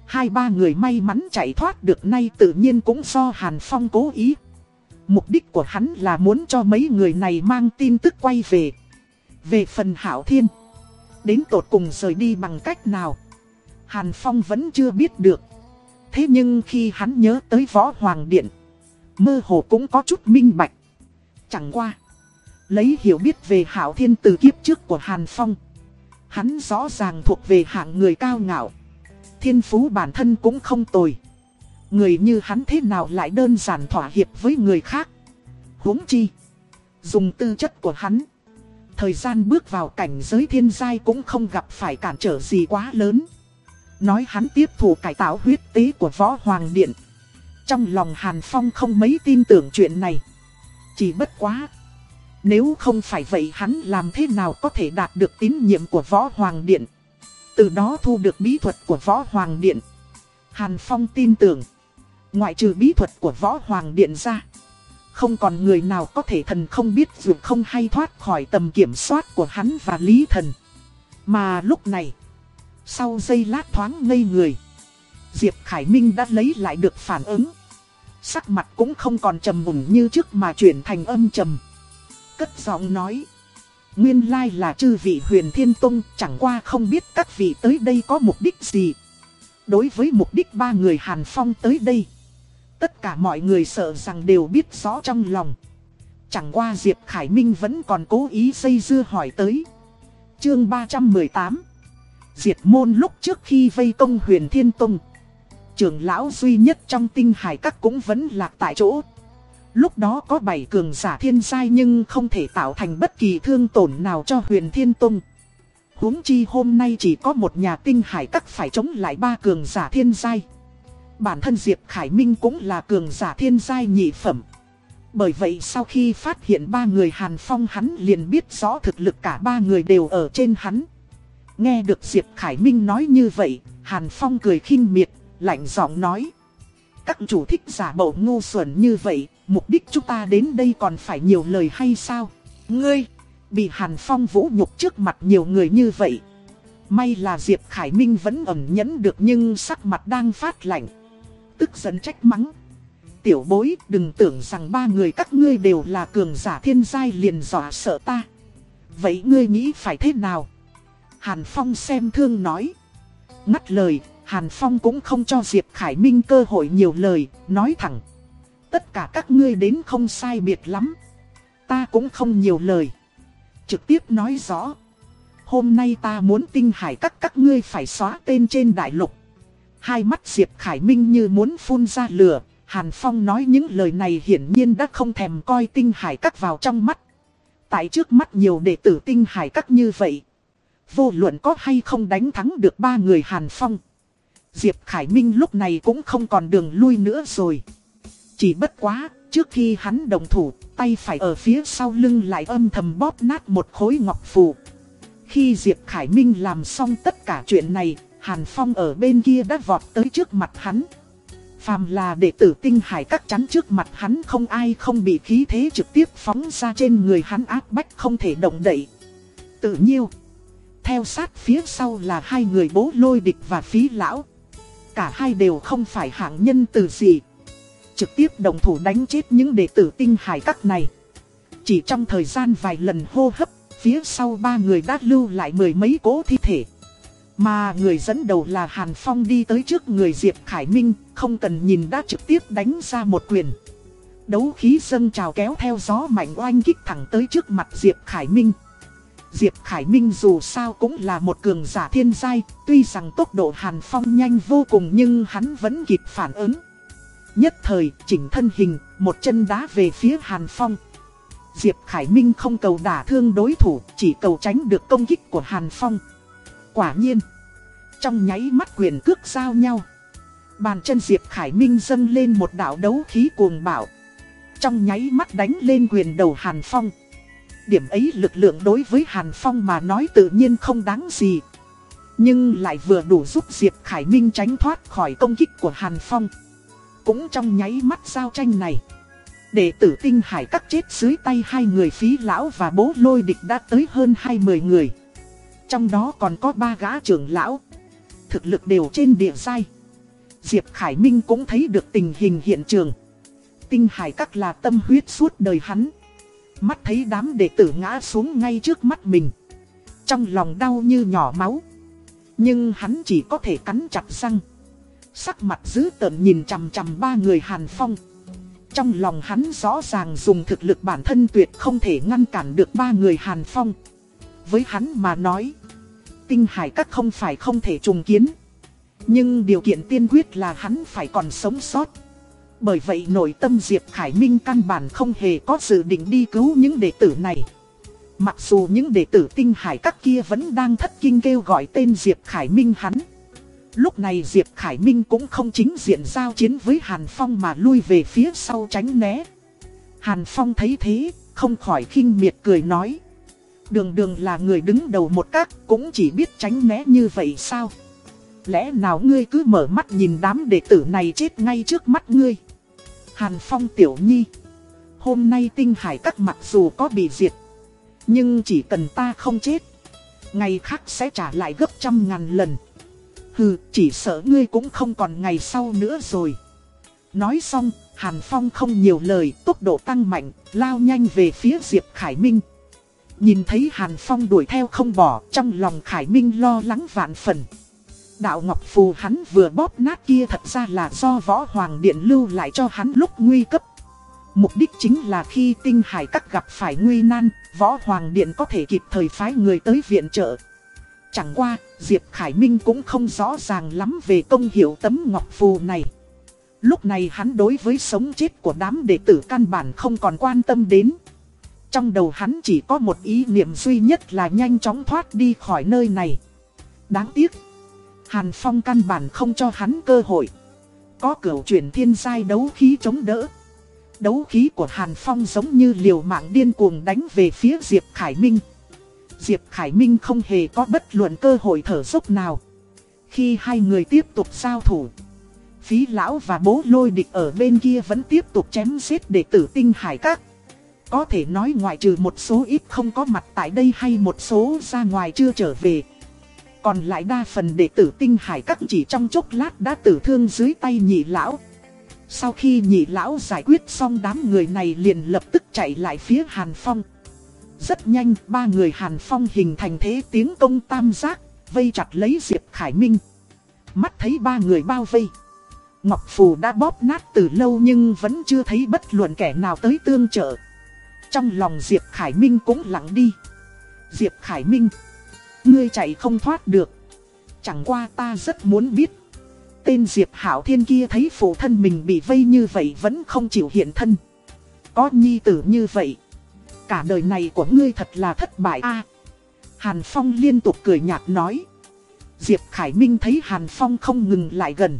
hai ba người may mắn chạy thoát được nay tự nhiên cũng do Hàn Phong cố ý. Mục đích của hắn là muốn cho mấy người này mang tin tức quay về. Về phần Hảo Thiên. Đến tột cùng rời đi bằng cách nào Hàn Phong vẫn chưa biết được Thế nhưng khi hắn nhớ tới Võ Hoàng Điện, Mơ hồ cũng có chút minh bạch Chẳng qua, Lấy hiểu biết về Hảo Thiên từ kiếp trước của Hàn Phong, Hắn rõ ràng thuộc về hạng người cao ngạo Thiên phú bản thân cũng không tồi Người như hắn thế nào lại đơn giản thỏa hiệp với người khác huống chi, Dùng tư chất của hắn, Thời gian bước vào cảnh giới thiên giai cũng không gặp phải cản trở gì quá lớn. Nói hắn tiếp thủ cải tạo huyết tế của Võ Hoàng Điện. Trong lòng Hàn Phong không mấy tin tưởng chuyện này. Chỉ bất quá. Nếu không phải vậy hắn làm thế nào có thể đạt được tín nhiệm của Võ Hoàng Điện. Từ đó thu được bí thuật của Võ Hoàng Điện. Hàn Phong tin tưởng. Ngoại trừ bí thuật của Võ Hoàng Điện ra. Không còn người nào có thể thần không biết dù không hay thoát khỏi tầm kiểm soát của hắn và Lý Thần. Mà lúc này, sau giây lát thoáng ngây người, Diệp Khải Minh đã lấy lại được phản ứng. Sắc mặt cũng không còn trầm mùng như trước mà chuyển thành âm trầm. Cất giọng nói, Nguyên lai là chư vị huyền thiên tông, chẳng qua không biết các vị tới đây có mục đích gì. Đối với mục đích ba người Hàn Phong tới đây. Tất cả mọi người sợ rằng đều biết rõ trong lòng. Chẳng qua Diệp Khải Minh vẫn còn cố ý xây dưa hỏi tới. Chương 318 Diệt môn lúc trước khi vây công huyền thiên tông. Trưởng lão duy nhất trong tinh hải các cũng vẫn lạc tại chỗ. Lúc đó có bảy cường giả thiên giai nhưng không thể tạo thành bất kỳ thương tổn nào cho huyền thiên tông. huống chi hôm nay chỉ có một nhà tinh hải các phải chống lại ba cường giả thiên giai. Bản thân Diệp Khải Minh cũng là cường giả thiên giai nhị phẩm. Bởi vậy sau khi phát hiện ba người Hàn Phong hắn liền biết rõ thực lực cả ba người đều ở trên hắn. Nghe được Diệp Khải Minh nói như vậy, Hàn Phong cười khinh miệt, lạnh giọng nói. Các chủ thích giả bộ ngu xuẩn như vậy, mục đích chúng ta đến đây còn phải nhiều lời hay sao? Ngươi, bị Hàn Phong vũ nhục trước mặt nhiều người như vậy. May là Diệp Khải Minh vẫn ẩn nhẫn được nhưng sắc mặt đang phát lạnh. Tức giận trách mắng. Tiểu bối đừng tưởng rằng ba người các ngươi đều là cường giả thiên giai liền dọa sợ ta. Vậy ngươi nghĩ phải thế nào? Hàn Phong xem thương nói. Ngắt lời, Hàn Phong cũng không cho Diệp Khải Minh cơ hội nhiều lời, nói thẳng. Tất cả các ngươi đến không sai biệt lắm. Ta cũng không nhiều lời. Trực tiếp nói rõ. Hôm nay ta muốn tinh hải các các ngươi phải xóa tên trên đại lục. Hai mắt Diệp Khải Minh như muốn phun ra lửa. Hàn Phong nói những lời này hiển nhiên đã không thèm coi tinh hải các vào trong mắt. Tại trước mắt nhiều đệ tử tinh hải các như vậy. Vô luận có hay không đánh thắng được ba người Hàn Phong. Diệp Khải Minh lúc này cũng không còn đường lui nữa rồi. Chỉ bất quá, trước khi hắn đồng thủ, tay phải ở phía sau lưng lại âm thầm bóp nát một khối ngọc phù. Khi Diệp Khải Minh làm xong tất cả chuyện này, Hàn Phong ở bên kia đã vọt tới trước mặt hắn. Phàm là đệ tử tinh hải các chắn trước mặt hắn không ai không bị khí thế trực tiếp phóng ra trên người hắn áp bách không thể động đậy. Tự nhiêu. Theo sát phía sau là hai người bố lôi địch và phí lão. Cả hai đều không phải hạng nhân từ gì. Trực tiếp đồng thủ đánh chết những đệ tử tinh hải các này. Chỉ trong thời gian vài lần hô hấp, phía sau ba người đã lưu lại mười mấy cố thi thể. Mà người dẫn đầu là Hàn Phong đi tới trước người Diệp Khải Minh, không cần nhìn đã trực tiếp đánh ra một quyền. Đấu khí dâng trào kéo theo gió mạnh oanh kích thẳng tới trước mặt Diệp Khải Minh. Diệp Khải Minh dù sao cũng là một cường giả thiên giai, tuy rằng tốc độ Hàn Phong nhanh vô cùng nhưng hắn vẫn kịp phản ứng. Nhất thời, chỉnh thân hình, một chân đá về phía Hàn Phong. Diệp Khải Minh không cầu đả thương đối thủ, chỉ cầu tránh được công kích của Hàn Phong. Quả nhiên, trong nháy mắt quyền cước giao nhau. Bàn chân Diệp Khải Minh dâng lên một đạo đấu khí cuồng bạo. Trong nháy mắt đánh lên quyền đầu Hàn Phong. Điểm ấy lực lượng đối với Hàn Phong mà nói tự nhiên không đáng gì. Nhưng lại vừa đủ giúp Diệp Khải Minh tránh thoát khỏi công kích của Hàn Phong. Cũng trong nháy mắt giao tranh này. Đệ tử tinh hải cắt chết dưới tay hai người phí lão và bố lôi địch đã tới hơn hai mươi người. Trong đó còn có ba gã trưởng lão. Thực lực đều trên địa giai. Diệp Khải Minh cũng thấy được tình hình hiện trường. Tinh hải các là tâm huyết suốt đời hắn. Mắt thấy đám đệ tử ngã xuống ngay trước mắt mình. Trong lòng đau như nhỏ máu. Nhưng hắn chỉ có thể cắn chặt răng. Sắc mặt dữ tợn nhìn chằm chằm ba người Hàn Phong. Trong lòng hắn rõ ràng dùng thực lực bản thân tuyệt không thể ngăn cản được ba người Hàn Phong. Với hắn mà nói, tinh hải các không phải không thể trùng kiến. Nhưng điều kiện tiên quyết là hắn phải còn sống sót. Bởi vậy nội tâm Diệp Khải Minh căn bản không hề có dự định đi cứu những đệ tử này. Mặc dù những đệ tử tinh hải các kia vẫn đang thất kinh kêu gọi tên Diệp Khải Minh hắn. Lúc này Diệp Khải Minh cũng không chính diện giao chiến với Hàn Phong mà lui về phía sau tránh né. Hàn Phong thấy thế, không khỏi khinh miệt cười nói. Đường đường là người đứng đầu một các, cũng chỉ biết tránh né như vậy sao? Lẽ nào ngươi cứ mở mắt nhìn đám đệ tử này chết ngay trước mắt ngươi? Hàn Phong tiểu nhi. Hôm nay tinh hải các mặc dù có bị diệt. Nhưng chỉ cần ta không chết. Ngày khác sẽ trả lại gấp trăm ngàn lần. Hừ, chỉ sợ ngươi cũng không còn ngày sau nữa rồi. Nói xong, Hàn Phong không nhiều lời, tốc độ tăng mạnh, lao nhanh về phía Diệp Khải Minh. Nhìn thấy Hàn Phong đuổi theo không bỏ, trong lòng Khải Minh lo lắng vạn phần. Đạo Ngọc Phù hắn vừa bóp nát kia thật ra là do Võ Hoàng Điện lưu lại cho hắn lúc nguy cấp. Mục đích chính là khi tinh hải các gặp phải nguy nan, Võ Hoàng Điện có thể kịp thời phái người tới viện trợ. Chẳng qua, Diệp Khải Minh cũng không rõ ràng lắm về công hiệu tấm ngọc phù này. Lúc này hắn đối với sống chết của đám đệ tử căn bản không còn quan tâm đến. Trong đầu hắn chỉ có một ý niệm duy nhất là nhanh chóng thoát đi khỏi nơi này. Đáng tiếc, Hàn Phong căn bản không cho hắn cơ hội. Có cửu chuyển thiên giai đấu khí chống đỡ. Đấu khí của Hàn Phong giống như liều mạng điên cuồng đánh về phía Diệp Khải Minh. Diệp Khải Minh không hề có bất luận cơ hội thở dốc nào. Khi hai người tiếp tục giao thủ, phí lão và bố lôi địch ở bên kia vẫn tiếp tục chém giết đệ tử tinh hải các. Có thể nói ngoại trừ một số ít không có mặt tại đây hay một số ra ngoài chưa trở về. Còn lại đa phần đệ tử tinh hải các chỉ trong chốc lát đã tử thương dưới tay nhị lão. Sau khi nhị lão giải quyết xong đám người này liền lập tức chạy lại phía Hàn Phong. Rất nhanh, ba người Hàn Phong hình thành thế tiếng công tam giác, vây chặt lấy Diệp Khải Minh. Mắt thấy ba người bao vây. Ngọc Phù đã bóp nát từ lâu nhưng vẫn chưa thấy bất luận kẻ nào tới tương trợ. Trong lòng Diệp Khải Minh cũng lặng đi. Diệp Khải Minh, ngươi chạy không thoát được. Chẳng qua ta rất muốn biết. Tên Diệp Hảo Thiên kia thấy phụ thân mình bị vây như vậy vẫn không chịu hiện thân. Có nhi tử như vậy. Cả đời này của ngươi thật là thất bại a Hàn Phong liên tục cười nhạt nói. Diệp Khải Minh thấy Hàn Phong không ngừng lại gần.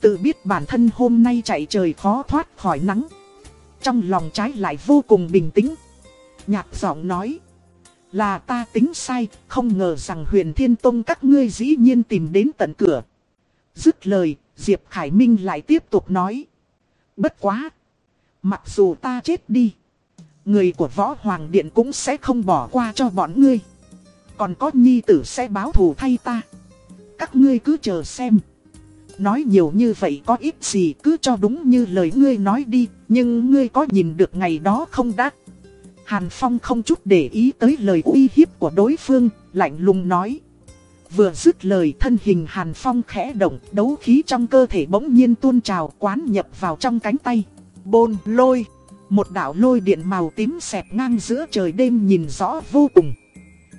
Tự biết bản thân hôm nay chạy trời khó thoát khỏi nắng. Trong lòng trái lại vô cùng bình tĩnh. Nhạc giọng nói. Là ta tính sai, không ngờ rằng huyền thiên tông các ngươi dĩ nhiên tìm đến tận cửa. Dứt lời, Diệp Khải Minh lại tiếp tục nói. Bất quá. Mặc dù ta chết đi. Người của Võ Hoàng Điện cũng sẽ không bỏ qua cho bọn ngươi. Còn có nhi tử sẽ báo thù thay ta. Các ngươi cứ chờ xem. Nói nhiều như vậy có ít gì cứ cho đúng như lời ngươi nói đi. Nhưng ngươi có nhìn được ngày đó không đắt. Hàn Phong không chút để ý tới lời uy hiếp của đối phương, lạnh lùng nói. Vừa dứt lời thân hình Hàn Phong khẽ động, đấu khí trong cơ thể bỗng nhiên tuôn trào quán nhập vào trong cánh tay. Bôn, lôi. Một đạo lôi điện màu tím xẹt ngang giữa trời đêm nhìn rõ vô cùng.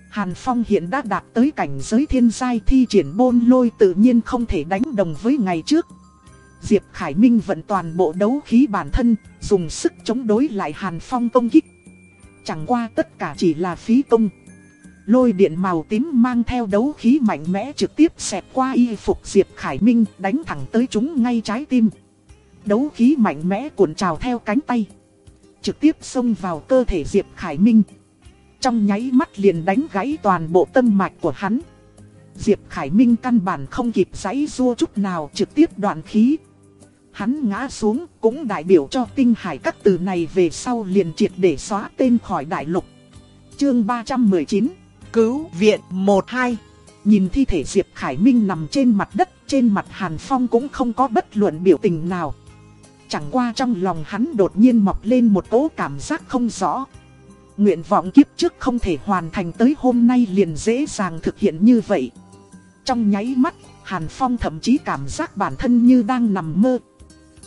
Hàn Phong hiện đã đạt tới cảnh giới thiên giai thi triển bôn lôi tự nhiên không thể đánh đồng với ngày trước. Diệp Khải Minh vận toàn bộ đấu khí bản thân, dùng sức chống đối lại Hàn Phong công kích. Chẳng qua tất cả chỉ là phí công. Lôi điện màu tím mang theo đấu khí mạnh mẽ trực tiếp xẹt qua y phục Diệp Khải Minh, đánh thẳng tới chúng ngay trái tim. Đấu khí mạnh mẽ cuộn trào theo cánh tay trực tiếp xông vào cơ thể Diệp Khải Minh. Trong nháy mắt liền đánh gãy toàn bộ tâm mạch của hắn. Diệp Khải Minh căn bản không kịp giãy rua chút nào, trực tiếp đoạn khí. Hắn ngã xuống cũng đại biểu cho tinh hải các từ này về sau liền triệt để xóa tên khỏi đại lục. Chương 319 Cứu viện 1-2 Nhìn thi thể Diệp Khải Minh nằm trên mặt đất Trên mặt Hàn Phong cũng không có bất luận biểu tình nào Chẳng qua trong lòng hắn đột nhiên mọc lên một cỗ cảm giác không rõ. Nguyện vọng kiếp trước không thể hoàn thành tới hôm nay liền dễ dàng thực hiện như vậy. Trong nháy mắt, Hàn Phong thậm chí cảm giác bản thân như đang nằm mơ.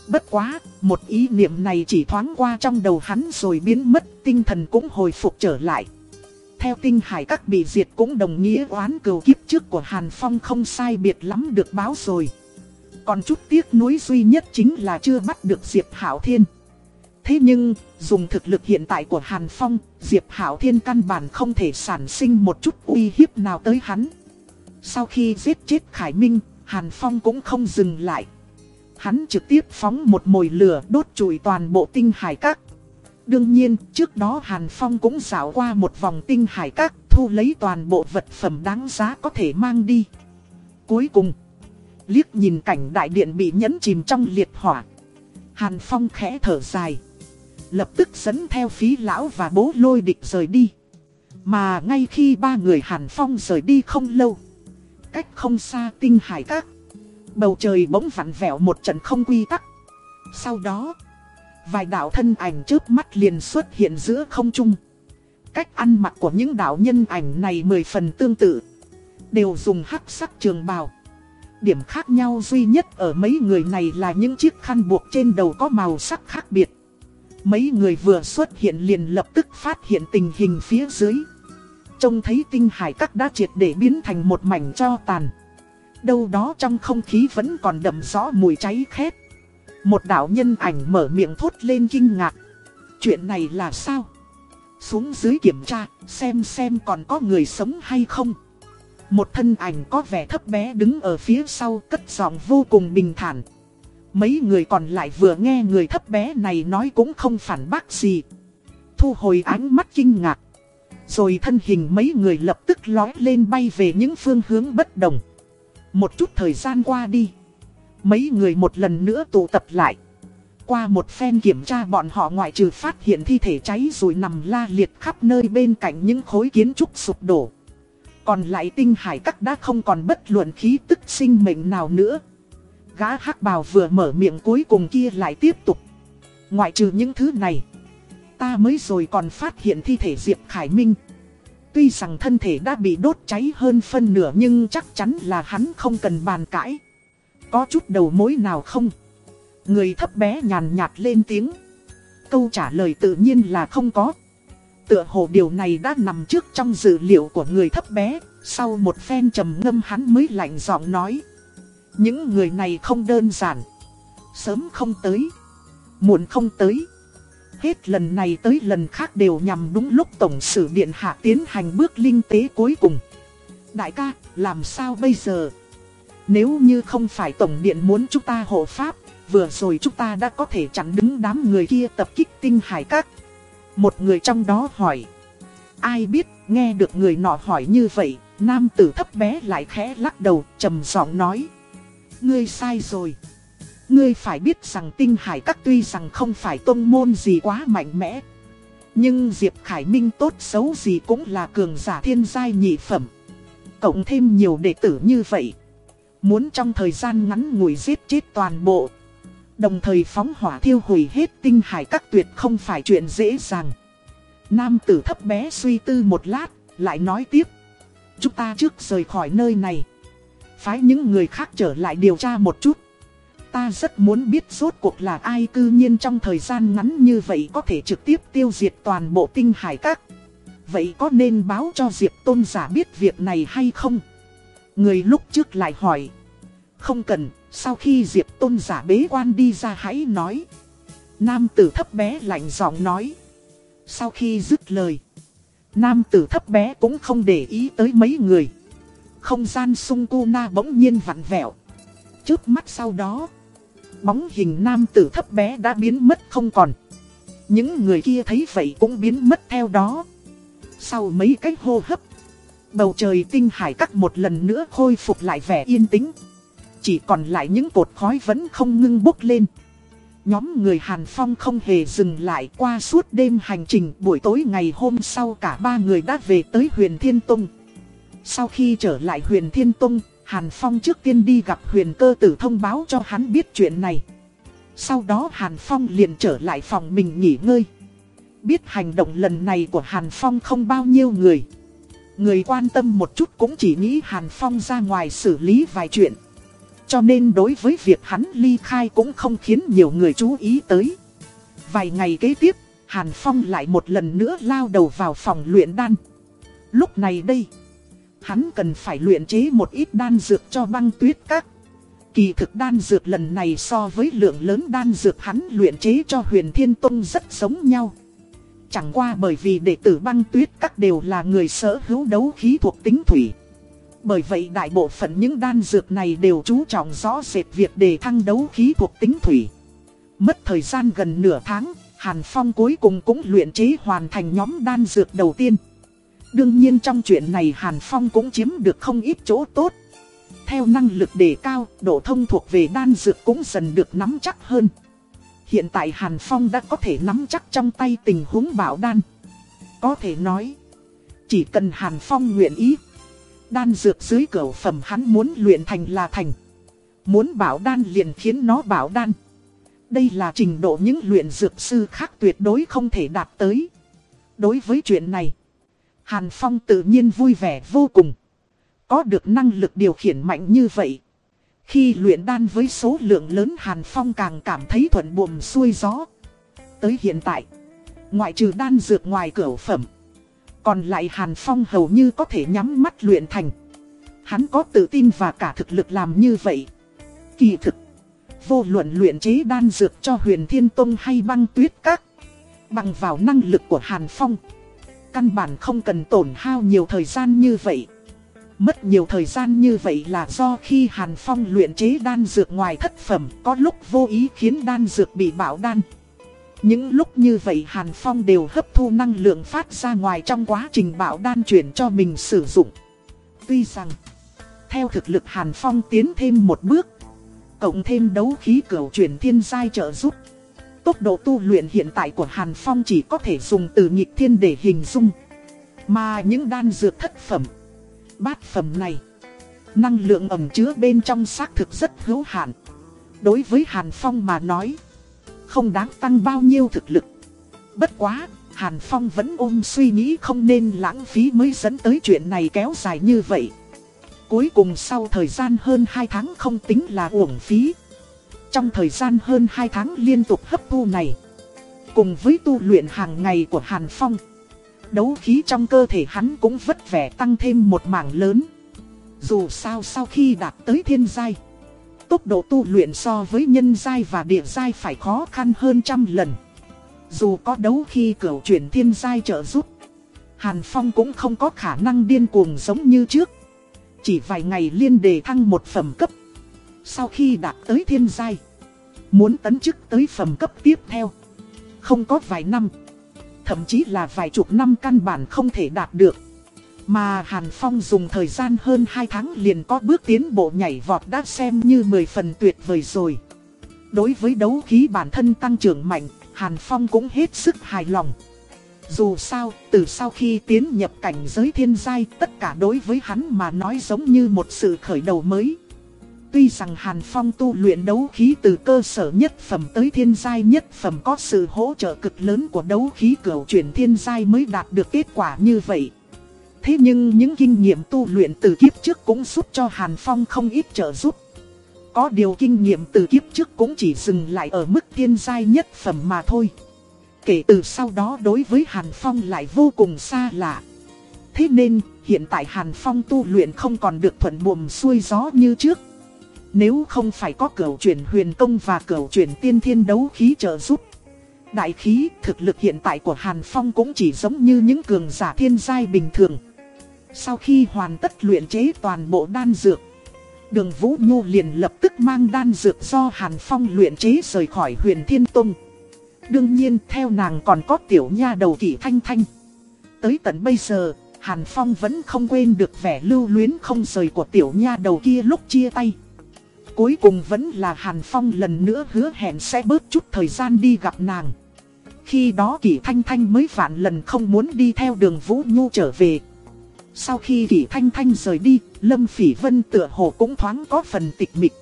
Bất quá, một ý niệm này chỉ thoáng qua trong đầu hắn rồi biến mất, tinh thần cũng hồi phục trở lại. Theo tinh hải các bị diệt cũng đồng nghĩa oán cừu kiếp trước của Hàn Phong không sai biệt lắm được báo rồi. Còn chút tiếc nuối duy nhất chính là chưa bắt được Diệp Hảo Thiên. Thế nhưng, dùng thực lực hiện tại của Hàn Phong, Diệp Hảo Thiên căn bản không thể sản sinh một chút uy hiếp nào tới hắn. Sau khi giết chết Khải Minh, Hàn Phong cũng không dừng lại. Hắn trực tiếp phóng một mồi lửa đốt trụi toàn bộ tinh hải các. Đương nhiên, trước đó Hàn Phong cũng dạo qua một vòng tinh hải các, thu lấy toàn bộ vật phẩm đáng giá có thể mang đi. Cuối cùng, Liếc nhìn cảnh đại điện bị nhấn chìm trong liệt hỏa. Hàn Phong khẽ thở dài. Lập tức dẫn theo phí lão và bố lôi địch rời đi. Mà ngay khi ba người Hàn Phong rời đi không lâu. Cách không xa tinh hải các. Bầu trời bỗng vặn vẹo một trận không quy tắc. Sau đó, vài đạo thân ảnh trước mắt liền xuất hiện giữa không trung. cách ăn mặc của những đạo nhân ảnh này mười phần tương tự. Đều dùng hắc sắc trường bào. Điểm khác nhau duy nhất ở mấy người này là những chiếc khăn buộc trên đầu có màu sắc khác biệt. Mấy người vừa xuất hiện liền lập tức phát hiện tình hình phía dưới. Trông thấy tinh hải các đã triệt để biến thành một mảnh cho tàn. Đâu đó trong không khí vẫn còn đậm rõ mùi cháy khét. Một đạo nhân ảnh mở miệng thốt lên kinh ngạc. Chuyện này là sao? Xuống dưới kiểm tra, xem xem còn có người sống hay không. Một thân ảnh có vẻ thấp bé đứng ở phía sau cất giọng vô cùng bình thản. Mấy người còn lại vừa nghe người thấp bé này nói cũng không phản bác gì. Thu hồi ánh mắt kinh ngạc. Rồi thân hình mấy người lập tức lói lên bay về những phương hướng bất đồng. Một chút thời gian qua đi. Mấy người một lần nữa tụ tập lại. Qua một phen kiểm tra bọn họ ngoại trừ phát hiện thi thể cháy rồi nằm la liệt khắp nơi bên cạnh những khối kiến trúc sụp đổ. Còn lại tinh hải các đã không còn bất luận khí tức sinh mệnh nào nữa. Gã hắc bào vừa mở miệng cuối cùng kia lại tiếp tục. Ngoại trừ những thứ này, ta mới rồi còn phát hiện thi thể Diệp Khải Minh. Tuy rằng thân thể đã bị đốt cháy hơn phân nửa nhưng chắc chắn là hắn không cần bàn cãi. Có chút đầu mối nào không? Người thấp bé nhàn nhạt lên tiếng. Câu trả lời tự nhiên là không có. Tựa hồ điều này đã nằm trước trong dữ liệu của người thấp bé. Sau một phen trầm ngâm hắn mới lạnh giọng nói. Những người này không đơn giản. Sớm không tới. Muộn không tới. Hết lần này tới lần khác đều nhằm đúng lúc Tổng sử Điện Hạ tiến hành bước linh tế cuối cùng. Đại ca, làm sao bây giờ? Nếu như không phải Tổng Điện muốn chúng ta hộ pháp, vừa rồi chúng ta đã có thể chặn đứng đám người kia tập kích tinh hải các. Một người trong đó hỏi. Ai biết, nghe được người nọ hỏi như vậy, nam tử thấp bé lại khẽ lắc đầu, trầm giọng nói. Ngươi sai rồi. Ngươi phải biết rằng tinh hải các tuy rằng không phải tôn môn gì quá mạnh mẽ. Nhưng Diệp Khải Minh tốt xấu gì cũng là cường giả thiên giai nhị phẩm. Cộng thêm nhiều đệ tử như vậy. Muốn trong thời gian ngắn ngủi giết chết toàn bộ. Đồng thời phóng hỏa thiêu hủy hết tinh hải các tuyệt không phải chuyện dễ dàng. Nam tử thấp bé suy tư một lát, lại nói tiếp. Chúng ta trước rời khỏi nơi này. Phái những người khác trở lại điều tra một chút. Ta rất muốn biết rốt cuộc là ai cư nhiên trong thời gian ngắn như vậy có thể trực tiếp tiêu diệt toàn bộ tinh hải các. Vậy có nên báo cho Diệp Tôn giả biết việc này hay không? Người lúc trước lại hỏi. Không cần, sau khi Diệp Tôn giả bế quan đi ra hãy nói. Nam tử thấp bé lạnh giọng nói. Sau khi dứt lời, nam tử thấp bé cũng không để ý tới mấy người. Không gian sung cu na bỗng nhiên vặn vẹo. Trước mắt sau đó, bóng hình nam tử thấp bé đã biến mất không còn. Những người kia thấy vậy cũng biến mất theo đó. Sau mấy cái hô hấp, bầu trời tinh hải cắt một lần nữa khôi phục lại vẻ yên tĩnh. Chỉ còn lại những cột khói vẫn không ngưng bốc lên. Nhóm người Hàn Phong không hề dừng lại qua suốt đêm hành trình buổi tối ngày hôm sau cả ba người đã về tới huyền Thiên Tông. Sau khi trở lại huyền Thiên Tông, Hàn Phong trước tiên đi gặp huyền cơ tử thông báo cho hắn biết chuyện này. Sau đó Hàn Phong liền trở lại phòng mình nghỉ ngơi. Biết hành động lần này của Hàn Phong không bao nhiêu người. Người quan tâm một chút cũng chỉ nghĩ Hàn Phong ra ngoài xử lý vài chuyện. Cho nên đối với việc hắn ly khai cũng không khiến nhiều người chú ý tới. Vài ngày kế tiếp, Hàn Phong lại một lần nữa lao đầu vào phòng luyện đan. Lúc này đây, hắn cần phải luyện chế một ít đan dược cho băng tuyết các. Kỳ thực đan dược lần này so với lượng lớn đan dược hắn luyện chế cho huyền thiên tông rất giống nhau. Chẳng qua bởi vì đệ tử băng tuyết các đều là người sở hữu đấu khí thuộc tính thủy. Bởi vậy đại bộ phận những đan dược này đều chú trọng rõ rệt việc đề thăng đấu khí thuộc tính thủy. Mất thời gian gần nửa tháng, Hàn Phong cuối cùng cũng luyện chế hoàn thành nhóm đan dược đầu tiên. Đương nhiên trong chuyện này Hàn Phong cũng chiếm được không ít chỗ tốt. Theo năng lực đề cao, độ thông thuộc về đan dược cũng dần được nắm chắc hơn. Hiện tại Hàn Phong đã có thể nắm chắc trong tay tình huống bảo đan. Có thể nói, chỉ cần Hàn Phong nguyện ý, đan dược dưới cửa phẩm hắn muốn luyện thành là thành. Muốn bảo đan liền khiến nó bảo đan. Đây là trình độ những luyện dược sư khác tuyệt đối không thể đạt tới. Đối với chuyện này, Hàn Phong tự nhiên vui vẻ vô cùng. Có được năng lực điều khiển mạnh như vậy. Khi luyện đan với số lượng lớn Hàn Phong càng cảm thấy thuận buồm xuôi gió. Tới hiện tại, ngoại trừ đan dược ngoài cửa phẩm. Còn lại Hàn Phong hầu như có thể nhắm mắt luyện thành. Hắn có tự tin và cả thực lực làm như vậy. Kỳ thực, vô luận luyện chế đan dược cho huyền thiên tông hay băng tuyết các. Bằng vào năng lực của Hàn Phong. Căn bản không cần tổn hao nhiều thời gian như vậy. Mất nhiều thời gian như vậy là do khi Hàn Phong luyện chế đan dược ngoài thất phẩm có lúc vô ý khiến đan dược bị bảo đan. Những lúc như vậy Hàn Phong đều hấp thu năng lượng phát ra ngoài trong quá trình bảo đan chuyển cho mình sử dụng. Tuy rằng, theo thực lực Hàn Phong tiến thêm một bước, cộng thêm đấu khí cửu chuyển thiên giai trợ giúp. Tốc độ tu luyện hiện tại của Hàn Phong chỉ có thể dùng từ nhịp thiên để hình dung. Mà những đan dược thất phẩm, bát phẩm này, năng lượng ẩm chứa bên trong xác thực rất hữu hạn. Đối với Hàn Phong mà nói, không đáng tăng bao nhiêu thực lực. Bất quá, Hàn Phong vẫn ôm suy nghĩ không nên lãng phí mới dẫn tới chuyện này kéo dài như vậy. Cuối cùng sau thời gian hơn 2 tháng không tính là uổng phí. Trong thời gian hơn 2 tháng liên tục hấp thu này, cùng với tu luyện hàng ngày của Hàn Phong, đấu khí trong cơ thể hắn cũng vất vẻ tăng thêm một mảng lớn. Dù sao sau khi đạt tới thiên giai, tốc độ tu luyện so với nhân giai và địa giai phải khó khăn hơn trăm lần. Dù có đấu khi cửu chuyển thiên giai trợ giúp, Hàn Phong cũng không có khả năng điên cuồng giống như trước. Chỉ vài ngày liên đề thăng một phẩm cấp. Sau khi đạt tới thiên giai, muốn tấn chức tới phẩm cấp tiếp theo. Không có vài năm, thậm chí là vài chục năm căn bản không thể đạt được. Mà Hàn Phong dùng thời gian hơn 2 tháng liền có bước tiến bộ nhảy vọt đã xem như 10 phần tuyệt vời rồi. Đối với đấu khí bản thân tăng trưởng mạnh, Hàn Phong cũng hết sức hài lòng. Dù sao, từ sau khi tiến nhập cảnh giới thiên giai, tất cả đối với hắn mà nói giống như một sự khởi đầu mới. Tuy rằng Hàn Phong tu luyện đấu khí từ cơ sở nhất phẩm tới thiên giai nhất phẩm có sự hỗ trợ cực lớn của đấu khí cửu chuyển thiên giai mới đạt được kết quả như vậy. Thế nhưng những kinh nghiệm tu luyện từ kiếp trước cũng giúp cho Hàn Phong không ít trợ giúp. Có điều kinh nghiệm từ kiếp trước cũng chỉ dừng lại ở mức thiên giai nhất phẩm mà thôi. Kể từ sau đó đối với Hàn Phong lại vô cùng xa lạ. Thế nên, hiện tại Hàn Phong tu luyện không còn được thuận buồm xuôi gió như trước. Nếu không phải có cửu chuyển huyền công và cửu chuyển tiên thiên đấu khí trợ giúp. Đại khí, thực lực hiện tại của Hàn Phong cũng chỉ giống như những cường giả thiên giai bình thường. Sau khi hoàn tất luyện chế toàn bộ đan dược, đường Vũ Nhu liền lập tức mang đan dược do Hàn Phong luyện chế rời khỏi huyền Thiên Tông. Đương nhiên theo nàng còn có tiểu nha đầu kỷ thanh thanh. Tới tận bây giờ, Hàn Phong vẫn không quên được vẻ lưu luyến không rời của tiểu nha đầu kia lúc chia tay. Cuối cùng vẫn là Hàn Phong lần nữa hứa hẹn sẽ bớt chút thời gian đi gặp nàng. Khi đó Kỷ Thanh Thanh mới vạn lần không muốn đi theo đường Vũ Nhu trở về. Sau khi Kỷ Thanh Thanh rời đi, Lâm Phỉ Vân tựa hồ cũng thoáng có phần tịch mịch.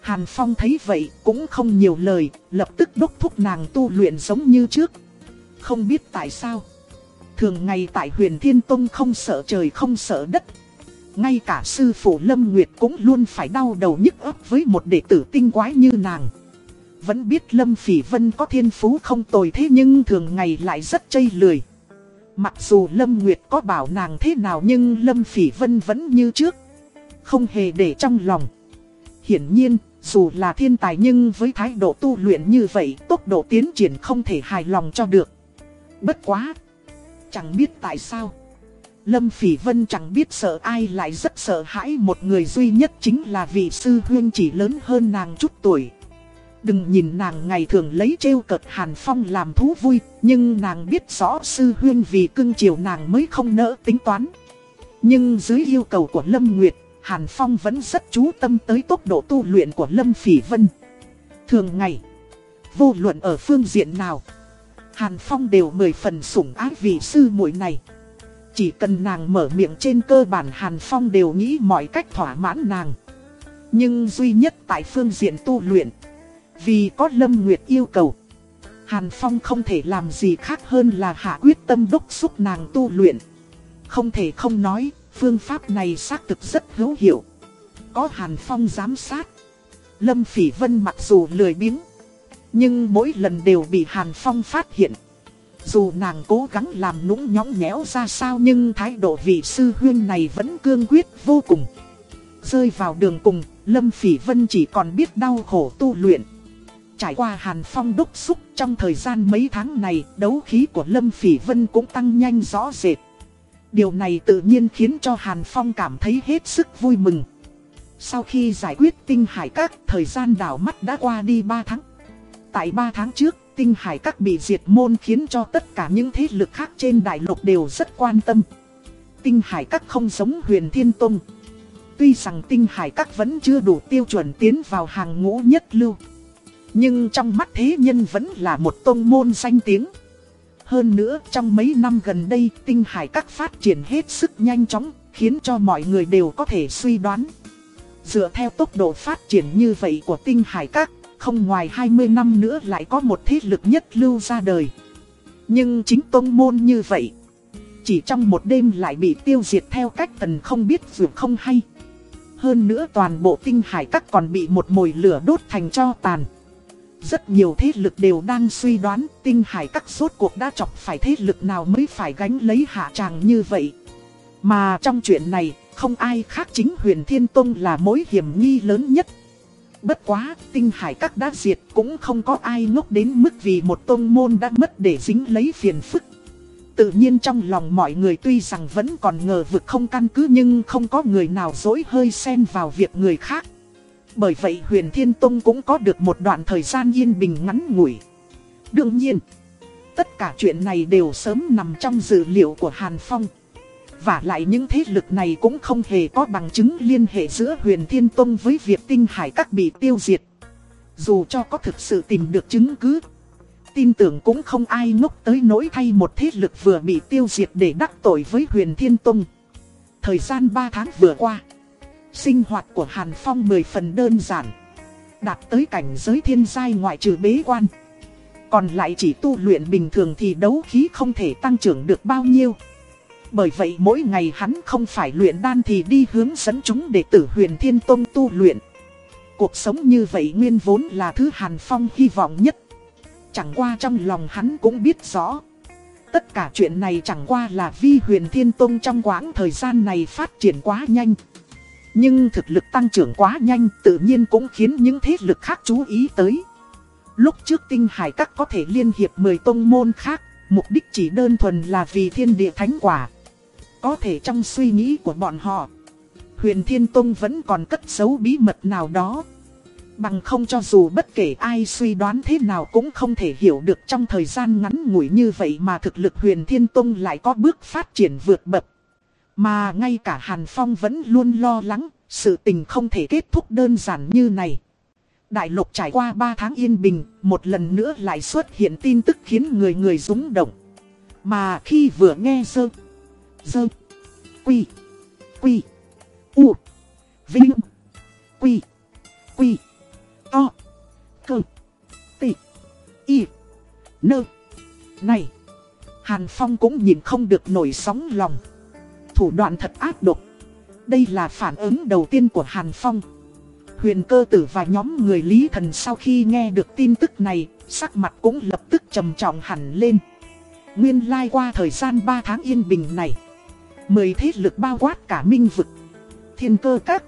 Hàn Phong thấy vậy cũng không nhiều lời, lập tức đốc thúc nàng tu luyện giống như trước. Không biết tại sao. Thường ngày tại huyền Thiên Tông không sợ trời không sợ đất. Ngay cả sư phụ Lâm Nguyệt cũng luôn phải đau đầu nhức ấp với một đệ tử tinh quái như nàng. Vẫn biết Lâm Phỉ Vân có thiên phú không tồi thế nhưng thường ngày lại rất chây lười. Mặc dù Lâm Nguyệt có bảo nàng thế nào nhưng Lâm Phỉ Vân vẫn như trước. Không hề để trong lòng. Hiển nhiên, dù là thiên tài nhưng với thái độ tu luyện như vậy tốc độ tiến triển không thể hài lòng cho được. Bất quá. Chẳng biết tại sao. Lâm Phỉ Vân chẳng biết sợ ai lại rất sợ hãi một người duy nhất chính là vị sư huyên chỉ lớn hơn nàng chút tuổi. Đừng nhìn nàng ngày thường lấy trêu cợt Hàn Phong làm thú vui, nhưng nàng biết rõ sư huyên vì cưng chiều nàng mới không nỡ tính toán. Nhưng dưới yêu cầu của Lâm Nguyệt, Hàn Phong vẫn rất chú tâm tới tốc độ tu luyện của Lâm Phỉ Vân. Thường ngày, vô luận ở phương diện nào, Hàn Phong đều mười phần sủng ái vị sư muội này. Chỉ cần nàng mở miệng trên cơ bản Hàn Phong đều nghĩ mọi cách thỏa mãn nàng. Nhưng duy nhất tại phương diện tu luyện, vì có Lâm Nguyệt yêu cầu. Hàn Phong không thể làm gì khác hơn là hạ quyết tâm đốc xúc nàng tu luyện. Không thể không nói, phương pháp này xác thực rất hữu hiệu. Có Hàn Phong giám sát. Lâm Phỉ Vân mặc dù lười biếng, nhưng mỗi lần đều bị Hàn Phong phát hiện. Dù nàng cố gắng làm nũng nhõng nhẽo ra sao nhưng thái độ vị sư huyên này vẫn cương quyết vô cùng. Rơi vào đường cùng, Lâm Phỉ Vân chỉ còn biết đau khổ tu luyện. Trải qua Hàn Phong đúc xúc trong thời gian mấy tháng này, đấu khí của Lâm Phỉ Vân cũng tăng nhanh rõ rệt. Điều này tự nhiên khiến cho Hàn Phong cảm thấy hết sức vui mừng. Sau khi giải quyết tinh hải các, thời gian đảo mắt đã qua đi 3 tháng. Tại 3 tháng trước, tinh hải các bị diệt môn khiến cho tất cả những thế lực khác trên đại lục đều rất quan tâm. Tinh hải các không giống huyền thiên tông. Tuy rằng tinh hải các vẫn chưa đủ tiêu chuẩn tiến vào hàng ngũ nhất lưu. Nhưng trong mắt thế nhân vẫn là một tông môn danh tiếng. Hơn nữa trong mấy năm gần đây tinh hải các phát triển hết sức nhanh chóng khiến cho mọi người đều có thể suy đoán. Dựa theo tốc độ phát triển như vậy của tinh hải các, không ngoài 20 năm nữa lại có một thế lực nhất lưu ra đời. Nhưng chính tông môn như vậy, chỉ trong một đêm lại bị tiêu diệt theo cách tần không biết dù không hay. Hơn nữa toàn bộ tinh hải các còn bị một mồi lửa đốt thành cho tàn. Rất nhiều thế lực đều đang suy đoán tinh hải các suốt cuộc đã chọc phải thế lực nào mới phải gánh lấy hạ tràng như vậy. Mà trong chuyện này, không ai khác chính huyền thiên tông là mối hiểm nghi lớn nhất. Bất quá, tinh hải các đã diệt cũng không có ai ngốc đến mức vì một tôn môn đã mất để dính lấy phiền phức. Tự nhiên trong lòng mọi người tuy rằng vẫn còn ngờ vực không căn cứ nhưng không có người nào dối hơi xen vào việc người khác. Bởi vậy huyền Thiên Tông cũng có được một đoạn thời gian yên bình ngắn ngủi. Đương nhiên, tất cả chuyện này đều sớm nằm trong dữ liệu của Hàn Phong. Và lại những thế lực này cũng không hề có bằng chứng liên hệ giữa huyền Thiên Tông với việc tinh hải các bị tiêu diệt. Dù cho có thực sự tìm được chứng cứ, tin tưởng cũng không ai ngốc tới nỗi thay một thế lực vừa bị tiêu diệt để đắc tội với huyền Thiên Tông. Thời gian 3 tháng vừa qua. Sinh hoạt của Hàn Phong mười phần đơn giản. Đạt tới cảnh giới thiên giai ngoại trừ bế quan. Còn lại chỉ tu luyện bình thường thì đấu khí không thể tăng trưởng được bao nhiêu. Bởi vậy mỗi ngày hắn không phải luyện đan thì đi hướng dẫn chúng để tử huyền thiên tông tu luyện. Cuộc sống như vậy nguyên vốn là thứ Hàn Phong hy vọng nhất. Chẳng qua trong lòng hắn cũng biết rõ. Tất cả chuyện này chẳng qua là vi huyền thiên tông trong quãng thời gian này phát triển quá nhanh. Nhưng thực lực tăng trưởng quá nhanh tự nhiên cũng khiến những thế lực khác chú ý tới. Lúc trước tinh hải các có thể liên hiệp 10 tông môn khác, mục đích chỉ đơn thuần là vì thiên địa thánh quả. Có thể trong suy nghĩ của bọn họ, huyền thiên tông vẫn còn cất giấu bí mật nào đó. Bằng không cho dù bất kể ai suy đoán thế nào cũng không thể hiểu được trong thời gian ngắn ngủi như vậy mà thực lực huyền thiên tông lại có bước phát triển vượt bậc. Mà ngay cả Hàn Phong vẫn luôn lo lắng, sự tình không thể kết thúc đơn giản như này. Đại lục trải qua 3 tháng yên bình, một lần nữa lại xuất hiện tin tức khiến người người rúng động. Mà khi vừa nghe sơ, dơ, quy, quy, u, vinh, quy, quy, to, cơ, tị, y, nơ, này. Hàn Phong cũng nhìn không được nổi sóng lòng. Thủ đoạn thật ác độc. Đây là phản ứng đầu tiên của Hàn Phong. Huyền cơ tử và nhóm người Lý Thần sau khi nghe được tin tức này, sắc mặt cũng lập tức trầm trọng hẳn lên. Nguyên lai qua thời gian 3 tháng yên bình này, mười thế lực bao quát cả minh vực, thiên cơ các,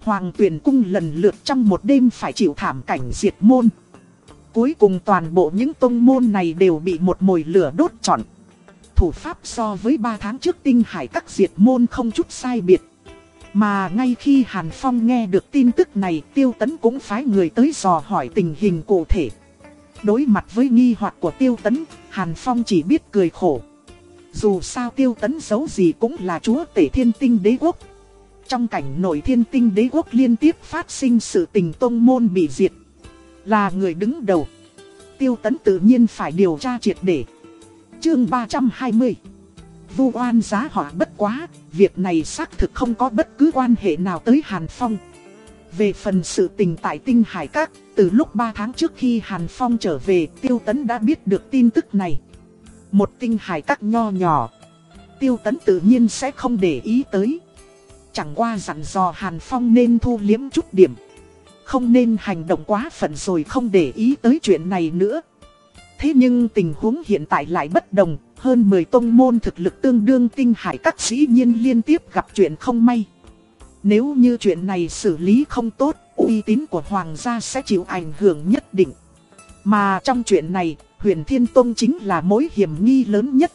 hoàng tuyển cung lần lượt trong một đêm phải chịu thảm cảnh diệt môn. Cuối cùng toàn bộ những tông môn này đều bị một mồi lửa đốt trọn thủ pháp so với 3 tháng trước tinh hải các diệt môn không chút sai biệt. Mà ngay khi Hàn Phong nghe được tin tức này Tiêu Tấn cũng phái người tới dò hỏi tình hình cụ thể. Đối mặt với nghi hoặc của Tiêu Tấn, Hàn Phong chỉ biết cười khổ. Dù sao Tiêu Tấn xấu gì cũng là chúa tể thiên tinh đế quốc. Trong cảnh nổi thiên tinh đế quốc liên tiếp phát sinh sự tình tông môn bị diệt. Là người đứng đầu. Tiêu Tấn tự nhiên phải điều tra triệt để chương 320 Vu oan giá họa bất quá, việc này xác thực không có bất cứ quan hệ nào tới Hàn Phong. Về phần sự tình tại Tinh Hải Các, từ lúc 3 tháng trước khi Hàn Phong trở về, Tiêu Tấn đã biết được tin tức này. Một Tinh Hải tắc nho nhỏ. tiêu tấn tự nhiên sẽ không để ý tới. Chẳng qua dặn dò Hàn Phong nên thu liếm chút điểm. Không nên hành động quá phận rồi không để ý tới chuyện này nữa. Thế nhưng tình huống hiện tại lại bất đồng, hơn 10 tông môn thực lực tương đương tinh hải các sĩ nhiên liên tiếp gặp chuyện không may. Nếu như chuyện này xử lý không tốt, uy tín của Hoàng gia sẽ chịu ảnh hưởng nhất định. Mà trong chuyện này, huyền Thiên Tông chính là mối hiểm nghi lớn nhất.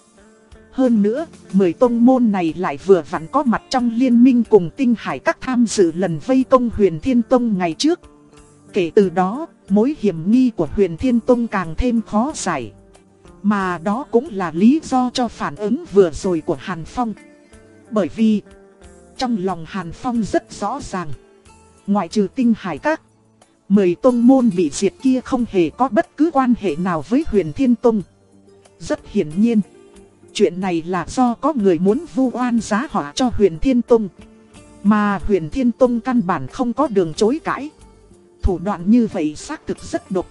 Hơn nữa, 10 tông môn này lại vừa vặn có mặt trong liên minh cùng tinh hải các tham dự lần vây công huyền Thiên Tông ngày trước. Kể từ đó, mối hiểm nghi của huyền Thiên Tông càng thêm khó giải. Mà đó cũng là lý do cho phản ứng vừa rồi của Hàn Phong. Bởi vì, trong lòng Hàn Phong rất rõ ràng. Ngoại trừ tinh hải các, mười tông môn bị diệt kia không hề có bất cứ quan hệ nào với huyền Thiên Tông. Rất hiển nhiên, chuyện này là do có người muốn vu oan giá họa cho huyền Thiên Tông. Mà huyền Thiên Tông căn bản không có đường chối cãi. Thủ đoạn như vậy xác thực rất độc.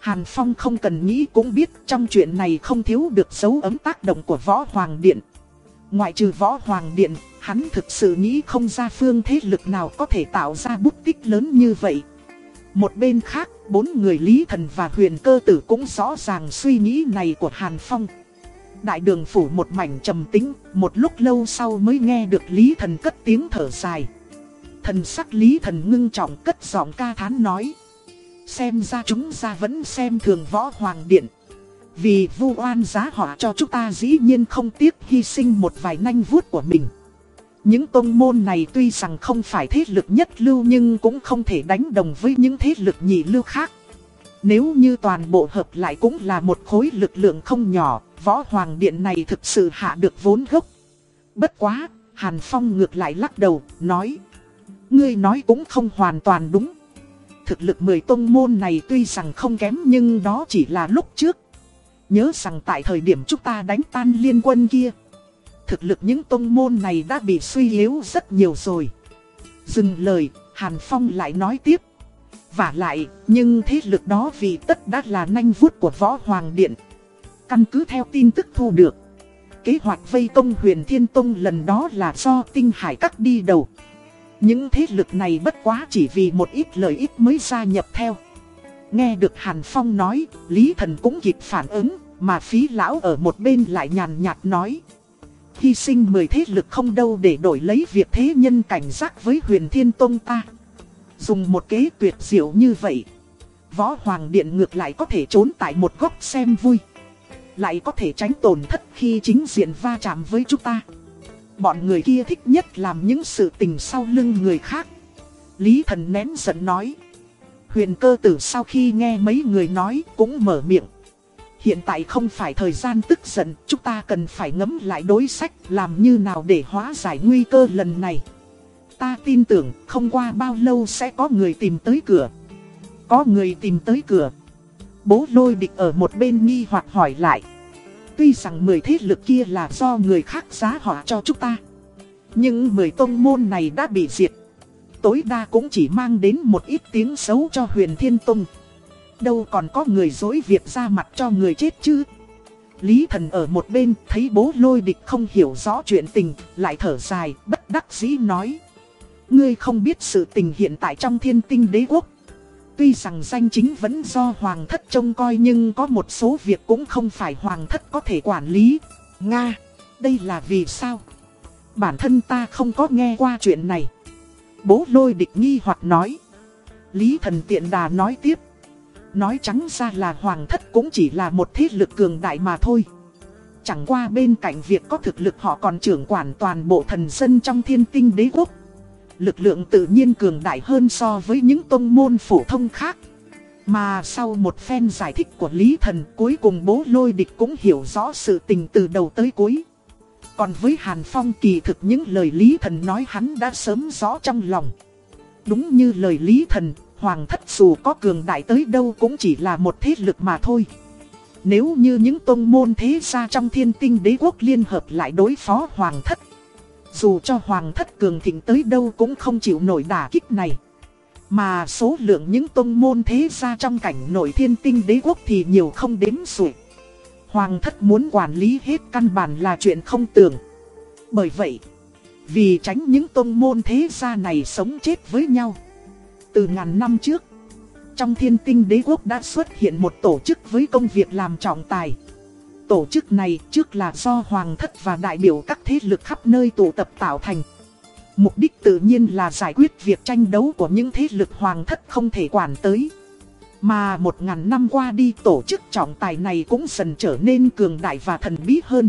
Hàn Phong không cần nghĩ cũng biết trong chuyện này không thiếu được dấu ấm tác động của Võ Hoàng Điện. Ngoại trừ Võ Hoàng Điện, hắn thực sự nghĩ không ra phương thế lực nào có thể tạo ra bút tích lớn như vậy. Một bên khác, bốn người Lý Thần và Huyền Cơ Tử cũng rõ ràng suy nghĩ này của Hàn Phong. Đại đường phủ một mảnh trầm tĩnh, một lúc lâu sau mới nghe được Lý Thần cất tiếng thở dài. Thần sắc Lý Thần ngưng trọng cất giọng ca thán nói. Xem ra chúng ta vẫn xem thường võ hoàng điện. Vì vu oan giá họ cho chúng ta dĩ nhiên không tiếc hy sinh một vài nanh vuốt của mình. Những tôn môn này tuy rằng không phải thế lực nhất lưu nhưng cũng không thể đánh đồng với những thế lực nhị lưu khác. Nếu như toàn bộ hợp lại cũng là một khối lực lượng không nhỏ, võ hoàng điện này thực sự hạ được vốn gốc. Bất quá, Hàn Phong ngược lại lắc đầu, nói. Ngươi nói cũng không hoàn toàn đúng. Thực lực 10 tông môn này tuy rằng không kém nhưng đó chỉ là lúc trước. Nhớ rằng tại thời điểm chúng ta đánh tan liên quân kia. Thực lực những tông môn này đã bị suy yếu rất nhiều rồi. Dừng lời, Hàn Phong lại nói tiếp. Và lại, nhưng thế lực đó vì tất đã là nanh vuốt của Võ Hoàng Điện. Căn cứ theo tin tức thu được. Kế hoạch vây công huyền Thiên Tông lần đó là do tinh hải cắt đi đầu. Những thế lực này bất quá chỉ vì một ít lợi ích mới gia nhập theo. Nghe được Hàn Phong nói, Lý Thần cũng kịp phản ứng, mà phí lão ở một bên lại nhàn nhạt nói. Hy sinh mười thế lực không đâu để đổi lấy việc thế nhân cảnh giác với huyền thiên tông ta. Dùng một kế tuyệt diệu như vậy, Võ Hoàng Điện ngược lại có thể trốn tại một góc xem vui. Lại có thể tránh tổn thất khi chính diện va chạm với chúng ta. Bọn người kia thích nhất làm những sự tình sau lưng người khác. Lý thần nén giận nói. Huyền cơ tử sau khi nghe mấy người nói cũng mở miệng. Hiện tại không phải thời gian tức giận, chúng ta cần phải ngẫm lại đối sách làm như nào để hóa giải nguy cơ lần này. Ta tin tưởng không qua bao lâu sẽ có người tìm tới cửa. Có người tìm tới cửa. Bố lôi địch ở một bên nghi hoặc hỏi lại. Tuy rằng 10 thế lực kia là do người khác giá họa cho chúng ta. Nhưng 10 tông môn này đã bị diệt. Tối đa cũng chỉ mang đến một ít tiếng xấu cho huyền thiên tông. Đâu còn có người dối việc ra mặt cho người chết chứ. Lý thần ở một bên thấy bố lôi địch không hiểu rõ chuyện tình, lại thở dài, bất đắc dĩ nói. Ngươi không biết sự tình hiện tại trong thiên tinh đế quốc. Tuy rằng danh chính vẫn do hoàng thất trông coi nhưng có một số việc cũng không phải hoàng thất có thể quản lý. Nga, đây là vì sao? Bản thân ta không có nghe qua chuyện này. Bố lôi địch nghi hoặc nói. Lý thần tiện đà nói tiếp. Nói trắng ra là hoàng thất cũng chỉ là một thế lực cường đại mà thôi. Chẳng qua bên cạnh việc có thực lực họ còn trưởng quản toàn bộ thần dân trong thiên tinh đế quốc lực lượng tự nhiên cường đại hơn so với những tông môn phổ thông khác. Mà sau một phen giải thích của Lý Thần cuối cùng bố lôi địch cũng hiểu rõ sự tình từ đầu tới cuối. Còn với Hàn Phong kỳ thực những lời Lý Thần nói hắn đã sớm rõ trong lòng. Đúng như lời Lý Thần, Hoàng thất dù có cường đại tới đâu cũng chỉ là một thế lực mà thôi. Nếu như những tôn môn thế gia trong thiên tinh đế quốc liên hợp lại đối phó Hoàng thất dù cho hoàng thất cường thịnh tới đâu cũng không chịu nổi đả kích này. Mà số lượng những tôn môn thế gia trong cảnh nội thiên tinh đế quốc thì nhiều không đếm xuể. Hoàng thất muốn quản lý hết căn bản là chuyện không tưởng. Bởi vậy, vì tránh những tôn môn thế gia này sống chết với nhau. Từ ngàn năm trước, trong thiên tinh đế quốc đã xuất hiện một tổ chức với công việc làm trọng tài. Tổ chức này trước là do hoàng thất và đại biểu các thế lực khắp nơi tụ tập tạo thành. Mục đích tự nhiên là giải quyết việc tranh đấu của những thế lực hoàng thất không thể quản tới. Mà một ngàn năm qua đi tổ chức trọng tài này cũng dần trở nên cường đại và thần bí hơn.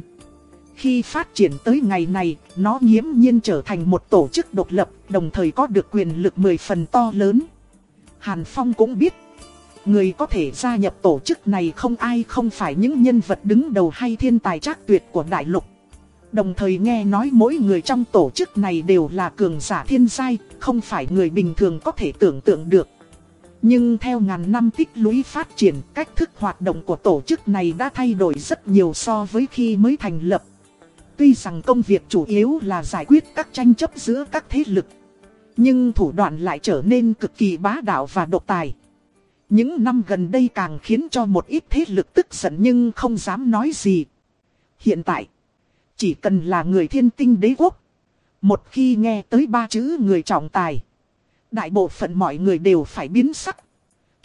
Khi phát triển tới ngày này, nó nghiễm nhiên trở thành một tổ chức độc lập, đồng thời có được quyền lực 10 phần to lớn. Hàn Phong cũng biết, người có thể gia nhập tổ chức này không ai không phải những nhân vật đứng đầu hay thiên tài trác tuyệt của đại lục. Đồng thời nghe nói mỗi người trong tổ chức này đều là cường giả thiên giai, không phải người bình thường có thể tưởng tượng được. Nhưng theo ngàn năm tích lũy phát triển, cách thức hoạt động của tổ chức này đã thay đổi rất nhiều so với khi mới thành lập. Tuy rằng công việc chủ yếu là giải quyết các tranh chấp giữa các thế lực, nhưng thủ đoạn lại trở nên cực kỳ bá đạo và độc tài. Những năm gần đây càng khiến cho một ít thế lực tức giận nhưng không dám nói gì. Hiện tại, chỉ cần là người thiên tinh đế quốc, một khi nghe tới ba chữ người trọng tài, đại bộ phận mọi người đều phải biến sắc.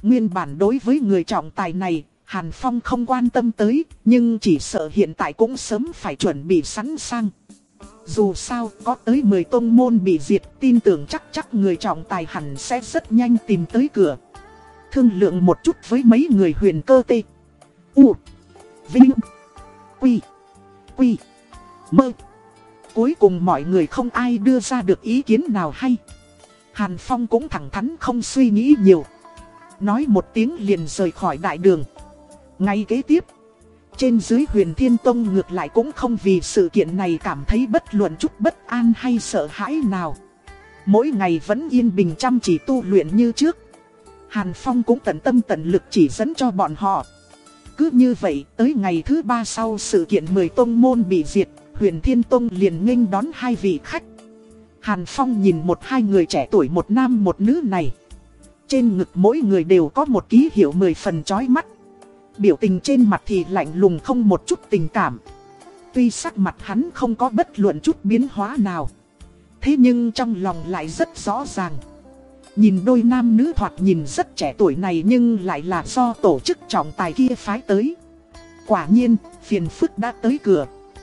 Nguyên bản đối với người trọng tài này, Hàn Phong không quan tâm tới, nhưng chỉ sợ hiện tại cũng sớm phải chuẩn bị sẵn sàng. Dù sao, có tới 10 tôn môn bị diệt, tin tưởng chắc chắc người trọng tài hẳn sẽ rất nhanh tìm tới cửa. Thương lượng một chút với mấy người huyền cơ tê. U. Vinh. Quy. Quy. Mơ. Cuối cùng mọi người không ai đưa ra được ý kiến nào hay. Hàn Phong cũng thẳng thắn không suy nghĩ nhiều. Nói một tiếng liền rời khỏi đại đường. Ngay kế tiếp, trên dưới huyền thiên tông ngược lại cũng không vì sự kiện này cảm thấy bất luận chút bất an hay sợ hãi nào. Mỗi ngày vẫn yên bình chăm chỉ tu luyện như trước. Hàn Phong cũng tận tâm tận lực chỉ dẫn cho bọn họ. Cứ như vậy, tới ngày thứ ba sau sự kiện 10 tông môn bị diệt, huyền thiên tông liền nghênh đón hai vị khách. Hàn Phong nhìn một hai người trẻ tuổi một nam một nữ này. Trên ngực mỗi người đều có một ký hiệu mười phần chói mắt. Biểu tình trên mặt thì lạnh lùng không một chút tình cảm. Tuy sắc mặt hắn không có bất luận chút biến hóa nào. Thế nhưng trong lòng lại rất rõ ràng. Nhìn đôi nam nữ thoạt nhìn rất trẻ tuổi này nhưng lại là do tổ chức trọng tài kia phái tới. Quả nhiên, phiền phức đã tới cửa.